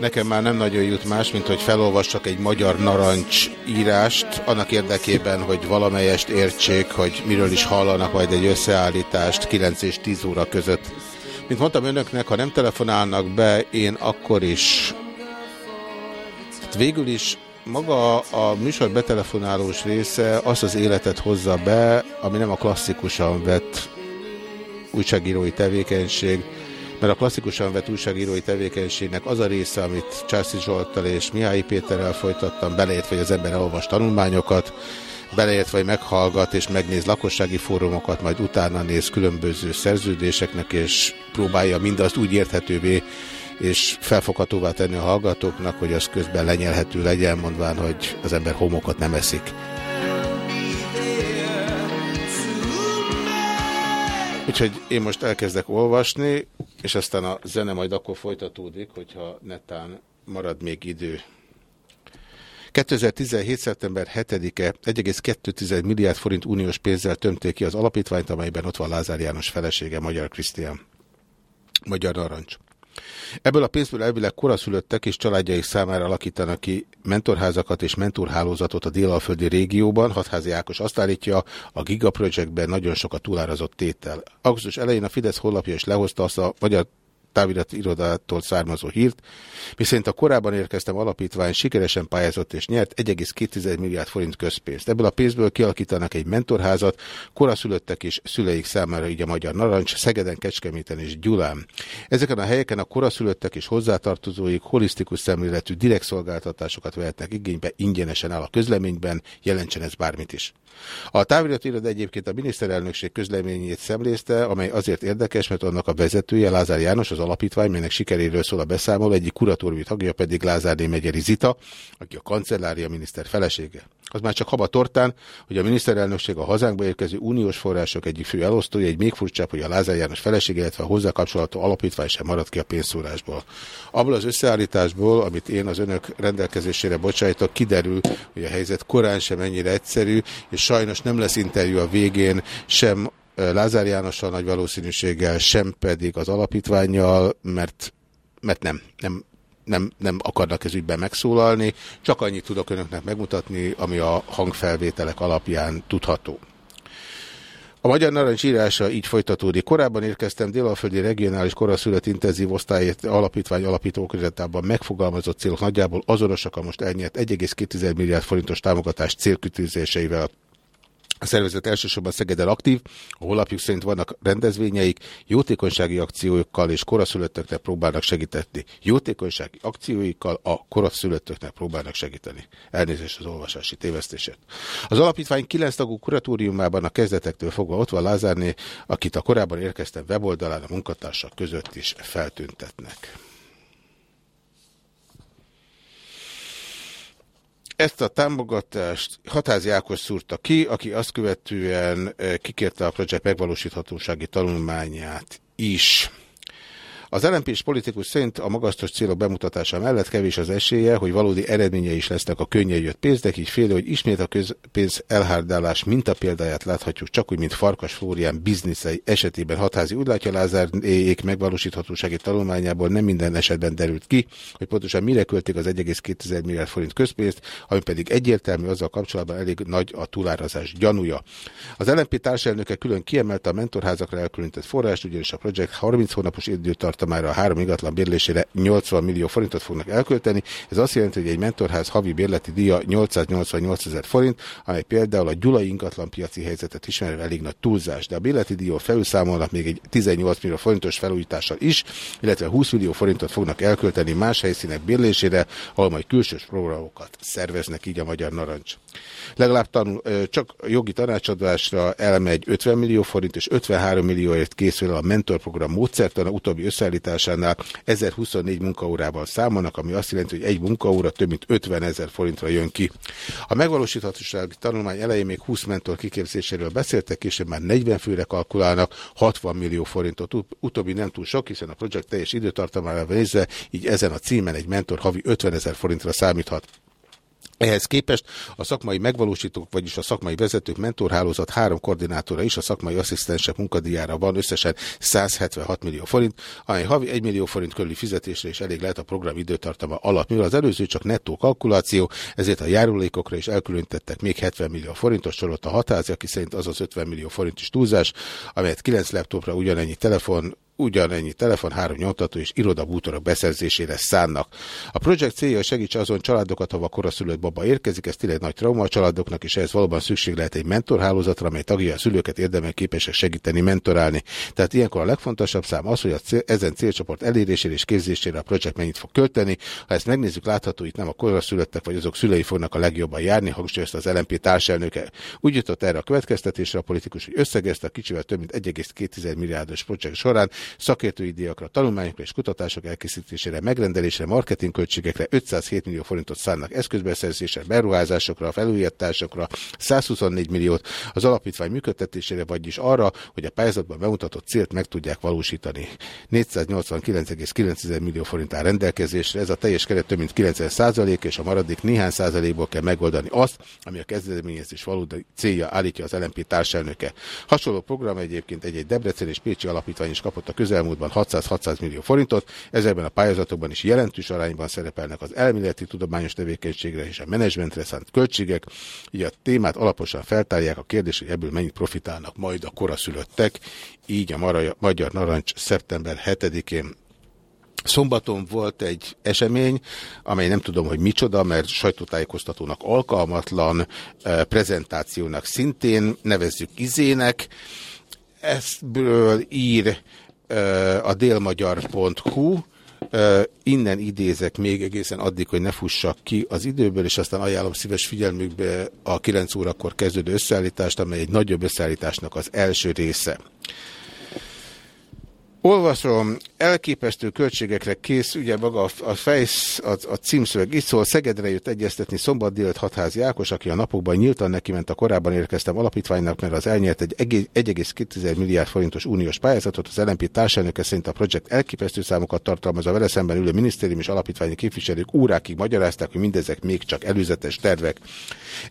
Speaker 1: Nekem már nem nagyon jut más, mint hogy felolvassak egy magyar narancs írást, annak érdekében, hogy valamelyest értsék, hogy miről is hallanak majd egy összeállítást 9 és 10 óra között. Mint mondtam önöknek, ha nem telefonálnak be, én akkor is. Hát végül is maga a műsor betelefonálós része azt az életet hozza be, ami nem a klasszikusan vett újságírói tevékenység, mert a klasszikusan vett újságírói tevékenységnek az a része, amit Császi Zsolttal és Mihály Péterrel folytattam, beleértve, hogy az ember elolvas tanulmányokat, beleértve, hogy meghallgat és megnéz lakossági fórumokat, majd utána néz különböző szerződéseknek, és próbálja mindazt úgy érthetővé és felfoghatóvá tenni a hallgatóknak, hogy az közben lenyelhető legyen, mondván, hogy az ember homokat nem eszik. Úgyhogy én most elkezdek olvasni, és aztán a zene majd akkor folytatódik, hogyha netán marad még idő. 2017. szeptember 7-e 1,2 milliárd forint uniós pénzzel tömték ki az alapítványt, amelyben ott van Lázár János felesége, Magyar Krisztián. Magyar Narancs. Ebből a pénzből elvileg koraszülöttek és családjaik számára alakítanak ki mentorházakat és mentorhálózatot a délalföldi régióban. Hatházi Ákos azt állítja, a Giga Projectben nagyon sok a túlárazott tétel. Augusztus elején a Fidesz honlapja is lehozta azt a magyar távirati irodától származó hírt, miszerint a korábban érkeztem alapítvány sikeresen pályázott és nyert 1,2 milliárd forint közpénzt. Ebből a pénzből kialakítanak egy mentorházat, koraszülöttek és szüleik számára így a Magyar Narancs, Szegeden, Kecskeméten és Gyulán. Ezeken a helyeken a koraszülöttek és hozzátartozóik holisztikus szemléletű direkt szolgáltatásokat vehetnek igénybe ingyenesen áll a közleményben, jelentsen ez bármit is. A távirati iroda egyébként a miniszterelnökség közleményét szemlézte, amely azért érdekes, mert annak a vezetője Lázár János, alapítvány, melynek sikeréről szól a beszámoló, egyik kuratóriumi tagja pedig Lázár Megyeri Zita, aki a kancellária miniszter felesége. Az már csak haba tortán, hogy a miniszterelnökség a hazánkba érkező uniós források egyik fő elosztója, egy még furcsább, hogy a Lázár János felesége, illetve a hozzá kapcsolatú alapítvány sem maradt ki a pénzszórásból. Abból az összeállításból, amit én az önök rendelkezésére bocsájtok, kiderül, hogy a helyzet korán sem ennyire egyszerű, és sajnos nem lesz interjú a végén sem Lázár Jánossal nagy valószínűséggel, sem pedig az alapítványjal, mert, mert nem, nem, nem, nem akarnak ez ügyben megszólalni, csak annyit tudok önöknek megmutatni, ami a hangfelvételek alapján tudható. A Magyar Narancs írása így folytatódik. Korábban érkeztem Délalföldi Regionális Koraszület Intenzív Osztály Alapítvány alapítóközetában megfogalmazott célok nagyjából azonosak a most elnyert 1,2 milliárd forintos támogatás célkütőzéseivel. A szervezet elsősorban Szegeden aktív, a honlapjuk szerint vannak rendezvényeik, jótékonysági akciókkal és koraszülöttöknek próbálnak segíteni. Jótékonysági akcióikkal a koraszülöttöknek próbálnak segíteni. Elnézést az olvasási tévesztését. Az alapítvány 9 tagú kuratóriumában a kezdetektől fogva ott van Lázárné, akit a korábban érkeztem weboldalán a munkatársak között is feltüntetnek. Ezt a támogatást Hatázi Ákos szúrta ki, aki azt követően eh, kikérte a projekt megvalósíthatósági tanulmányát is. Az lmp politikus szerint a magasztos célok bemutatása mellett kevés az esélye, hogy valódi eredménye is lesznek a könnyen jött pénznek, így félő, hogy ismét a közpénz elhárdálás példáját láthatjuk, csak úgy, mint Farkas Flórián bizniszei esetében hatázi. Úgy látja Lázár éjék megvalósíthatósági tanulmányából nem minden esetben derült ki, hogy pontosan mire költik az 1,2 milliárd forint közpénzt, ami pedig egyértelmű azzal kapcsolatban elég nagy a túlárazás gyanúja. Az LNP társelnöke külön kiemelte a mentorházakra elkülönített forrást, ugyanis a projekt 30 hónapos időtart tartomára a három ingatlan bérlésére 80 millió forintot fognak elkölteni. Ez azt jelenti, hogy egy mentorház havi bérleti díja 888 ezer forint, amely például a gyulai ingatlan piaci helyzetet ismerve elég nagy túlzás, de a bérleti díjról felülszámolnak még egy 18 millió forintos felújítással is, illetve 20 millió forintot fognak elkölteni más helyszínek bérlésére, ahol majd külsős programokat szerveznek így a Magyar Narancs. Legalább tanul, csak jogi tanácsadásra elmegy 50 millió forint, és 53 millióért készül a mentorprogram módszertana utóbbi összeállításánál 1024 munkaórával számolnak, ami azt jelenti, hogy egy munkaóra több mint 50 ezer forintra jön ki. A megvalósíthatósági tanulmány elején még 20 mentor kiképzéséről beszéltek, később már 40 főre kalkulálnak 60 millió forintot. Utóbbi nem túl sok, hiszen a projekt teljes időtartamára nézve, így ezen a címen egy mentor havi 50 ezer forintra számíthat. Ehhez képest a szakmai megvalósítók, vagyis a szakmai vezetők mentorhálózat három koordinátora is a szakmai asszisztensek munkadíjára van összesen 176 millió forint, amely havi 1 millió forint körüli fizetésre is elég lehet a program időtartama alatt. Mivel az előző csak nettó kalkuláció, ezért a járulékokra is elkülönítettek még 70 millió forintos sorolt a hatázi, aki szerint az az 50 millió forint is túlzás, amelyet 9 laptopra ugyanennyi telefon ugyanennyi telefon, három nyomtató és irodabútorok beszerzésére szánnak. A projekt célja segíts azon családokat, ha a koraszülött baba érkezik, ez tényleg nagy trauma a családoknak, és ehhez valóban szükség lehet egy mentorhálózatra, amely tagja a szülőket érdemel képesek segíteni, mentorálni. Tehát ilyenkor a legfontosabb szám az, hogy a cél, ezen célcsoport elérésére és képzésére a projekt mennyit fog költeni. Ha ezt megnézzük, látható, itt nem a koraszülöttek vagy azok szülei fognak a legjobban járni, hangsúlyozta az LMP társelnöke. Úgy jutott erre a következtetésre a politikus, hogy összegezte a kicsivel több mint 1,2 milliárdos projekt során szakértői díjakra, tanulmányokra és kutatások elkészítésére, megrendelésre, marketingköltségekre 507 millió forintot szánnak eszközbeszerzésre, beruházásokra, felújításokra, 124 milliót az alapítvány működtetésére, vagyis arra, hogy a pályázatban bemutatott célt meg tudják valósítani. 489,9 millió forint áll rendelkezésre, ez a teljes keret több mint 90 százalék, és a maradék néhány százalékból kell megoldani azt, ami a kezdeményezés valódi célja állítja az LMP társelnöke. Hasonló program egyébként egy-egy Debrecen és Pécsi alapítvány is kapott a közelmúltban 600-600 millió forintot, ezekben a pályázatokban is jelentős arányban szerepelnek az elméleti tudományos tevékenységre és a menedzsmentre szánt költségek, így a témát alaposan feltárják a kérdés, hogy ebből mennyit profitálnak majd a koraszülöttek, így a Magyar Narancs szeptember 7-én Szombaton volt egy esemény, amely nem tudom, hogy micsoda, mert sajtótájékoztatónak alkalmatlan, eh, prezentációnak szintén, nevezzük izének. Ezből ír a délmagyar.hu, innen idézek még egészen addig, hogy ne fussak ki az időből, és aztán ajánlom szíves figyelmükbe a 9 órakor kezdődő összeállítást, amely egy nagyobb összeállításnak az első része. Olvasom, elképesztő költségekre kész, ugye maga a, a, fejsz, a, a címszöveg itt szól, Szegedre jött egyeztetni szombat délt hatházi Ákos, aki a napokban nyíltan neki ment a korábban érkeztem alapítványnak, mert az elnyert egy 1,2 milliárd forintos uniós pályázatot, az LNP társelnöke szerint a projekt elképesztő számokat tartalmaz, a vele szemben ülő minisztérium és alapítványi képviselők órákig magyarázták, hogy mindezek még csak előzetes tervek.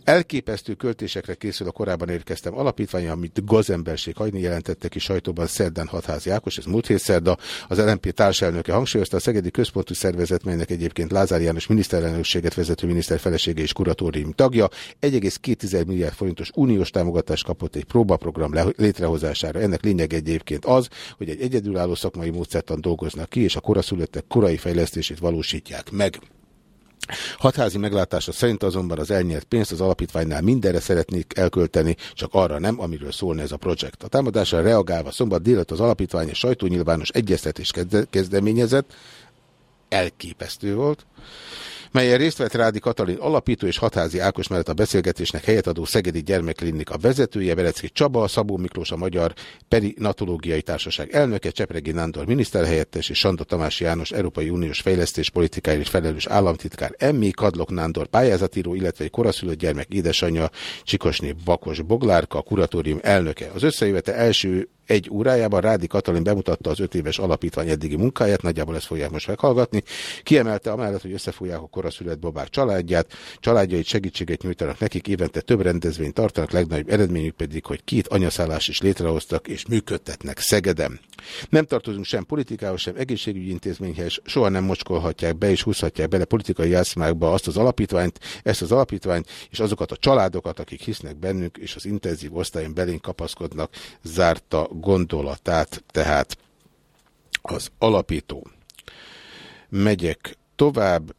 Speaker 1: Elképesztő költésekre készül a korábban érkeztem alapítvány, amit gazemberség hagyni jelentettek ki sajtóban szerdán hatházi Ákos, ez múlt hét szerda. Az LNP társelnöke hangsúlyozta a Szegedi Központi Szervezet, melynek egyébként Lázár János miniszterelnökséget vezető miniszter felesége és kuratórium tagja. 1,2 milliárd forintos uniós támogatást kapott egy próbaprogram létrehozására. Ennek lényeg egyébként az, hogy egy egyedülálló szakmai módszertan dolgoznak ki, és a koraszülöttek korai fejlesztését valósítják meg. Hatházi meglátása szerint azonban az elnyert pénzt az alapítványnál mindenre szeretnék elkölteni, csak arra nem, amiről szólna ez a projekt. A támadásra reagálva szombat délután az alapítvány és sajtónyilvános egyeztetés kezdeményezett, elképesztő volt, melyen részt vett Rádi Katalin alapító és Hatházi Ákos mellett a beszélgetésnek helyet adó Szegedi Gyermekklinika vezetője, Verecki Csaba, Szabó Miklós a Magyar Perinatológiai Társaság elnöke, Csepregi Nándor miniszterhelyettes és Sanda Tamás János Európai Uniós Fejlesztés politikáért felelős államtitkár Emmi, Kadlok Nándor pályázatíró, illetve egy koraszülött gyermek édesanyja Csikosné Bakos Boglárka, kuratórium elnöke. Az összejövetel első egy órájában Rádi Katalin bemutatta az öt éves alapítvány eddigi munkáját, nagyjából ezt fogják most meghallgatni. Kiemelte amellett, hogy összefogják a koraszület babák családját, családjait segítséget nyújtanak nekik, évente több rendezvényt tartanak, legnagyobb eredményük pedig, hogy két anyaszállás is létrehoztak és működtetnek Szegedem. Nem tartozunk sem politikához, sem egészségügyi intézményhez, soha nem mocskolhatják be és húzhatják bele politikai játszmákba azt az alapítványt, ezt az alapítványt és azokat a családokat, akik hisznek bennünk és az intenzív osztályon belénk kapaszkodnak, zárta gondolatát, tehát az alapító. Megyek tovább.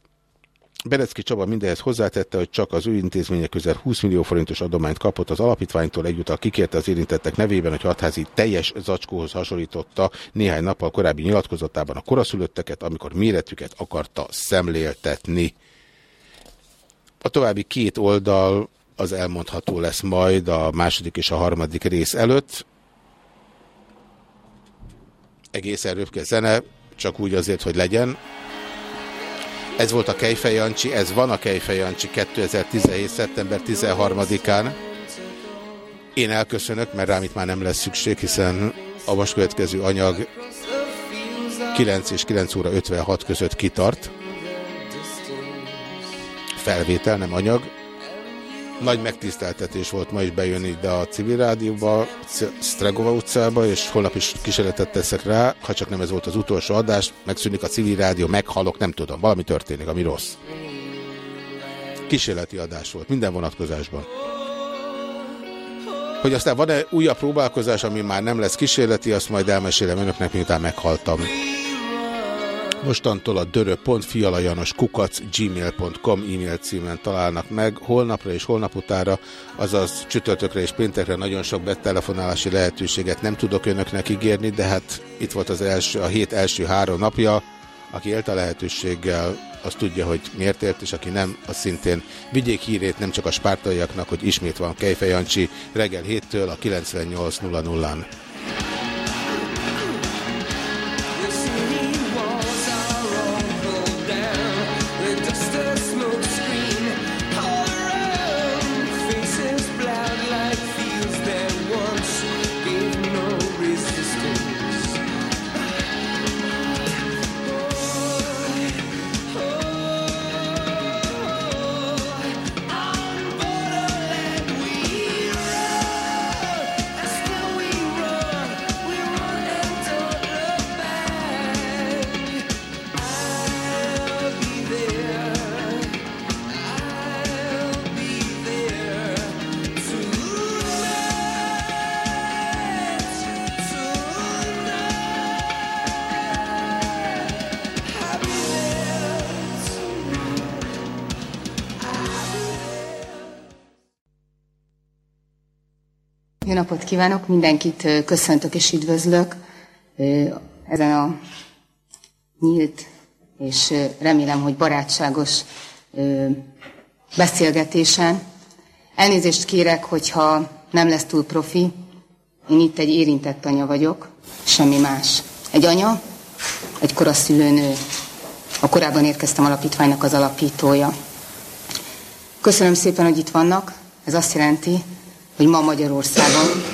Speaker 1: Berecki Csaba mindehhez hozzátette, hogy csak az ő intézménye közel 20 millió forintos adományt kapott az alapítványtól, egyúttal kikérte az érintettek nevében, hogy hatházi teljes zacskóhoz hasonlította néhány nappal korábbi nyilatkozatában a koraszülötteket, amikor méretüket akarta szemléltetni. A további két oldal az elmondható lesz majd a második és a harmadik rész előtt egészen röpke zene, csak úgy azért, hogy legyen. Ez volt a Kejfej Jancsi, ez van a Kejfej Jancsi 2017. szeptember 13-án. Én elköszönök, mert rám itt már nem lesz szükség, hiszen a most következő anyag 9 és 9 óra 56 között kitart. Felvétel, nem anyag. Nagy megtiszteltetés volt ma is bejönni ide a civil rádióba, Stregova utcába, és holnap is kísérletet teszek rá, ha csak nem ez volt az utolsó adás, megszűnik a civil rádió, meghalok, nem tudom, valami történik, ami rossz. Kísérleti adás volt, minden vonatkozásban. Hogy aztán van-e újabb próbálkozás, ami már nem lesz kísérleti, azt majd elmesélem önöknek, miután meghaltam. Mostantól a dörö.fialajanos kukac gmail.com e-mail címen találnak meg. Holnapra és holnap utára, azaz csütörtökre és péntekre nagyon sok betelefonálási lehetőséget nem tudok önöknek ígérni, de hát itt volt az első, a hét első három napja. Aki élt a lehetőséggel, az tudja, hogy miért ért, és aki nem, az szintén vigyék hírét nem csak a spártaiaknak, hogy ismét van Kejfej Jancsi reggel 7-től a 98.00-án.
Speaker 9: Jó napot kívánok, mindenkit köszöntök és üdvözlök ezen a nyílt és remélem, hogy barátságos beszélgetésen. Elnézést kérek, hogyha nem lesz túl profi. Én itt egy érintett anya vagyok, semmi más. Egy anya, egy koraszülőnő. A korábban érkeztem alapítványnak az alapítója. Köszönöm szépen, hogy itt vannak. Ez azt jelenti, hogy ma Magyarországon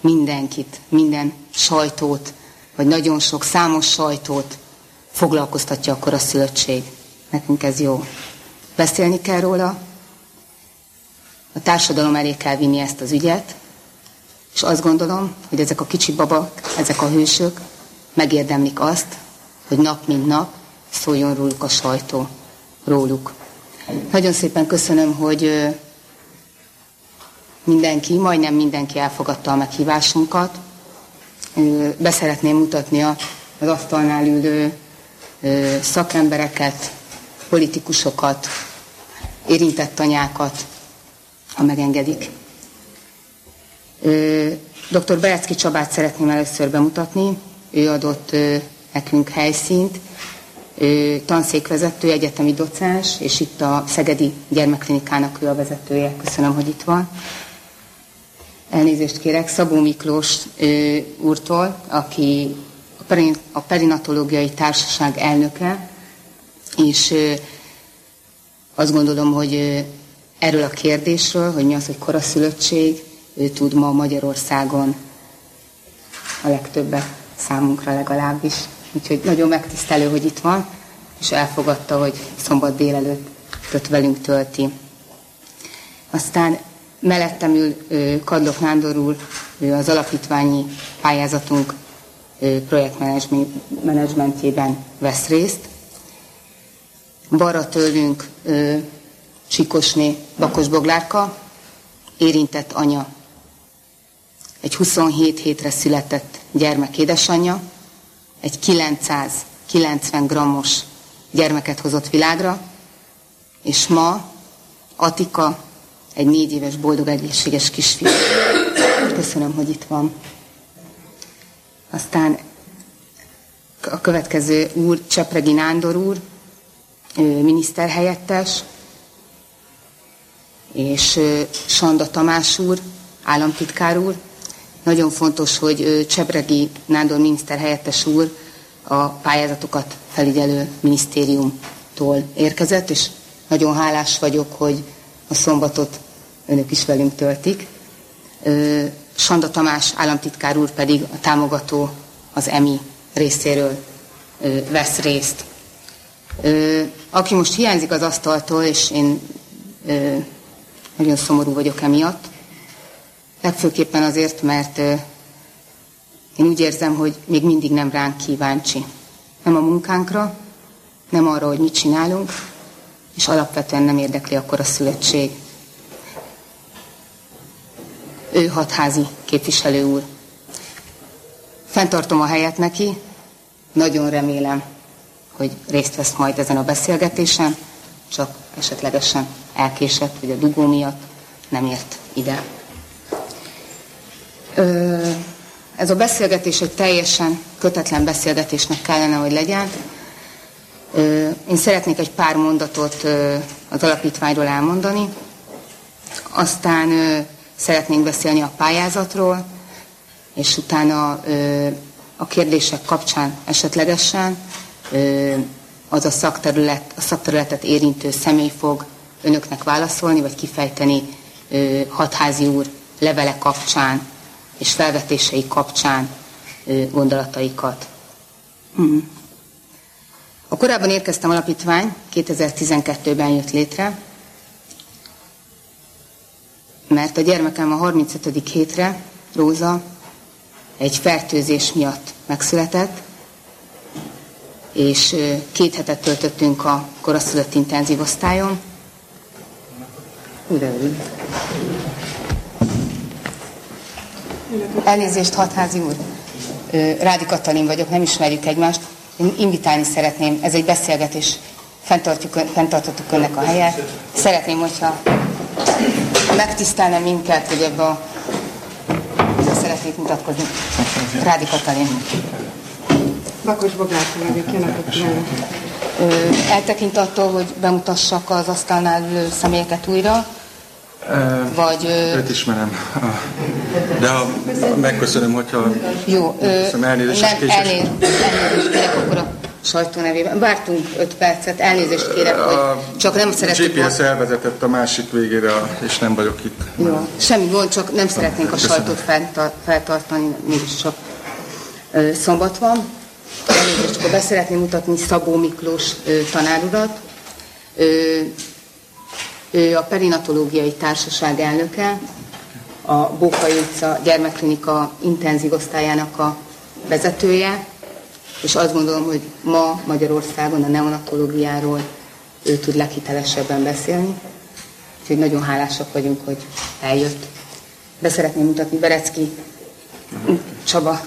Speaker 9: mindenkit, minden sajtót, vagy nagyon sok számos sajtót foglalkoztatja akkor a szülöttség. Nekünk ez jó. Beszélni kell róla, a társadalom elé kell vinni ezt az ügyet, és azt gondolom, hogy ezek a kicsi babak, ezek a hősök megérdemlik azt, hogy nap mint nap szóljon róluk a sajtó, róluk. Nagyon szépen köszönöm, hogy mindenki, majdnem mindenki elfogadta a meghívásunkat. Beszeretném mutatni az asztalnál ülő szakembereket, politikusokat, érintett anyákat, ha megengedik. Dr. Berecki Csabát szeretném először bemutatni. Ő adott nekünk helyszínt, ő tanszékvezető, egyetemi docens, és itt a Szegedi Gyermekklinikának ő a vezetője. Köszönöm, hogy itt van elnézést kérek, Szabó Miklós ö, úrtól, aki a, perin, a Perinatológiai Társaság elnöke, és ö, azt gondolom, hogy ö, erről a kérdésről, hogy mi az, hogy koraszülöttség, ő tud ma Magyarországon a legtöbbet számunkra legalábbis. Úgyhogy nagyon megtisztelő, hogy itt van, és elfogadta, hogy szombat délelőtt velünk tölti. Aztán Mellettem ül Kadlok Nándor úr, az alapítványi pályázatunk projektmenedzsmentjében vesz részt. Balra tőlünk Csikosné Bakos Boglárka, érintett anya, egy 27 hétre született gyermek édesanyja, egy 990 grammos gyermeket hozott világra, és ma Atika egy négy éves boldog egészséges kisfiú. Köszönöm, hogy itt van. Aztán a következő úr, Csepregi Nándor úr, miniszterhelyettes, és Sanda Tamás úr, államtitkár úr. Nagyon fontos, hogy Csepregi Nándor miniszterhelyettes úr a pályázatokat felügyelő minisztériumtól érkezett, és nagyon hálás vagyok, hogy a szombatot önök is velünk töltik. Sanda Tamás államtitkár úr pedig a támogató az EMI részéről vesz részt. Aki most hiányzik az asztaltól, és én nagyon szomorú vagyok emiatt, legfőképpen azért, mert én úgy érzem, hogy még mindig nem ránk kíváncsi. Nem a munkánkra, nem arra, hogy mit csinálunk, és alapvetően nem érdekli akkor a születség. Ő hatházi képviselő úr. Fentartom a helyet neki, nagyon remélem, hogy részt vesz majd ezen a beszélgetésen, csak esetlegesen elkésett, hogy a dugó miatt nem ért ide. Ö, ez a beszélgetés egy teljesen kötetlen beszélgetésnek kellene, hogy legyen. Ö, én szeretnék egy pár mondatot ö, az alapítványról elmondani, aztán szeretnénk beszélni a pályázatról, és utána ö, a kérdések kapcsán esetlegesen ö, az a, szakterület, a szakterületet érintő személy fog önöknek válaszolni, vagy kifejteni ö, hatházi úr levele kapcsán és felvetései kapcsán ö, gondolataikat. Hmm. A korábban érkeztem alapítvány 2012-ben jött létre, mert a gyermekem a 35. hétre, Róza, egy fertőzés miatt megszületett, és két hetet töltöttünk a koraszülött intenzív osztályon. Elnézést, hatházi úr. Rádi Katalin vagyok, nem ismerjük egymást. Én invitálni szeretném, ez egy beszélgetés, fenntartjuk, fenntartottuk önnek a helyet. Szeretném, hogyha megtisztelne minket, hogy ebbe a... Szeretnék mutatkozni. Rádi Katalin.
Speaker 6: Bakos Bogárka vagyok, jönök
Speaker 9: Eltekint attól, hogy bemutassak az asztalnál ülő személyeket újra, vagy...
Speaker 10: Őt ismerem. De ha megköszönöm, hogyha...
Speaker 9: Jó,
Speaker 10: köszönöm, elnézést,
Speaker 9: nem, elnézést, elnézést akkor a sajtó nevében. Vártunk öt percet, elnézést kérek, hogy csak nem
Speaker 10: A
Speaker 9: szeretnék...
Speaker 10: GPS elvezetett a másik végére, és nem vagyok itt.
Speaker 9: Jó, semmi gond, csak nem szeretnénk a sajtót feltar- feltartani, mégiscsak ö, szombat van. Elnézést, akkor beszeretném mutatni Szabó Miklós tanárurat. Ő a perinatológiai társaság elnöke, a Bókai utca gyermekklinika intenzív osztályának a vezetője, és azt gondolom, hogy ma Magyarországon a neonatológiáról ő tud leghitelesebben beszélni. Úgyhogy nagyon hálásak vagyunk, hogy eljött. Be szeretném mutatni Berecki Csaba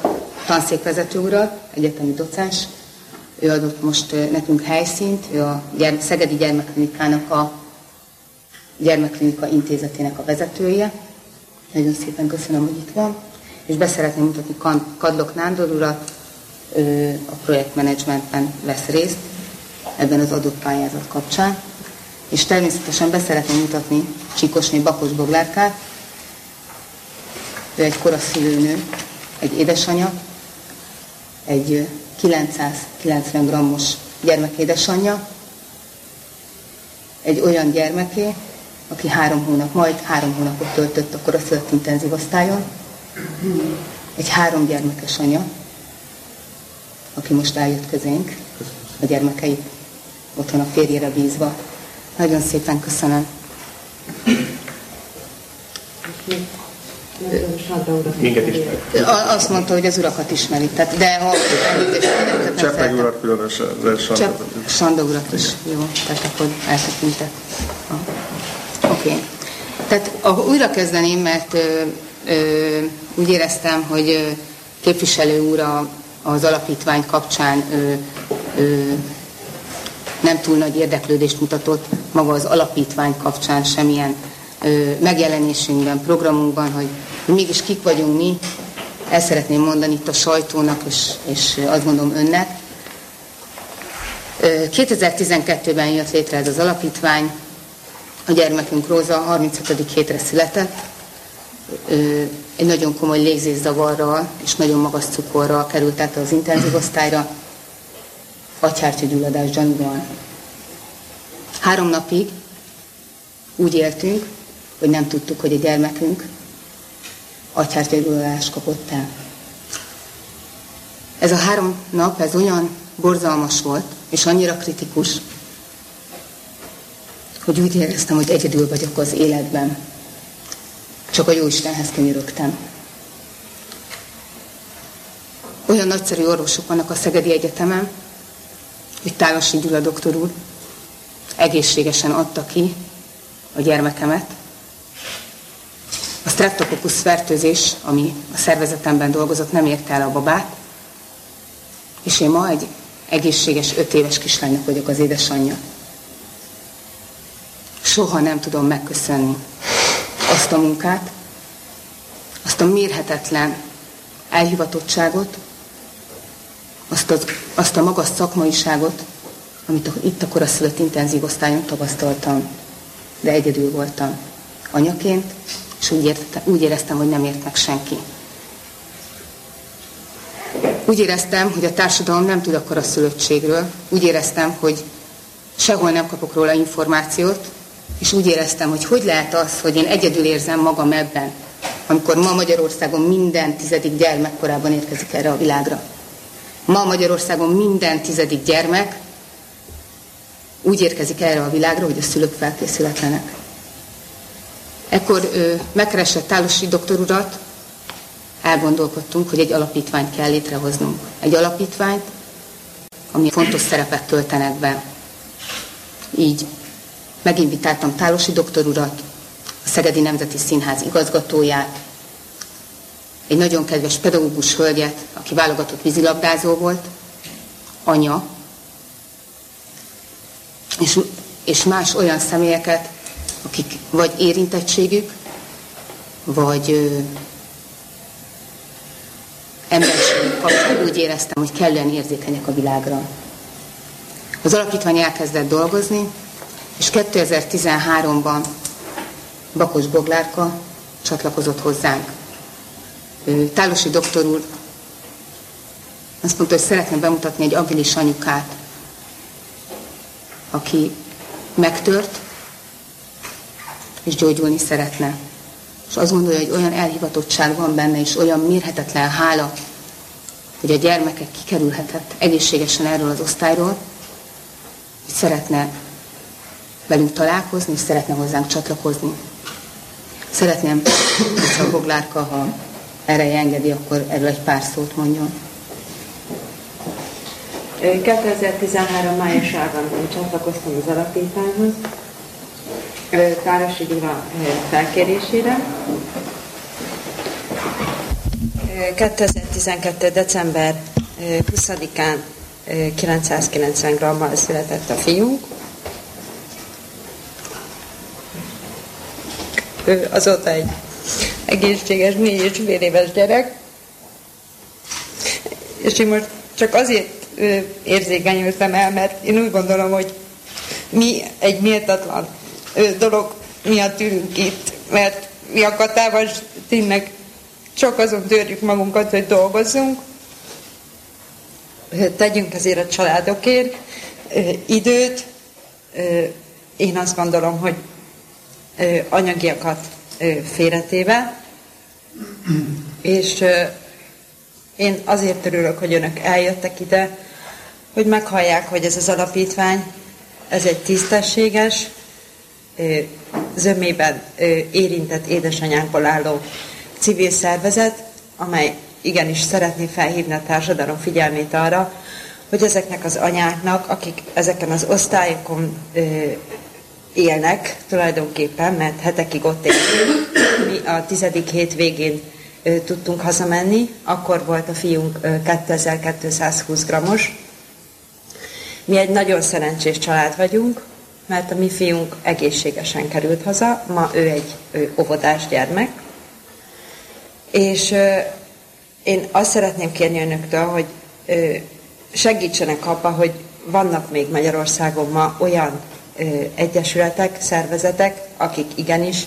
Speaker 9: tanszékvezető urat, egyetemi docens. Ő adott most nekünk helyszínt, ő a gyerm- Szegedi Gyermekklinikának a gyermekklinika intézetének a vezetője. Nagyon szépen köszönöm, hogy itt van. És beszeretném mutatni Kadlok Nándor urat, a projektmenedzsmentben vesz részt ebben az adott pályázat kapcsán. És természetesen beszeretném mutatni Csikosné Bakos Boglárkát. Ő egy koraszülőnő, egy édesanyja, egy ö, 990 grammos gyermekédesanyja, egy olyan gyermeké, aki három hónap, majd három hónapot töltött a koraszülött intenzív osztályon, egy három gyermekes anya, aki most eljött közénk, a gyermekeit otthon a férjére bízva. Nagyon szépen köszönöm.
Speaker 10: Minket is.
Speaker 9: A- Azt mondta, hogy az urakat ismeri, tehát, de ha
Speaker 10: Cseppeg urat különösen, az
Speaker 9: Csak
Speaker 10: Sandra.
Speaker 9: Sanda urat is, jó, tehát akkor eltekintett. Oké. Okay. Tehát újra kezdeném, mert ö, ö, úgy éreztem, hogy képviselő úr a, az alapítvány kapcsán ö, ö, nem túl nagy érdeklődést mutatott maga az alapítvány kapcsán semmilyen ö, megjelenésünkben, programunkban, hogy, mégis kik vagyunk mi. El szeretném mondani itt a sajtónak, és, és azt mondom önnek, Ö, 2012-ben jött létre ez az alapítvány, a gyermekünk Róza 35. hétre született, egy nagyon komoly légzészavarral és nagyon magas cukorral került át az intenzív osztályra, agyhártyagyulladás gyanúval. Három napig úgy éltünk, hogy nem tudtuk, hogy a gyermekünk agyhártyagyulladást kapott el. Ez a három nap, ez olyan borzalmas volt, és annyira kritikus, hogy úgy éreztem, hogy egyedül vagyok az életben. Csak a Jóistenhez könyörögtem. Olyan nagyszerű orvosok vannak a Szegedi Egyetemen, hogy Tálasi Gyula doktor úr egészségesen adta ki a gyermekemet. A streptococcus fertőzés, ami a szervezetemben dolgozott, nem érte el a babát, és én ma egy egészséges öt éves kislánynak vagyok az édesanyja. Soha nem tudom megköszönni azt a munkát, azt a mérhetetlen elhivatottságot, azt, az, azt a magas szakmaiságot, amit a, itt a koraszülött intenzív osztályon tapasztaltam, de egyedül voltam anyaként, és úgy, érte, úgy éreztem, hogy nem ért meg senki. Úgy éreztem, hogy a társadalom nem tud a szülöttségről, úgy éreztem, hogy sehol nem kapok róla információt, és úgy éreztem, hogy hogy lehet az, hogy én egyedül érzem magam ebben, amikor ma Magyarországon minden tizedik gyermek korábban érkezik erre a világra. Ma Magyarországon minden tizedik gyermek úgy érkezik erre a világra, hogy a szülők felkészületlenek. Ekkor ö, megkeresett Tálosi doktor urat, elgondolkodtunk, hogy egy alapítványt kell létrehoznunk. Egy alapítványt, ami fontos szerepet töltenek be. Így meginvitáltam Tálosi doktor urat, a Szegedi Nemzeti Színház igazgatóját, egy nagyon kedves pedagógus hölgyet, aki válogatott vízilabdázó volt, anya, és, és más olyan személyeket, akik vagy érintettségük, vagy ö, emberségük kapcsán úgy éreztem, hogy kellően érzékenyek a világra. Az alapítvány elkezdett dolgozni, és 2013-ban Bakos Boglárka csatlakozott hozzánk. Tálosi doktor úr azt mondta, hogy szeretne bemutatni egy agilis anyukát, aki megtört, és gyógyulni szeretne. És azt gondolja, hogy olyan elhivatottság van benne, és olyan mérhetetlen hála, hogy a gyermekek kikerülhetett egészségesen erről az osztályról, hogy szeretne velünk találkozni, és szeretne hozzánk csatlakozni. Szeretném, hogy a Boglárka, ha erre engedi, akkor erről egy pár szót mondjon.
Speaker 11: 2013 májusában csatlakoztam az alapítványhoz, Tárasi Gyula felkérésére. 2012. december 20-án 990 grammal született a fiunk. Ő azóta egy egészséges, négy és fél éves gyerek. És én most csak azért érzékenyültem el, mert én úgy gondolom, hogy mi egy méltatlan dolog miatt ülünk itt, mert mi a katával tényleg csak azon törjük magunkat, hogy dolgozzunk, tegyünk azért a családokért időt. Én azt gondolom, hogy anyagiakat félretéve, és én azért örülök, hogy önök eljöttek ide, hogy meghallják, hogy ez az alapítvány, ez egy tisztességes, zömében érintett édesanyákból álló civil szervezet, amely igenis szeretné felhívni a társadalom figyelmét arra, hogy ezeknek az anyáknak, akik ezeken az osztályokon élnek tulajdonképpen, mert hetekig ott élünk, mi a tizedik hét végén tudtunk hazamenni, akkor volt a fiunk 2220 grammos. Mi egy nagyon szerencsés család vagyunk, mert a mi fiunk egészségesen került haza, ma ő egy ő óvodás gyermek, és ö, én azt szeretném kérni önöktől, hogy ö, segítsenek abba, hogy vannak még Magyarországon ma olyan ö, egyesületek, szervezetek, akik igenis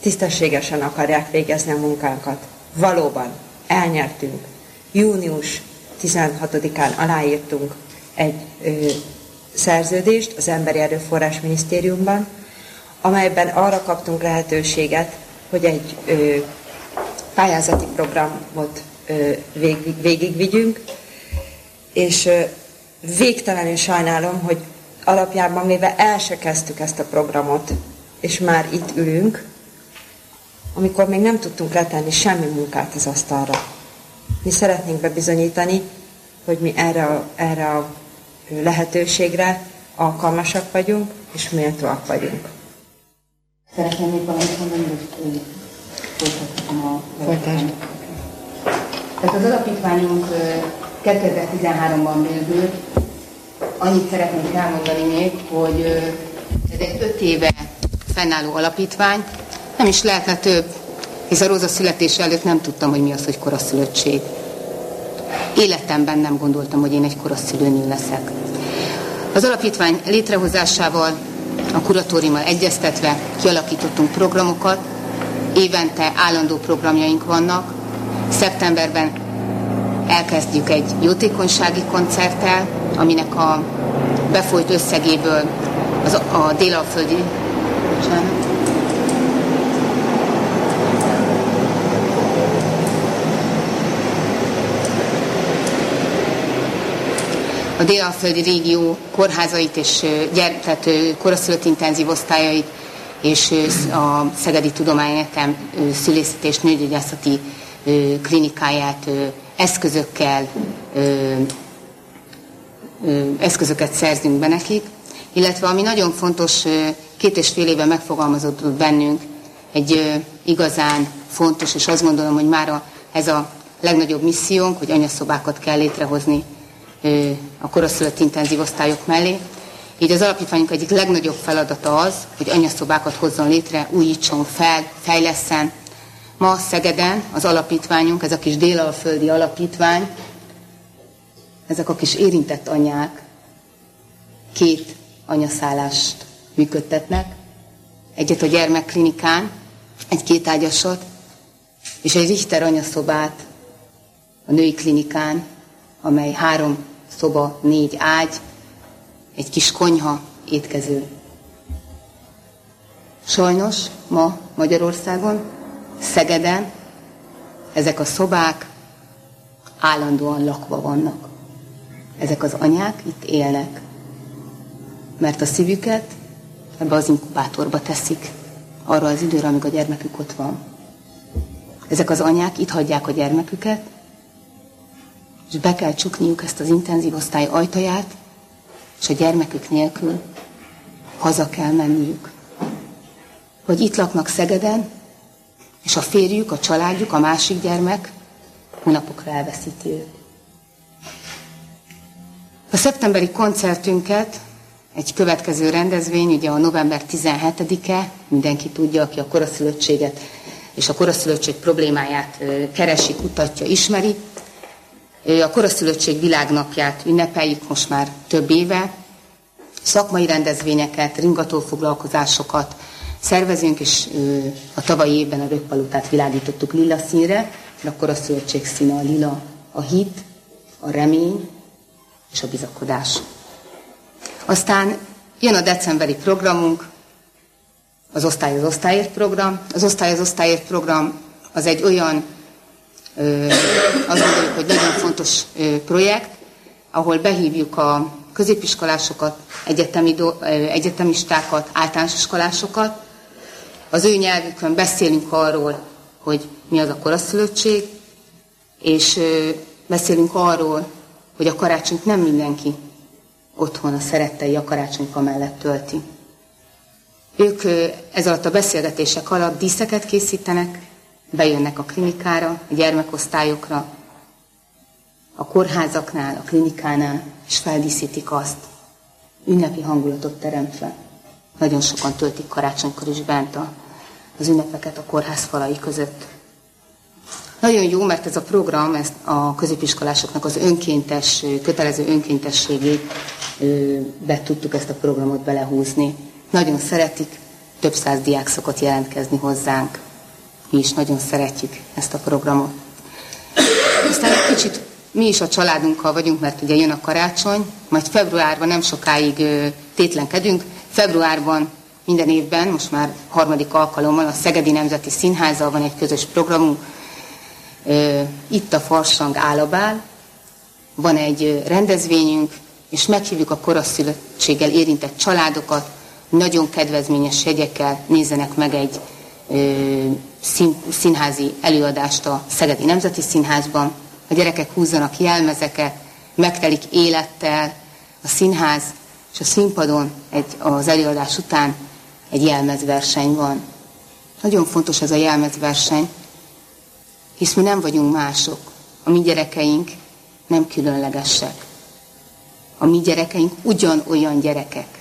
Speaker 11: tisztességesen akarják végezni a munkánkat. Valóban elnyertünk. Június 16-án aláírtunk egy ö, szerződést az Emberi Erőforrás Minisztériumban, amelyben arra kaptunk lehetőséget, hogy egy ö, pályázati programot ö, végig, végigvigyünk, és ö, végtelenül sajnálom, hogy alapjában mivel el se kezdtük ezt a programot, és már itt ülünk, amikor még nem tudtunk letenni semmi munkát az asztalra. Mi szeretnénk bebizonyítani, hogy mi erre a, erre a lehetőségre alkalmasak vagyunk, és méltóak vagyunk.
Speaker 9: Szeretném még valamit mondani, hogy folytathatom a. Tehát az alapítványunk 2013-ban bővült. Annyit szeretnék elmondani még, hogy ez egy öt éve fennálló alapítvány, nem is lehetne több, hisz a Róza születése előtt nem tudtam, hogy mi az, hogy koraszülöttség. Életemben nem gondoltam, hogy én egy koraszülőnő leszek. Az alapítvány létrehozásával, a kuratóriummal egyeztetve kialakítottunk programokat, évente állandó programjaink vannak. Szeptemberben elkezdjük egy jótékonysági koncerttel, aminek a befolyt összegéből az, a délalföldi a délalföldi régió kórházait és tehát koraszülött intenzív osztályait és a Szegedi Tudományegyetem szülészeti és nőgyógyászati klinikáját eszközökkel eszközöket szerzünk be nekik, illetve ami nagyon fontos, két és fél éve megfogalmazott bennünk egy igazán fontos, és azt gondolom, hogy már ez a legnagyobb missziónk, hogy anyaszobákat kell létrehozni a koraszülött intenzív osztályok mellé. Így az alapítványunk egyik legnagyobb feladata az, hogy anyaszobákat hozzon létre, újítson fel, fejleszen. Ma Szegeden az alapítványunk, ez a kis délalföldi alapítvány, ezek a kis érintett anyák két anyaszállást működtetnek. Egyet a gyermekklinikán, egy kétágyasat, és egy Richter anyaszobát a női klinikán, amely három szoba, négy ágy, egy kis konyha, étkező. Sajnos ma Magyarországon, Szegeden ezek a szobák állandóan lakva vannak. Ezek az anyák itt élnek, mert a szívüket ebbe az inkubátorba teszik, arra az időre, amíg a gyermekük ott van. Ezek az anyák itt hagyják a gyermeküket, és be kell csukniuk ezt az intenzív osztály ajtaját, és a gyermekük nélkül haza kell menniük. Hogy itt laknak Szegeden, és a férjük, a családjuk, a másik gyermek hónapokra elveszíti őt. Szeptemberi koncertünket egy következő rendezvény, ugye a november 17-e, mindenki tudja, aki a koraszülöttséget és a koraszülöttség problémáját keresi, kutatja, ismeri, a Koraszülöttség világnapját ünnepeljük most már több éve. Szakmai rendezvényeket, ringatófoglalkozásokat szervezünk, és a tavalyi évben a rökpalotát világítottuk lila színre, de a Koraszülöttség színe a lila, a hit, a remény és a bizakodás. Aztán jön a decemberi programunk, az Osztály az Osztályért program. Az Osztály az Osztályért program az egy olyan azt gondoljuk, hogy nagyon fontos projekt, ahol behívjuk a középiskolásokat, egyetemi, egyetemistákat, általános iskolásokat. Az ő nyelvükön beszélünk arról, hogy mi az a koraszülöttség, és beszélünk arról, hogy a karácsonyt nem mindenki otthon a szerettei a karácsonyfa mellett tölti. Ők ez alatt a beszélgetések alatt díszeket készítenek, bejönnek a klinikára, a gyermekosztályokra, a kórházaknál, a klinikánál, és feldíszítik azt, ünnepi hangulatot teremtve. Nagyon sokan töltik karácsonykor is bent a, az ünnepeket a kórház falai között. Nagyon jó, mert ez a program, ezt a középiskolásoknak az önkéntes, kötelező önkéntességét be tudtuk ezt a programot belehúzni. Nagyon szeretik, több száz diák szokott jelentkezni hozzánk mi is nagyon szeretjük ezt a programot. Aztán egy kicsit mi is a családunkkal vagyunk, mert ugye jön a karácsony, majd februárban nem sokáig tétlenkedünk. Februárban minden évben, most már harmadik alkalommal a Szegedi Nemzeti Színházzal van egy közös programunk. Itt a Farsang Állabál, van egy rendezvényünk, és meghívjuk a koraszülöttséggel érintett családokat, nagyon kedvezményes jegyekkel nézzenek meg egy szín, színházi előadást a Szegedi Nemzeti Színházban. A gyerekek húzzanak jelmezeket, megtelik élettel, a színház és a színpadon egy, az előadás után egy jelmezverseny van. Nagyon fontos ez a jelmezverseny, hisz mi nem vagyunk mások. A mi gyerekeink nem különlegesek. A mi gyerekeink ugyanolyan gyerekek,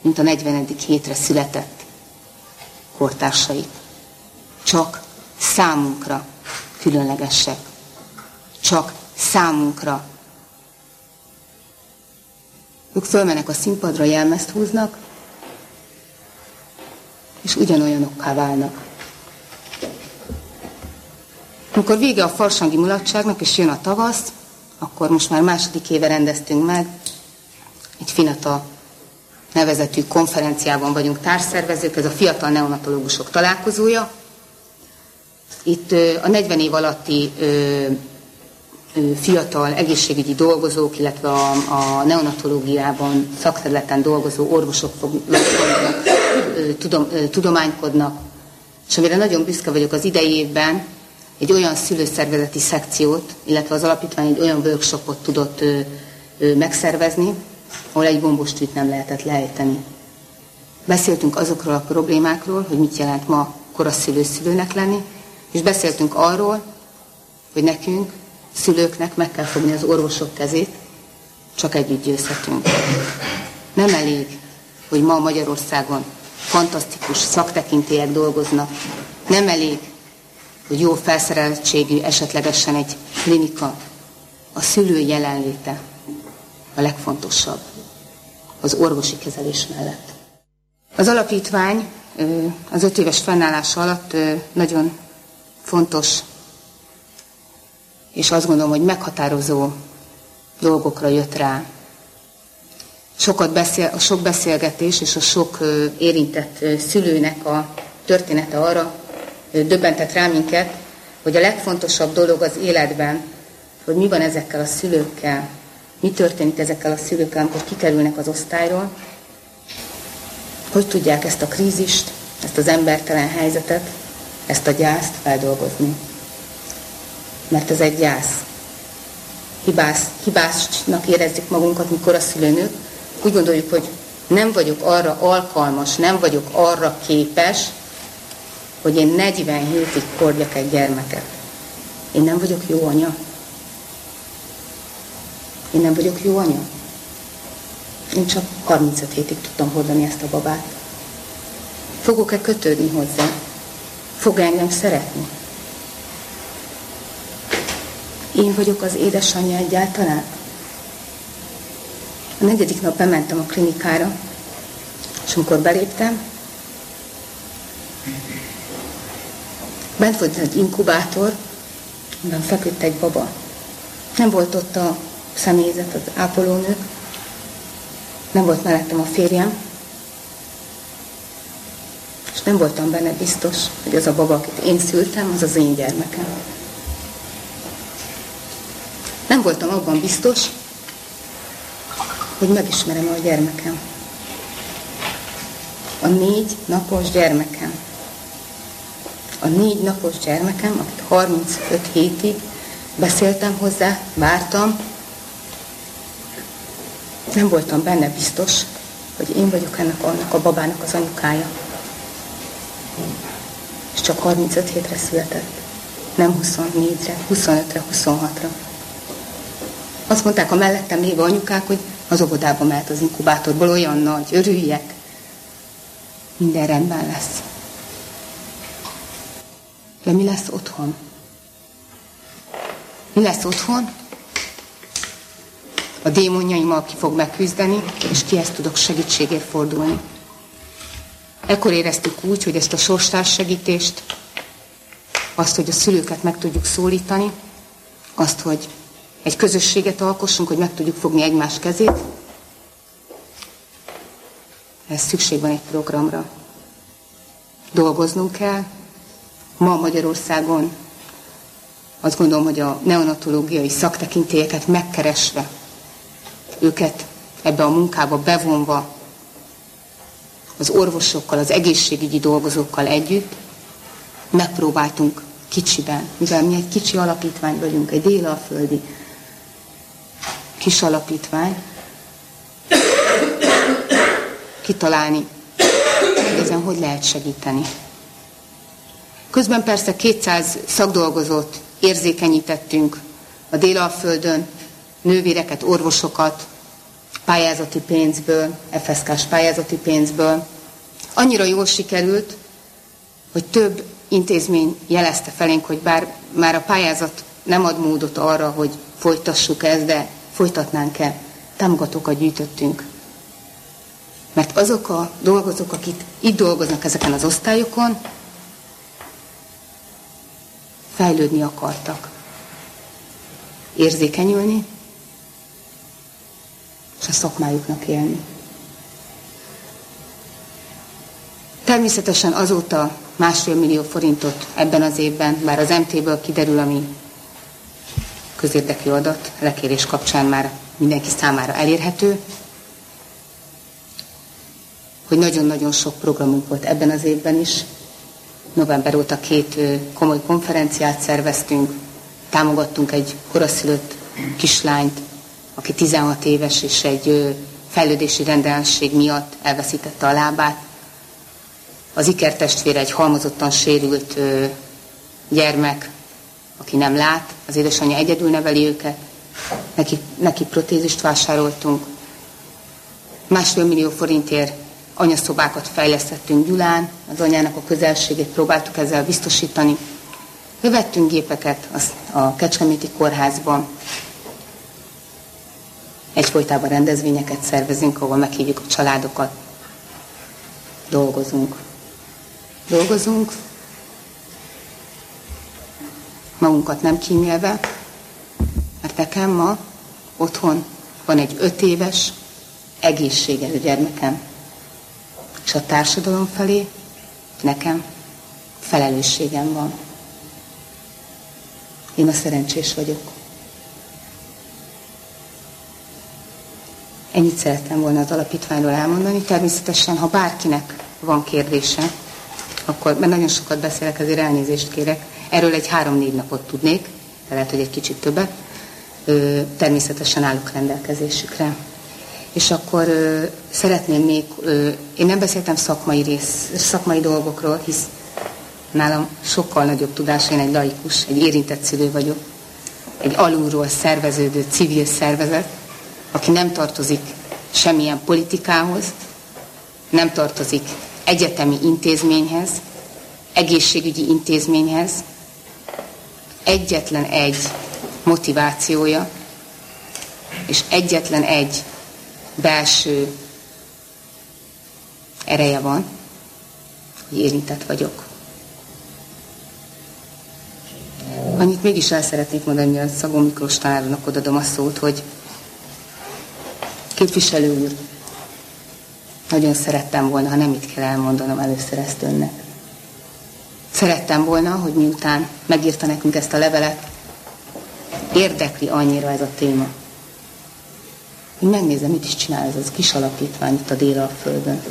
Speaker 9: mint a 40. hétre született kortársai. Csak számunkra különlegesek. Csak számunkra. Ők fölmenek a színpadra, jelmezt húznak, és ugyanolyanokká válnak. Amikor vége a farsangi mulatságnak, és jön a tavasz, akkor most már második éve rendeztünk meg egy Finata nevezetű konferenciában vagyunk társszervezők, ez a fiatal neonatológusok találkozója. Itt a 40 év alatti fiatal egészségügyi dolgozók, illetve a, a neonatológiában szakterületen dolgozó orvosok fognak, tudom, tudománykodnak. És amire nagyon büszke vagyok az idei évben, egy olyan szülőszervezeti szekciót, illetve az alapítvány egy olyan workshopot tudott ö, ö, megszervezni, ahol egy gombostűt nem lehetett lejteni. Beszéltünk azokról a problémákról, hogy mit jelent ma koraszülő szülőnek lenni, és beszéltünk arról, hogy nekünk, szülőknek meg kell fogni az orvosok kezét, csak együtt győzhetünk. Nem elég, hogy ma Magyarországon fantasztikus szaktekintélyek dolgoznak. Nem elég, hogy jó felszereltségű esetlegesen egy klinika. A szülő jelenléte a legfontosabb az orvosi kezelés mellett. Az alapítvány az öt éves fennállása alatt nagyon fontos, és azt gondolom, hogy meghatározó dolgokra jött rá. Sokat beszél, a sok beszélgetés és a sok érintett szülőnek a története arra döbbentett rá minket, hogy a legfontosabb dolog az életben, hogy mi van ezekkel a szülőkkel, mi történik ezekkel a szülőkkel, amikor kikerülnek az osztályról, hogy tudják ezt a krízist, ezt az embertelen helyzetet, ezt a gyászt feldolgozni. Mert ez egy gyász. Hibász, hibásnak érezzük magunkat, mikor a szülőnők. Úgy gondoljuk, hogy nem vagyok arra alkalmas, nem vagyok arra képes, hogy én 40 hétig kordjak egy gyermeket. Én nem vagyok jó anya. Én nem vagyok jó anya. Én csak 35 hétig tudtam hordani ezt a babát. Fogok-e kötődni hozzá? Fog engem szeretni? Én vagyok az édesanyja egyáltalán? A negyedik nap bementem a klinikára, és amikor beléptem, bent volt egy inkubátor, amiben feküdt egy baba. Nem volt ott a személyzet, az ápolónők, nem volt mellettem a férjem, és nem voltam benne biztos, hogy az a baba, akit én szültem, az az én gyermekem. Nem voltam abban biztos, hogy megismerem a gyermekem. A négy napos gyermekem. A négy napos gyermekem, akit 35 hétig beszéltem hozzá, vártam, nem voltam benne biztos, hogy én vagyok ennek annak a babának az anyukája. És csak 35 hétre született. Nem 24-re, 25-re, 26-ra. Azt mondták a mellettem lévő anyukák, hogy az óvodába mehet az inkubátorból, olyan nagy, örüljek. Minden rendben lesz. De mi lesz otthon? Mi lesz otthon? A démonjaimmal ki fog megküzdeni, és kihez tudok segítségért fordulni. Ekkor éreztük úgy, hogy ezt a sorstárs segítést, azt, hogy a szülőket meg tudjuk szólítani, azt, hogy egy közösséget alkossunk, hogy meg tudjuk fogni egymás kezét, ez szükség van egy programra. Dolgoznunk kell. Ma Magyarországon azt gondolom, hogy a neonatológiai szaktekintélyeket megkeresve, őket ebbe a munkába bevonva, az orvosokkal, az egészségügyi dolgozókkal együtt megpróbáltunk kicsiben, mivel mi egy kicsi alapítvány vagyunk, egy délalföldi kis alapítvány, kitalálni, hogy ezen hogy lehet segíteni. Közben persze 200 szakdolgozót érzékenyítettünk a Délalföldön, nővéreket, orvosokat, pályázati pénzből, FSK-s pályázati pénzből. Annyira jól sikerült, hogy több intézmény jelezte felénk, hogy bár már a pályázat nem ad módot arra, hogy folytassuk ezt, de folytatnánk-e, támogatókat gyűjtöttünk. Mert azok a dolgozók, akik itt dolgoznak ezeken az osztályokon, fejlődni akartak. Érzékenyülni, és a szakmájuknak élni. Természetesen azóta másfél millió forintot ebben az évben, bár az MT-ből kiderül, ami közérdekű adat, lekérés kapcsán már mindenki számára elérhető, hogy nagyon-nagyon sok programunk volt ebben az évben is. November óta két komoly konferenciát szerveztünk, támogattunk egy koraszülött kislányt, aki 16 éves és egy fejlődési rendellenesség miatt elveszítette a lábát. Az ikertestvére egy halmozottan sérült gyermek, aki nem lát, az édesanyja egyedül neveli őket, neki, neki protézist vásároltunk. Másfél millió forintért anyaszobákat fejlesztettünk Gyulán, az anyának a közelségét próbáltuk ezzel biztosítani. Követtünk gépeket a Kecskeméti kórházban, egyfolytában rendezvényeket szervezünk, ahol meghívjuk a családokat. Dolgozunk. Dolgozunk, magunkat nem kímélve, mert nekem ma otthon van egy öt éves, egészséges gyermekem. És a társadalom felé nekem felelősségem van. Én a szerencsés vagyok. Ennyit szerettem volna az alapítványról elmondani. Természetesen, ha bárkinek van kérdése, akkor, mert nagyon sokat beszélek, ezért elnézést kérek, erről egy három-négy napot tudnék, de lehet, hogy egy kicsit többet. Természetesen állok rendelkezésükre. És akkor ö, szeretném még, ö, én nem beszéltem szakmai rész, szakmai dolgokról, hisz nálam sokkal nagyobb tudás, én egy laikus, egy érintett szülő vagyok, egy alulról szerveződő civil szervezet, aki nem tartozik semmilyen politikához, nem tartozik egyetemi intézményhez, egészségügyi intézményhez, egyetlen egy motivációja, és egyetlen egy belső ereje van, hogy érintett vagyok. Annyit mégis el szeretnék mondani, a Szagó Miklós tanárónak odadom a szót, hogy Képviselő úr, nagyon szerettem volna, ha nem itt kell elmondanom először ezt önnek. Szerettem volna, hogy miután megírta nekünk ezt a levelet, érdekli annyira ez a téma, hogy megnézem, mit is csinál ez az kis alapítvány itt a Délalföldön.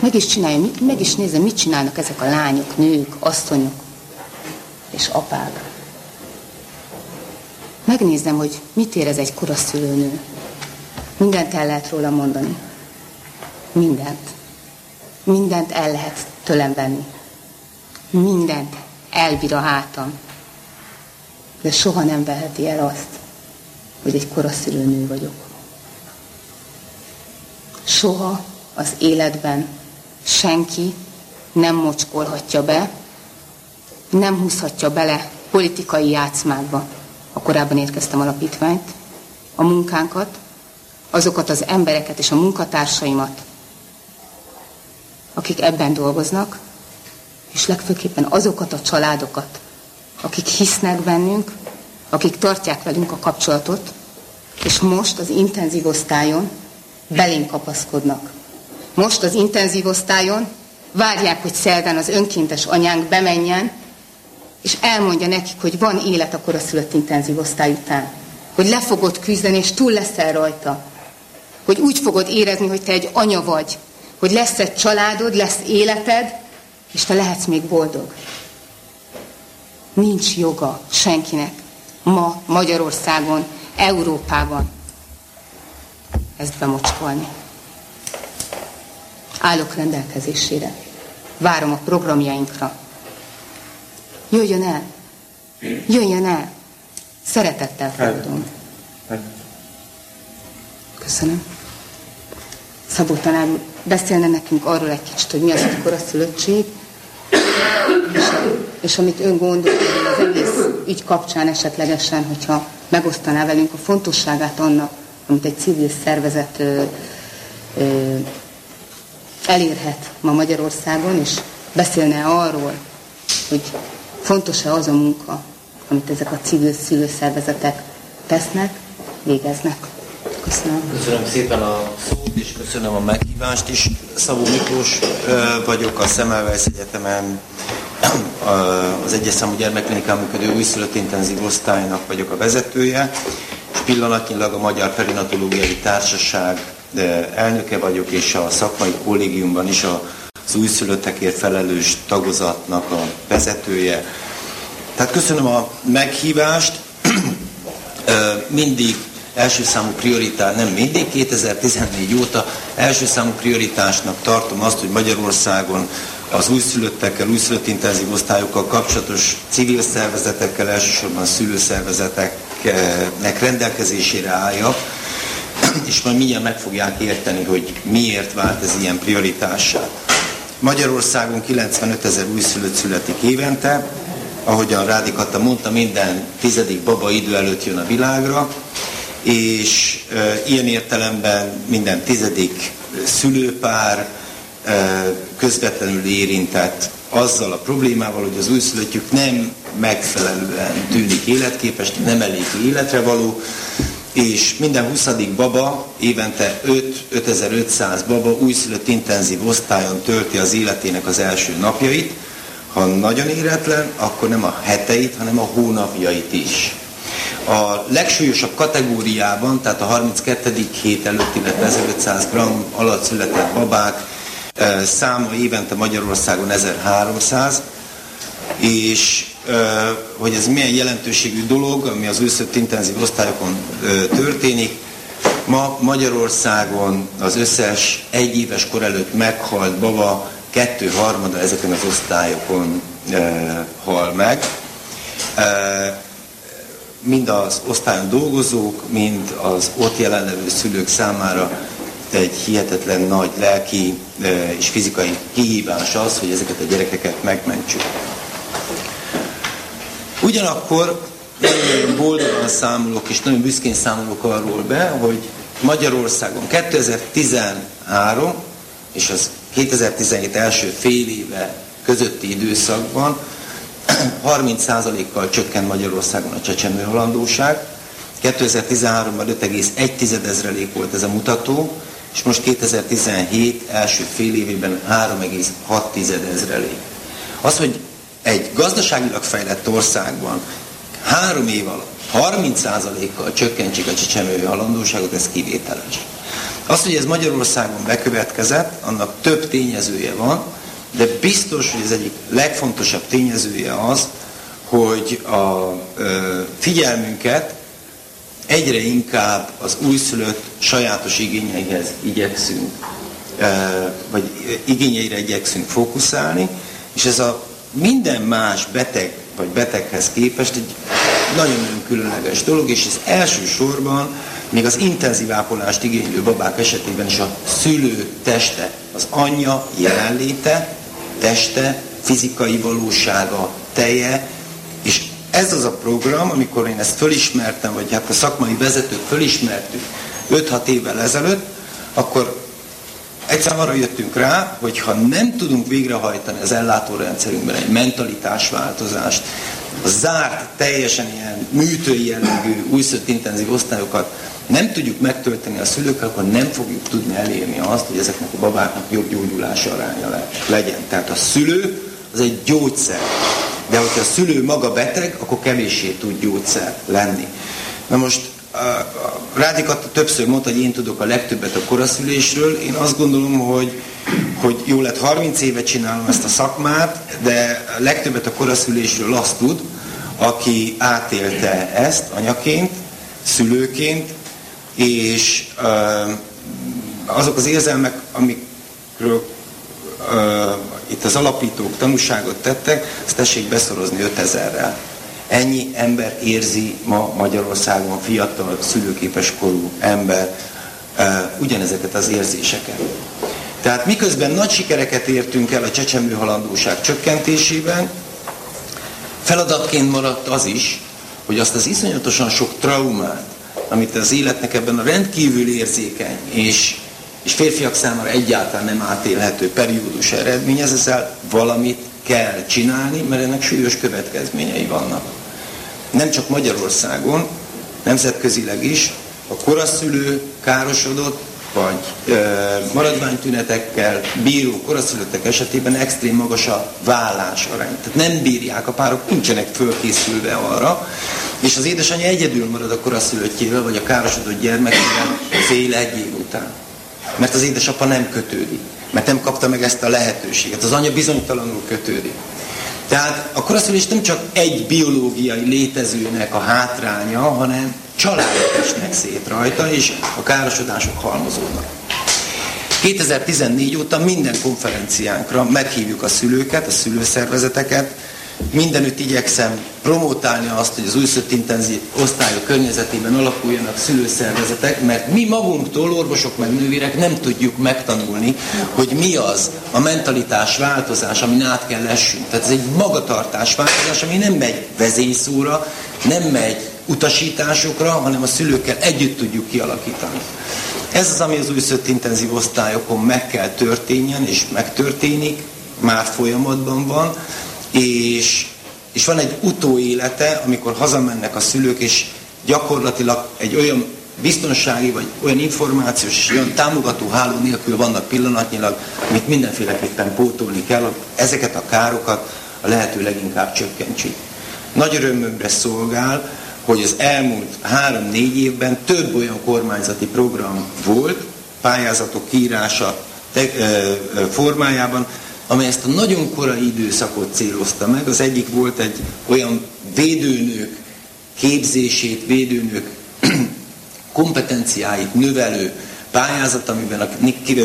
Speaker 9: Meg is csinálja, meg is nézem, mit csinálnak ezek a lányok, nők, asszonyok és apák. Megnézem, hogy mit ér ez egy koraszülőnő, Mindent el lehet róla mondani. Mindent. Mindent el lehet tőlem venni. Mindent elbír a hátam. De soha nem veheti el azt, hogy egy koraszülő nő vagyok. Soha az életben senki nem mocskolhatja be, nem húzhatja bele politikai játszmákba. A korábban érkeztem alapítványt, a munkánkat, azokat az embereket és a munkatársaimat, akik ebben dolgoznak, és legfőképpen azokat a családokat, akik hisznek bennünk, akik tartják velünk a kapcsolatot, és most az intenzív osztályon belénk kapaszkodnak. Most az intenzív osztályon várják, hogy szerdán az önkéntes anyánk bemenjen, és elmondja nekik, hogy van élet a koraszülött intenzív osztály után. Hogy le fogod küzdeni, és túl leszel rajta hogy úgy fogod érezni, hogy te egy anya vagy, hogy lesz egy családod, lesz életed, és te lehetsz még boldog. Nincs joga senkinek ma Magyarországon, Európában ezt bemocskolni. Állok rendelkezésére. Várom a programjainkra. Jöjjön el! Jöjjön el! Szeretettel fogadom. Köszönöm. Szabó tanár úr, beszélne nekünk arról egy kicsit, hogy mi az, a szülöttség, és, és amit ön gondol, az egész ügy kapcsán esetlegesen, hogyha megosztaná velünk a fontosságát annak, amit egy civil szervezet ö, ö, elérhet ma Magyarországon, és beszélne arról, hogy fontos-e az a munka, amit ezek a civil szülőszervezetek tesznek, végeznek. Köszönöm.
Speaker 12: Köszönöm szépen a szót, és köszönöm a meghívást is. Szabó Miklós vagyok a Semmelweis Egyetemen az egyes számú gyermekklinikán működő újszülött intenzív osztálynak vagyok a vezetője, és pillanatnyilag a Magyar Perinatológiai Társaság elnöke vagyok, és a szakmai kollégiumban is az újszülöttekért felelős tagozatnak a vezetője. Tehát köszönöm a meghívást. Mindig első számú prioritás, nem mindig, 2014 óta első számú prioritásnak tartom azt, hogy Magyarországon az újszülöttekkel, újszülött intenzív osztályokkal kapcsolatos civil szervezetekkel, elsősorban szülőszervezeteknek rendelkezésére álljak, és majd mindjárt meg fogják érteni, hogy miért vált ez ilyen prioritássá. Magyarországon 95 ezer újszülött születik évente, ahogyan Rádi Katta mondta, minden tizedik baba idő előtt jön a világra, és e, ilyen értelemben minden tizedik szülőpár közvetlenül érintett azzal a problémával, hogy az újszülöttjük nem megfelelően tűnik életképes, nem elég életre való, és minden 20. baba évente 5-5500 baba újszülött intenzív osztályon tölti az életének az első napjait. Ha nagyon éretlen, akkor nem a heteit, hanem a hónapjait is. A legsúlyosabb kategóriában, tehát a 32. hét előtt, illetve 1500 g alatt született babák száma évente Magyarországon 1300, és hogy ez milyen jelentőségű dolog, ami az őszött intenzív osztályokon történik. Ma Magyarországon az összes egyéves kor előtt meghalt baba kettő harmada ezeken az osztályokon hal meg. Mind az osztályon dolgozók, mind az ott jelenlevő szülők számára egy hihetetlen nagy lelki és fizikai kihívás az, hogy ezeket a gyerekeket megmentsük. Ugyanakkor nagyon boldogan számolok, és nagyon büszkén számolok arról be, hogy Magyarországon 2013 és az 2017 első fél éve közötti időszakban 30%-kal csökkent Magyarországon a csecsemő halandóság. 2013-ban 5,1 ezrelék volt ez a mutató, és most 2017 első fél évében 3,6 ezrelék. Az, hogy egy gazdaságilag fejlett országban három év alatt 30%-kal csökkentsék a csecsemői halandóságot, ez kivételes. Az, hogy ez Magyarországon bekövetkezett, annak több tényezője van, de biztos, hogy az egyik legfontosabb tényezője az, hogy a ö, figyelmünket egyre inkább az újszülött sajátos igényeihez igyekszünk, vagy igényeire igyekszünk fókuszálni, és ez a minden más beteg vagy beteghez képest egy nagyon-nagyon különleges dolog, és ez elsősorban még az intenzív ápolást igénylő babák esetében is a szülő teste, az anyja jelenléte, teste, fizikai valósága, teje, ez az a program, amikor én ezt fölismertem, vagy hát a szakmai vezetők fölismertük 5-6 évvel ezelőtt, akkor Egyszer arra jöttünk rá, hogy ha nem tudunk végrehajtani az ellátórendszerünkben egy mentalitásváltozást, a zárt, teljesen ilyen műtői jellegű, újszött intenzív osztályokat nem tudjuk megtölteni a szülőkkel, akkor nem fogjuk tudni elérni azt, hogy ezeknek a babáknak jobb gyógyulási aránya legyen. Tehát a szülő az egy gyógyszer. De hogyha a szülő maga beteg, akkor kevéssé tud gyógyszer lenni. Na most Rádikat többször mondta, hogy én tudok a legtöbbet a koraszülésről. Én azt gondolom, hogy, hogy jó lett 30 éve csinálom ezt a szakmát, de a legtöbbet a koraszülésről azt tud, aki átélte ezt anyaként, szülőként, és azok az érzelmek, amikről itt az alapítók tanúságot tettek, azt tessék beszorozni 5000-rel. Ennyi ember érzi ma Magyarországon, fiatal, szülőképes korú ember ugyanezeket az érzéseket. Tehát miközben nagy sikereket értünk el a csecsemőhalandóság csökkentésében, feladatként maradt az is, hogy azt az iszonyatosan sok traumát, amit az életnek ebben a rendkívül érzékeny és, és férfiak számára egyáltalán nem átélhető periódus eredményez, ezzel valamit kell csinálni, mert ennek súlyos következményei vannak. Nem csak Magyarországon, nemzetközileg is, a koraszülő károsodott, vagy e, maradványtünetekkel bíró koraszülöttek esetében extrém magas a vállás arány. Tehát nem bírják, a párok nincsenek fölkészülve arra, és az édesanyja egyedül marad a koraszülöttjével, vagy a károsodott gyermekével fél egy év után. Mert az édesapa nem kötődik. Mert nem kapta meg ezt a lehetőséget. Az anya bizonytalanul kötődik. Tehát a koraszülés nem csak egy biológiai létezőnek a hátránya, hanem családok esnek szét rajta, és a károsodások halmozódnak. 2014 óta minden konferenciánkra meghívjuk a szülőket, a szülőszervezeteket, mindenütt igyekszem promotálni azt, hogy az újszött intenzív osztályok környezetében alakuljanak szülőszervezetek, mert mi magunktól, orvosok meg nővérek nem tudjuk megtanulni, hogy mi az a mentalitás változás, amin át kell lessünk. Tehát ez egy magatartás változás, ami nem megy vezényszóra, nem megy utasításokra, hanem a szülőkkel együtt tudjuk kialakítani. Ez az, ami az újszött intenzív osztályokon meg kell történjen, és megtörténik, már folyamatban van, és, és van egy utóélete, amikor hazamennek a szülők, és gyakorlatilag egy olyan biztonsági, vagy olyan információs és olyan támogató háló nélkül vannak pillanatnyilag, amit mindenféleképpen pótolni kell, ezeket a károkat a lehető leginkább csökkentsük. Nagy örömömre szolgál, hogy az elmúlt három-négy évben több olyan kormányzati program volt, pályázatok kiírása formájában, amely ezt a nagyon korai időszakot célozta meg. Az egyik volt egy olyan védőnők képzését, védőnők kompetenciáit növelő pályázat, amiben a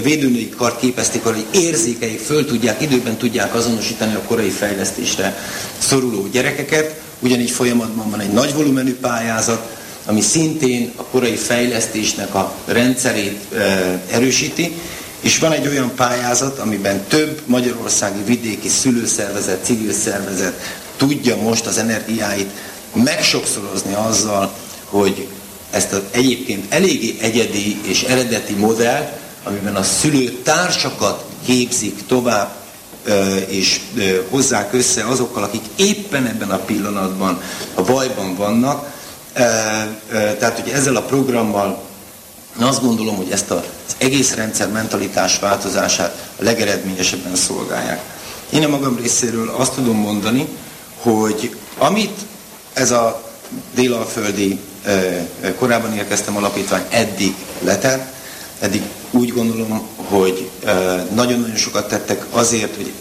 Speaker 12: védőnői kart képezték arra, hogy érzékeik föl tudják, időben tudják azonosítani a korai fejlesztésre szoruló gyerekeket. Ugyanígy folyamatban van egy nagy volumenű pályázat, ami szintén a korai fejlesztésnek a rendszerét e, erősíti, és van egy olyan pályázat, amiben több magyarországi vidéki szülőszervezet, civil szervezet tudja most az energiáit megsokszorozni azzal, hogy ezt az egyébként eléggé egyedi és eredeti modell, amiben a szülő társakat képzik tovább, és hozzák össze azokkal, akik éppen ebben a pillanatban a bajban vannak. Tehát, hogy ezzel a programmal azt gondolom, hogy ezt az egész rendszer mentalitás változását a legeredményesebben szolgálják. Én a magam részéről azt tudom mondani, hogy amit ez a délalföldi korábban érkeztem alapítvány eddig letett, eddig úgy gondolom, hogy nagyon-nagyon sokat tettek azért, hogy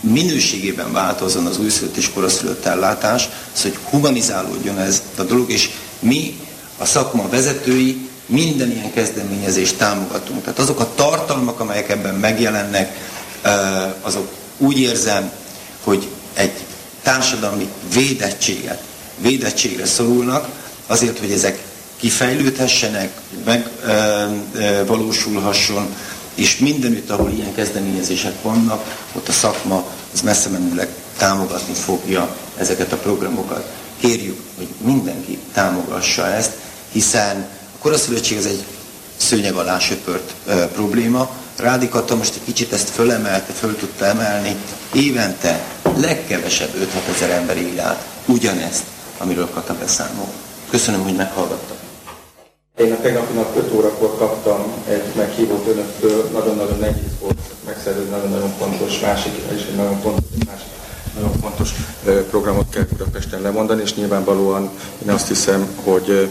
Speaker 12: minőségében változzon az újszülött és koraszülött ellátás, az, hogy humanizálódjon ez a dolog, és mi, a szakma vezetői minden ilyen kezdeményezést támogatunk. Tehát azok a tartalmak, amelyek ebben megjelennek, azok úgy érzem, hogy egy társadalmi védettséget, védettségre szorulnak, azért, hogy ezek kifejlődhessenek, megvalósulhasson, és mindenütt, ahol ilyen kezdeményezések vannak, ott a szakma az messze menőleg támogatni fogja ezeket a programokat. Kérjük, hogy mindenki támogassa ezt, hiszen a koraszülöttség az egy szőnyeg alá söpört e, probléma. Rádikata most egy kicsit ezt fölemelte, föl tudta emelni. Évente legkevesebb 5-6 ezer ember él át ugyanezt, amiről Kata beszámol. Köszönöm, hogy meghallgattak.
Speaker 13: Én a tegnapi nap 5 órakor kaptam egy meghívót önöktől, nagyon-nagyon nehéz volt megszervezni, nagyon-nagyon fontos, másik, és egy nagyon fontos, másik nagyon fontos programot kell Budapesten lemondani, és nyilvánvalóan én azt hiszem, hogy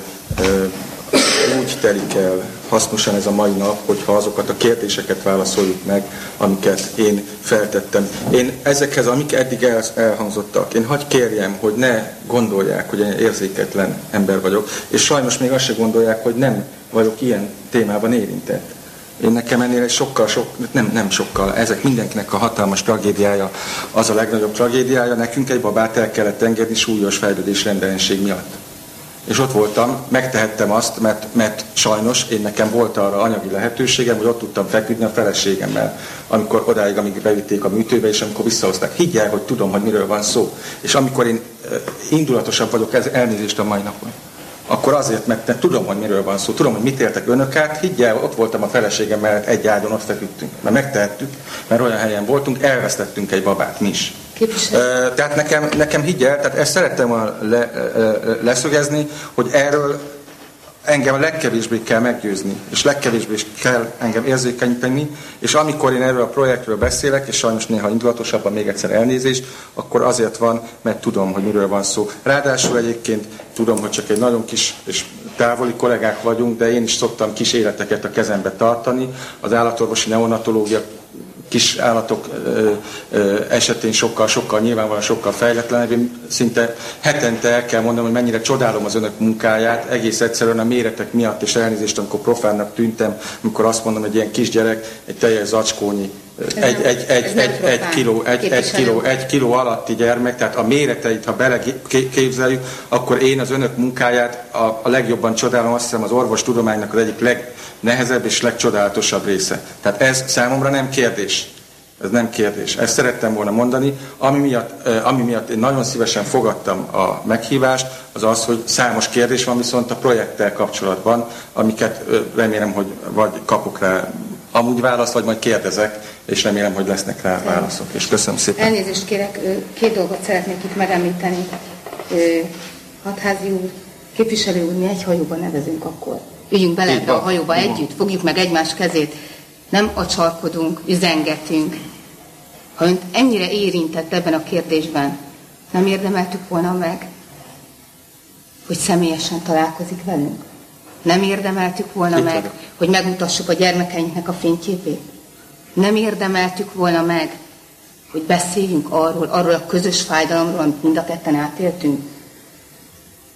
Speaker 13: úgy telik el hasznosan ez a mai nap, hogyha azokat a kérdéseket válaszoljuk meg, amiket én feltettem. Én ezekhez, amik eddig el, elhangzottak, én hagy kérjem, hogy ne gondolják, hogy én érzéketlen ember vagyok, és sajnos még azt se gondolják, hogy nem vagyok ilyen témában érintett. Én nekem ennél sokkal, sok, nem, nem sokkal, ezek mindenkinek a hatalmas tragédiája, az a legnagyobb tragédiája, nekünk egy babát el kellett engedni súlyos fejlődés rendelenség miatt. És ott voltam, megtehettem azt, mert, mert sajnos én nekem volt arra anyagi lehetőségem, hogy ott tudtam feküdni a feleségemmel, amikor odáig, amíg bevitték a műtőbe, és amikor visszahozták. Higgyel, hogy tudom, hogy miről van szó. És amikor én eh, indulatosabb vagyok, ez elnézést a mai napon akkor azért, mert te tudom, hogy miről van szó, tudom, hogy mit értek önök át, higgyel, ott voltam a feleségem mellett, egy ágyon ott feküdtünk, mert megtehettük, mert olyan helyen voltunk, elvesztettünk egy babát mi is. Tehát nekem, nekem higgyel, tehát ezt szerettem volna le, leszögezni, hogy erről engem a legkevésbé kell meggyőzni, és legkevésbé kell engem érzékenyíteni, és amikor én erről a projektről beszélek, és sajnos néha indulatosabban még egyszer elnézést, akkor azért van, mert tudom, hogy miről van szó. Ráadásul egyébként tudom, hogy csak egy nagyon kis és távoli kollégák vagyunk, de én is szoktam kis életeket a kezembe tartani. Az állatorvosi neonatológia kis állatok esetén sokkal, sokkal nyilvánvalóan sokkal fejletlenebb. Én szinte hetente el kell mondanom, hogy mennyire csodálom az önök munkáját, egész egyszerűen a méretek miatt, és elnézést, amikor profánnak tűntem, amikor azt mondom, hogy ilyen kisgyerek, egy teljes zacskónyi egy, egy, egy, egy, egy, kiló, egy, egy, kiló, egy kiló alatti gyermek, tehát a méreteit, ha beleképzeljük, akkor én az önök munkáját a, a legjobban csodálom, azt hiszem az orvostudománynak az egyik legnehezebb és legcsodálatosabb része. Tehát ez számomra nem kérdés. Ez nem kérdés. Ezt szerettem volna mondani. Ami miatt, ami miatt én nagyon szívesen fogadtam a meghívást, az az, hogy számos kérdés van viszont a projekttel kapcsolatban, amiket remélem, hogy vagy kapok rá amúgy választ, vagy majd kérdezek, és remélem, hogy lesznek rá válaszok. És köszönöm szépen.
Speaker 9: Elnézést kérek, két dolgot szeretnék itt megemlíteni. Hatházi úr, képviselő úr, mi egy hajóban nevezünk akkor. Üljünk bele ebbe a hajóba együtt, fogjuk meg egymás kezét, nem acsarkodunk, üzengetünk. Ha önt ennyire érintett ebben a kérdésben, nem érdemeltük volna meg, hogy személyesen találkozik velünk? Nem érdemeltük volna Itt meg, vagyok. hogy megmutassuk a gyermekeinknek a fényképét? Nem érdemeltük volna meg, hogy beszéljünk arról, arról a közös fájdalomról, amit mind a ketten átéltünk?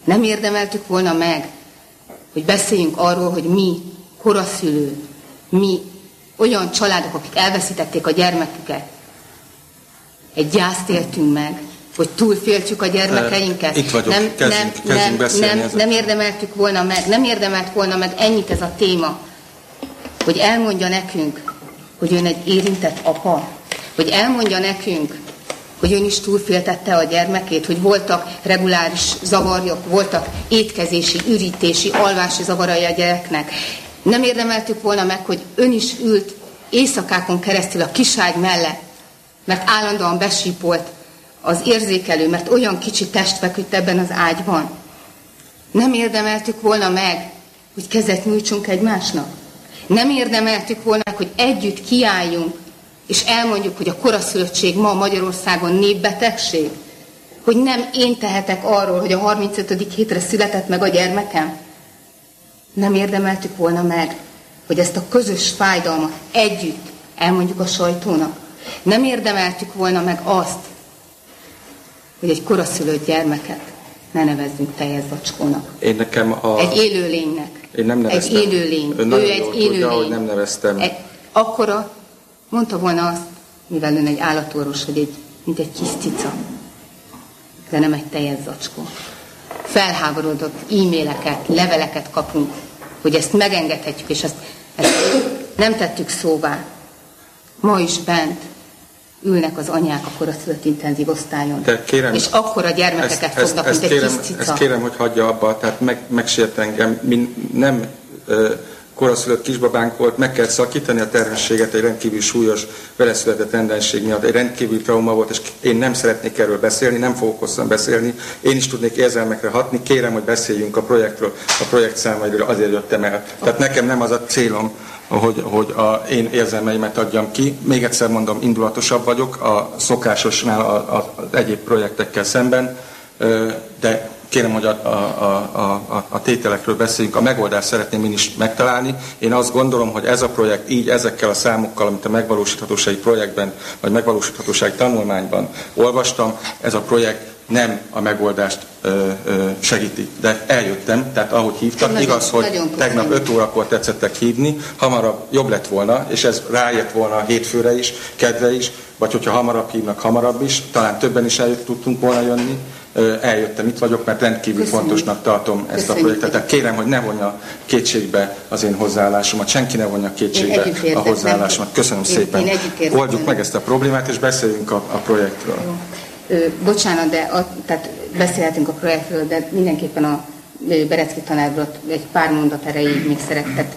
Speaker 9: Nem érdemeltük volna meg, hogy beszéljünk arról, hogy mi, koraszülő, mi, olyan családok, akik elveszítették a gyermeküket, egy gyászt éltünk meg, hogy túlféltjük a gyermekeinket.
Speaker 13: Itt vagyok,
Speaker 9: nem,
Speaker 13: kezdünk,
Speaker 9: nem,
Speaker 13: kezdünk beszélni
Speaker 9: nem, nem érdemeltük volna meg, nem érdemelt volna meg ennyit ez a téma, hogy elmondja nekünk, hogy ön egy érintett apa, hogy elmondja nekünk, hogy ön is túlféltette a gyermekét, hogy voltak reguláris zavarjok, voltak étkezési, ürítési, alvási zavarai a gyereknek. Nem érdemeltük volna meg, hogy ön is ült éjszakákon keresztül a kiságy mellett, mert állandóan besípolt az érzékelő, mert olyan kicsi test feküdt ebben az ágyban. Nem érdemeltük volna meg, hogy kezet nyújtsunk egymásnak. Nem érdemeltük volna hogy együtt kiálljunk, és elmondjuk, hogy a koraszülöttség ma Magyarországon népbetegség. Hogy nem én tehetek arról, hogy a 35. hétre született meg a gyermekem. Nem érdemeltük volna meg, hogy ezt a közös fájdalmat együtt elmondjuk a sajtónak. Nem érdemeltük volna meg azt, hogy egy koraszülött gyermeket ne nevezzünk teljes zacskónak.
Speaker 13: Én nekem a...
Speaker 9: Egy élőlénynek.
Speaker 13: Én nem neveztem.
Speaker 9: Egy élőlény.
Speaker 13: Ön
Speaker 9: ő egy élőlény.
Speaker 13: Tudja, hogy nem neveztem.
Speaker 9: Egy, akkora, mondta volna azt, mivel ön egy állatorvos, hogy egy, mint egy kis cica, de nem egy teljes zacskó. Felháborodott e-maileket, leveleket kapunk, hogy ezt megengedhetjük, és ezt, ezt nem tettük szóvá. Ma is bent ülnek az anyák a koraszülött intenzív osztályon.
Speaker 13: De kérem,
Speaker 9: és akkor a gyermekeket ezt, fognak, ezt,
Speaker 13: ezt
Speaker 9: mint
Speaker 13: kérem,
Speaker 9: egy kis
Speaker 13: Ezt kérem, hogy hagyja abba, tehát meg, megsért engem, min, nem ö, koraszülött kisbabánk volt, meg kell szakítani a terhességet egy rendkívül súlyos veleszületett rendenség miatt, egy rendkívül trauma volt, és én nem szeretnék erről beszélni, nem fogok hosszan beszélni, én is tudnék érzelmekre hatni, kérem, hogy beszéljünk a projektről, a projekt számairól, azért jöttem el. Tehát nekem nem az a célom, hogy, hogy a, én érzelmeimet adjam ki. Még egyszer mondom, indulatosabb vagyok a szokásosnál az egyéb projektekkel szemben, de kérem, hogy a, a, a, a tételekről beszéljünk. A megoldást szeretném én is megtalálni. Én azt gondolom, hogy ez a projekt így ezekkel a számokkal, amit a megvalósíthatósági projektben, vagy megvalósíthatósági tanulmányban olvastam, ez a projekt nem a megoldást ö, ö, segíti. De eljöttem, tehát ahogy hívtak,
Speaker 9: Nagyon-
Speaker 13: igaz, hogy
Speaker 9: nagyon
Speaker 13: tegnap 5 órakor tetszettek hívni, hamarabb jobb lett volna, és ez rájött volna a hétfőre is, kedre is, vagy hogyha hamarabb hívnak, hamarabb is, talán többen is eljött, tudtunk volna jönni. Eljöttem, itt vagyok, mert rendkívül
Speaker 9: Köszönjük.
Speaker 13: fontosnak tartom ezt a
Speaker 9: Köszönjük.
Speaker 13: projektet. Tehát kérem, hogy ne vonja kétségbe az én hozzáállásomat, senki ne vonja kétségbe a hozzáállásomat. Köszönöm
Speaker 9: Én-
Speaker 13: szépen.
Speaker 9: én
Speaker 13: Oldjuk meg ezt a problémát, és beszéljünk a, a projektről.
Speaker 9: Ö, bocsánat, de a, tehát beszélhetünk a projektről, de mindenképpen a Berecki tanárról egy pár mondat erejéig még szeretett.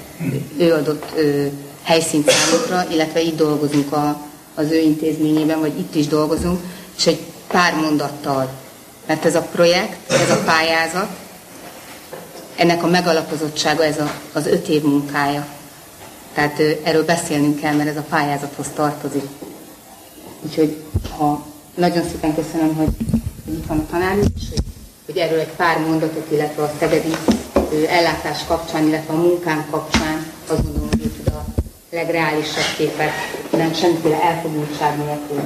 Speaker 9: Ő adott ö, helyszínt számunkra, illetve itt dolgozunk a, az ő intézményében, vagy itt is dolgozunk, és egy pár mondattal. Mert ez a projekt, ez a pályázat, ennek a megalapozottsága, ez a, az öt év munkája. Tehát erről beszélnünk kell, mert ez a pályázathoz tartozik. Úgyhogy ha nagyon szépen köszönöm, hogy itt van a tanár és hogy, hogy erről egy pár mondatot, illetve a szegedi ellátás kapcsán, illetve a munkánk kapcsán azt gondolom, hogy tud a legreálisabb képet, nem semmiféle elfogultság nélkül.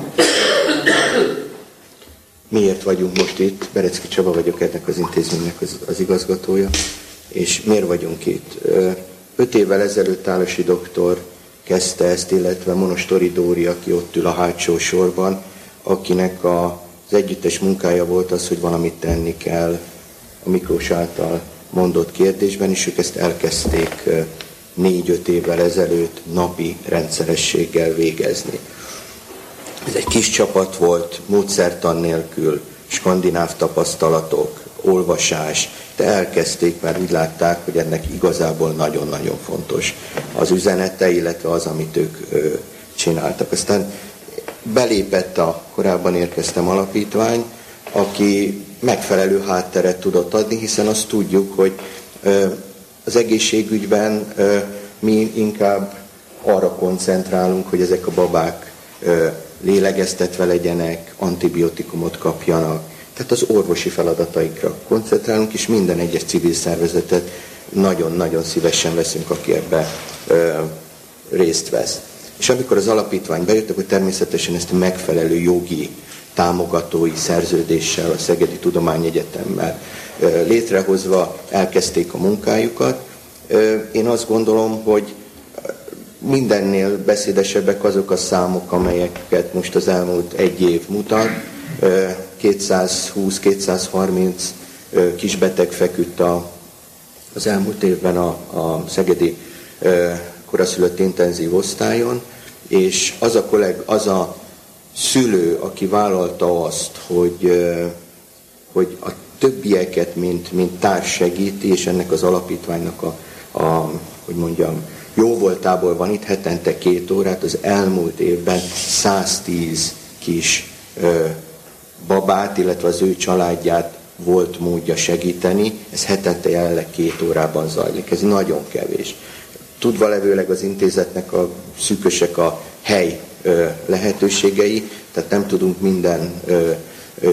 Speaker 14: miért vagyunk most itt. Berecki Csaba vagyok ennek az intézménynek az, az igazgatója, és miért vagyunk itt. Öt évvel ezelőtt Tálosi doktor kezdte ezt, illetve Monostori Dóri, aki ott ül a hátsó sorban, akinek a, az együttes munkája volt az, hogy valamit tenni kell a Miklós által mondott kérdésben, és ők ezt elkezdték négy-öt évvel ezelőtt napi rendszerességgel végezni. Ez egy kis csapat volt, módszertan nélkül, skandináv tapasztalatok, olvasás, de elkezdték, mert úgy látták, hogy ennek igazából nagyon-nagyon fontos az üzenete, illetve az, amit ők ö, csináltak. Aztán belépett a korábban érkeztem alapítvány, aki megfelelő hátteret tudott adni, hiszen azt tudjuk, hogy az egészségügyben mi inkább arra koncentrálunk, hogy ezek a babák lélegeztetve legyenek, antibiotikumot kapjanak. Tehát az orvosi feladataikra koncentrálunk, és minden egyes civil szervezetet nagyon-nagyon szívesen veszünk, aki ebbe részt vesz. És amikor az alapítvány bejött, akkor természetesen ezt megfelelő jogi támogatói szerződéssel, a Szegedi Tudományegyetemmel létrehozva elkezdték a munkájukat. Én azt gondolom, hogy mindennél beszédesebbek azok a számok, amelyeket most az elmúlt egy év mutat. Ö, 220-230 ö, kisbeteg feküdt a, az elmúlt évben a, a Szegedi koraszülött intenzív osztályon, és az a, kolleg, az a szülő, aki vállalta azt, hogy, hogy a többieket, mint, mint társ segíti, és ennek az alapítványnak a, a hogy mondjam, jó voltából van itt hetente két órát, az elmúlt évben 110 kis ö, babát, illetve az ő családját volt módja segíteni. Ez hetente jelenleg két órában zajlik. Ez nagyon kevés. Tudva levőleg az intézetnek a szűkösek a hely lehetőségei, tehát nem tudunk minden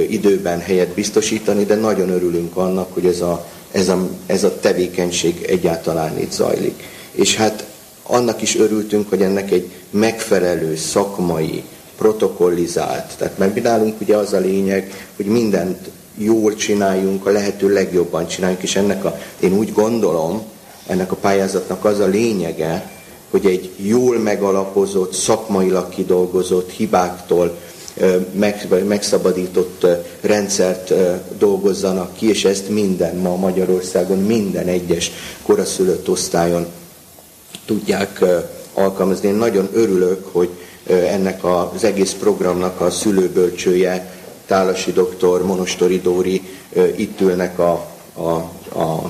Speaker 14: időben helyet biztosítani, de nagyon örülünk annak, hogy ez a, ez a, ez a tevékenység egyáltalán itt zajlik. És hát annak is örültünk, hogy ennek egy megfelelő szakmai, protokollizált, tehát mert mi nálunk ugye az a lényeg, hogy mindent jól csináljunk, a lehető legjobban csináljunk, és ennek a, én úgy gondolom, ennek a pályázatnak az a lényege, hogy egy jól megalapozott, szakmailag kidolgozott, hibáktól megszabadított rendszert dolgozzanak ki, és ezt minden ma Magyarországon, minden egyes koraszülött osztályon tudják alkalmazni. Én nagyon örülök, hogy ennek az egész programnak a szülőbölcsője, Tálasi doktor, Monostori Dóri itt ülnek a, a, a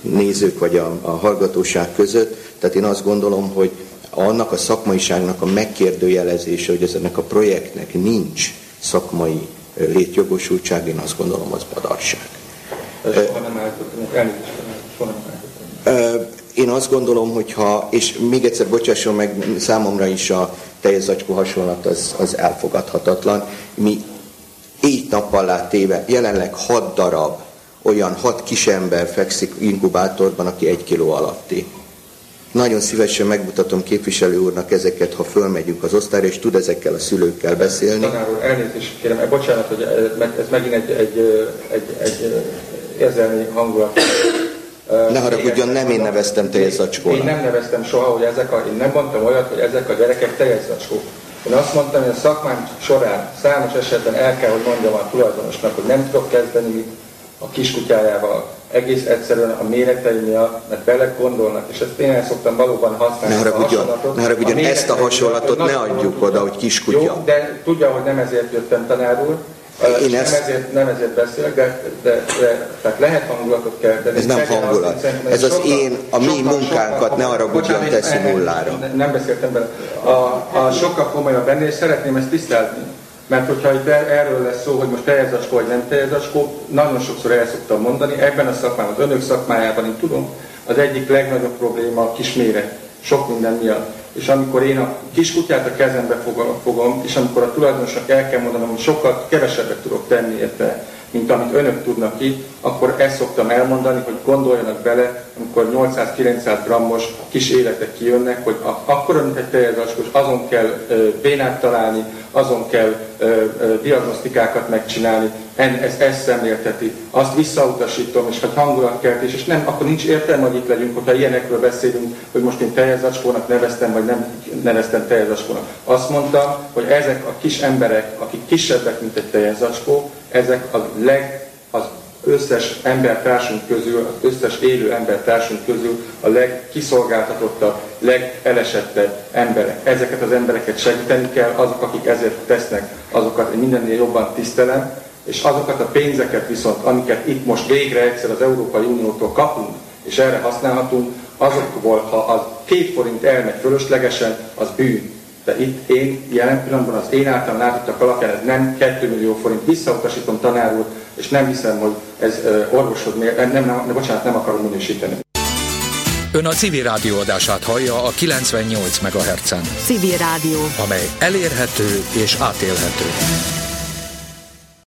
Speaker 14: nézők vagy a, a hallgatóság között. Tehát én azt gondolom, hogy annak a szakmaiságnak a megkérdőjelezése, hogy ennek a projektnek nincs szakmai létjogosultság, én azt gondolom, az badarság.
Speaker 13: Ez soha nem állítottunk, elnézést, soha nem állítottunk.
Speaker 14: Ö, Én azt gondolom, hogy ha, és még egyszer bocsásson meg, számomra is a teljes zacskó hasonlat az, az elfogadhatatlan. Mi így nap alá téve, jelenleg hat darab, olyan hat kis ember fekszik inkubátorban, aki egy kiló alatti. nagyon szívesen megmutatom képviselő úrnak ezeket, ha fölmegyünk az osztályra, és tud ezekkel a szülőkkel beszélni.
Speaker 13: Tanár úr, elnézést kérem, eh, bocsánat, hogy ez megint egy, egy, egy, egy érzelmi hangulat.
Speaker 14: Ne haragudjon, nem én neveztem teljes zacskónak.
Speaker 13: Én nem neveztem soha, hogy ezek a, én nem mondtam olyat, hogy ezek a gyerekek teljes zacskók. Én azt mondtam, hogy a szakmám során számos esetben el kell, hogy mondjam a tulajdonosnak, hogy nem tudok kezdeni a kiskutyájával, egész egyszerűen a méretei miatt, mert bele gondolnak, és ezt én el szoktam valóban használni.
Speaker 14: Ne haragudjon, ne haragudjon ezt a hasonlatot ne adjuk oda, hogy kiskutya.
Speaker 13: Jó, de tudja, hogy nem ezért jöttem tanár úr, én nem, ezt... ezért, nem ezért beszélek, de, de, de tehát lehet hangulatot kelteni.
Speaker 14: Ez nem hangulat. Ez az sokkal, én, a mi munkánkat ne haragudjon teszi nullára.
Speaker 13: Nem beszéltem bele. A, a sokkal komolyabb ennél, és szeretném ezt tisztázni. Mert hogyha itt erről lesz szó, hogy most teljezacskó vagy nem teljezacskó, nagyon sokszor el szoktam mondani, ebben a szakmában, az önök szakmájában én tudom, az egyik legnagyobb probléma a kisméret, sok minden miatt. És amikor én a kiskutyát a kezembe fogom, és amikor a tulajdonosnak el kell mondanom, hogy sokkal kevesebbet tudok tenni érte, mint amit önök tudnak itt, akkor ezt szoktam elmondani, hogy gondoljanak bele, amikor 800-900 grammos kis életek kijönnek, hogy akkor, mint egy teljes azon kell bénát találni, azon kell diagnosztikákat megcsinálni, ez ezt szemlélteti, azt visszautasítom, és hogy hangulatkeltés, és nem, akkor nincs értelme, hogy itt legyünk, hogyha ilyenekről beszélünk, hogy most én teljes neveztem, vagy nem neveztem teljes Azt mondtam, hogy ezek a kis emberek, akik kisebbek, mint egy teljes ezek a leg, az összes embertársunk közül, az összes élő embertársunk közül a legkiszolgáltatottabb, legelesettebb emberek. Ezeket az embereket segíteni kell, azok, akik ezért tesznek, azokat mindennél jobban tisztelem, és azokat a pénzeket viszont, amiket itt most végre egyszer az Európai Uniótól kapunk, és erre használhatunk, azokból, ha az két forint elmegy fölöslegesen, az bűn. De itt én jelen pillanatban az én által látottak alapján ez nem 2 millió forint. Visszautasítom tanár úr, és nem hiszem, hogy ez orvosod, nem, nem, nem, bocsánat, nem akarom minősíteni.
Speaker 15: Ön a civil rádió adását hallja a 98 MHz-en.
Speaker 16: Civil rádió.
Speaker 15: Amely elérhető és átélhető.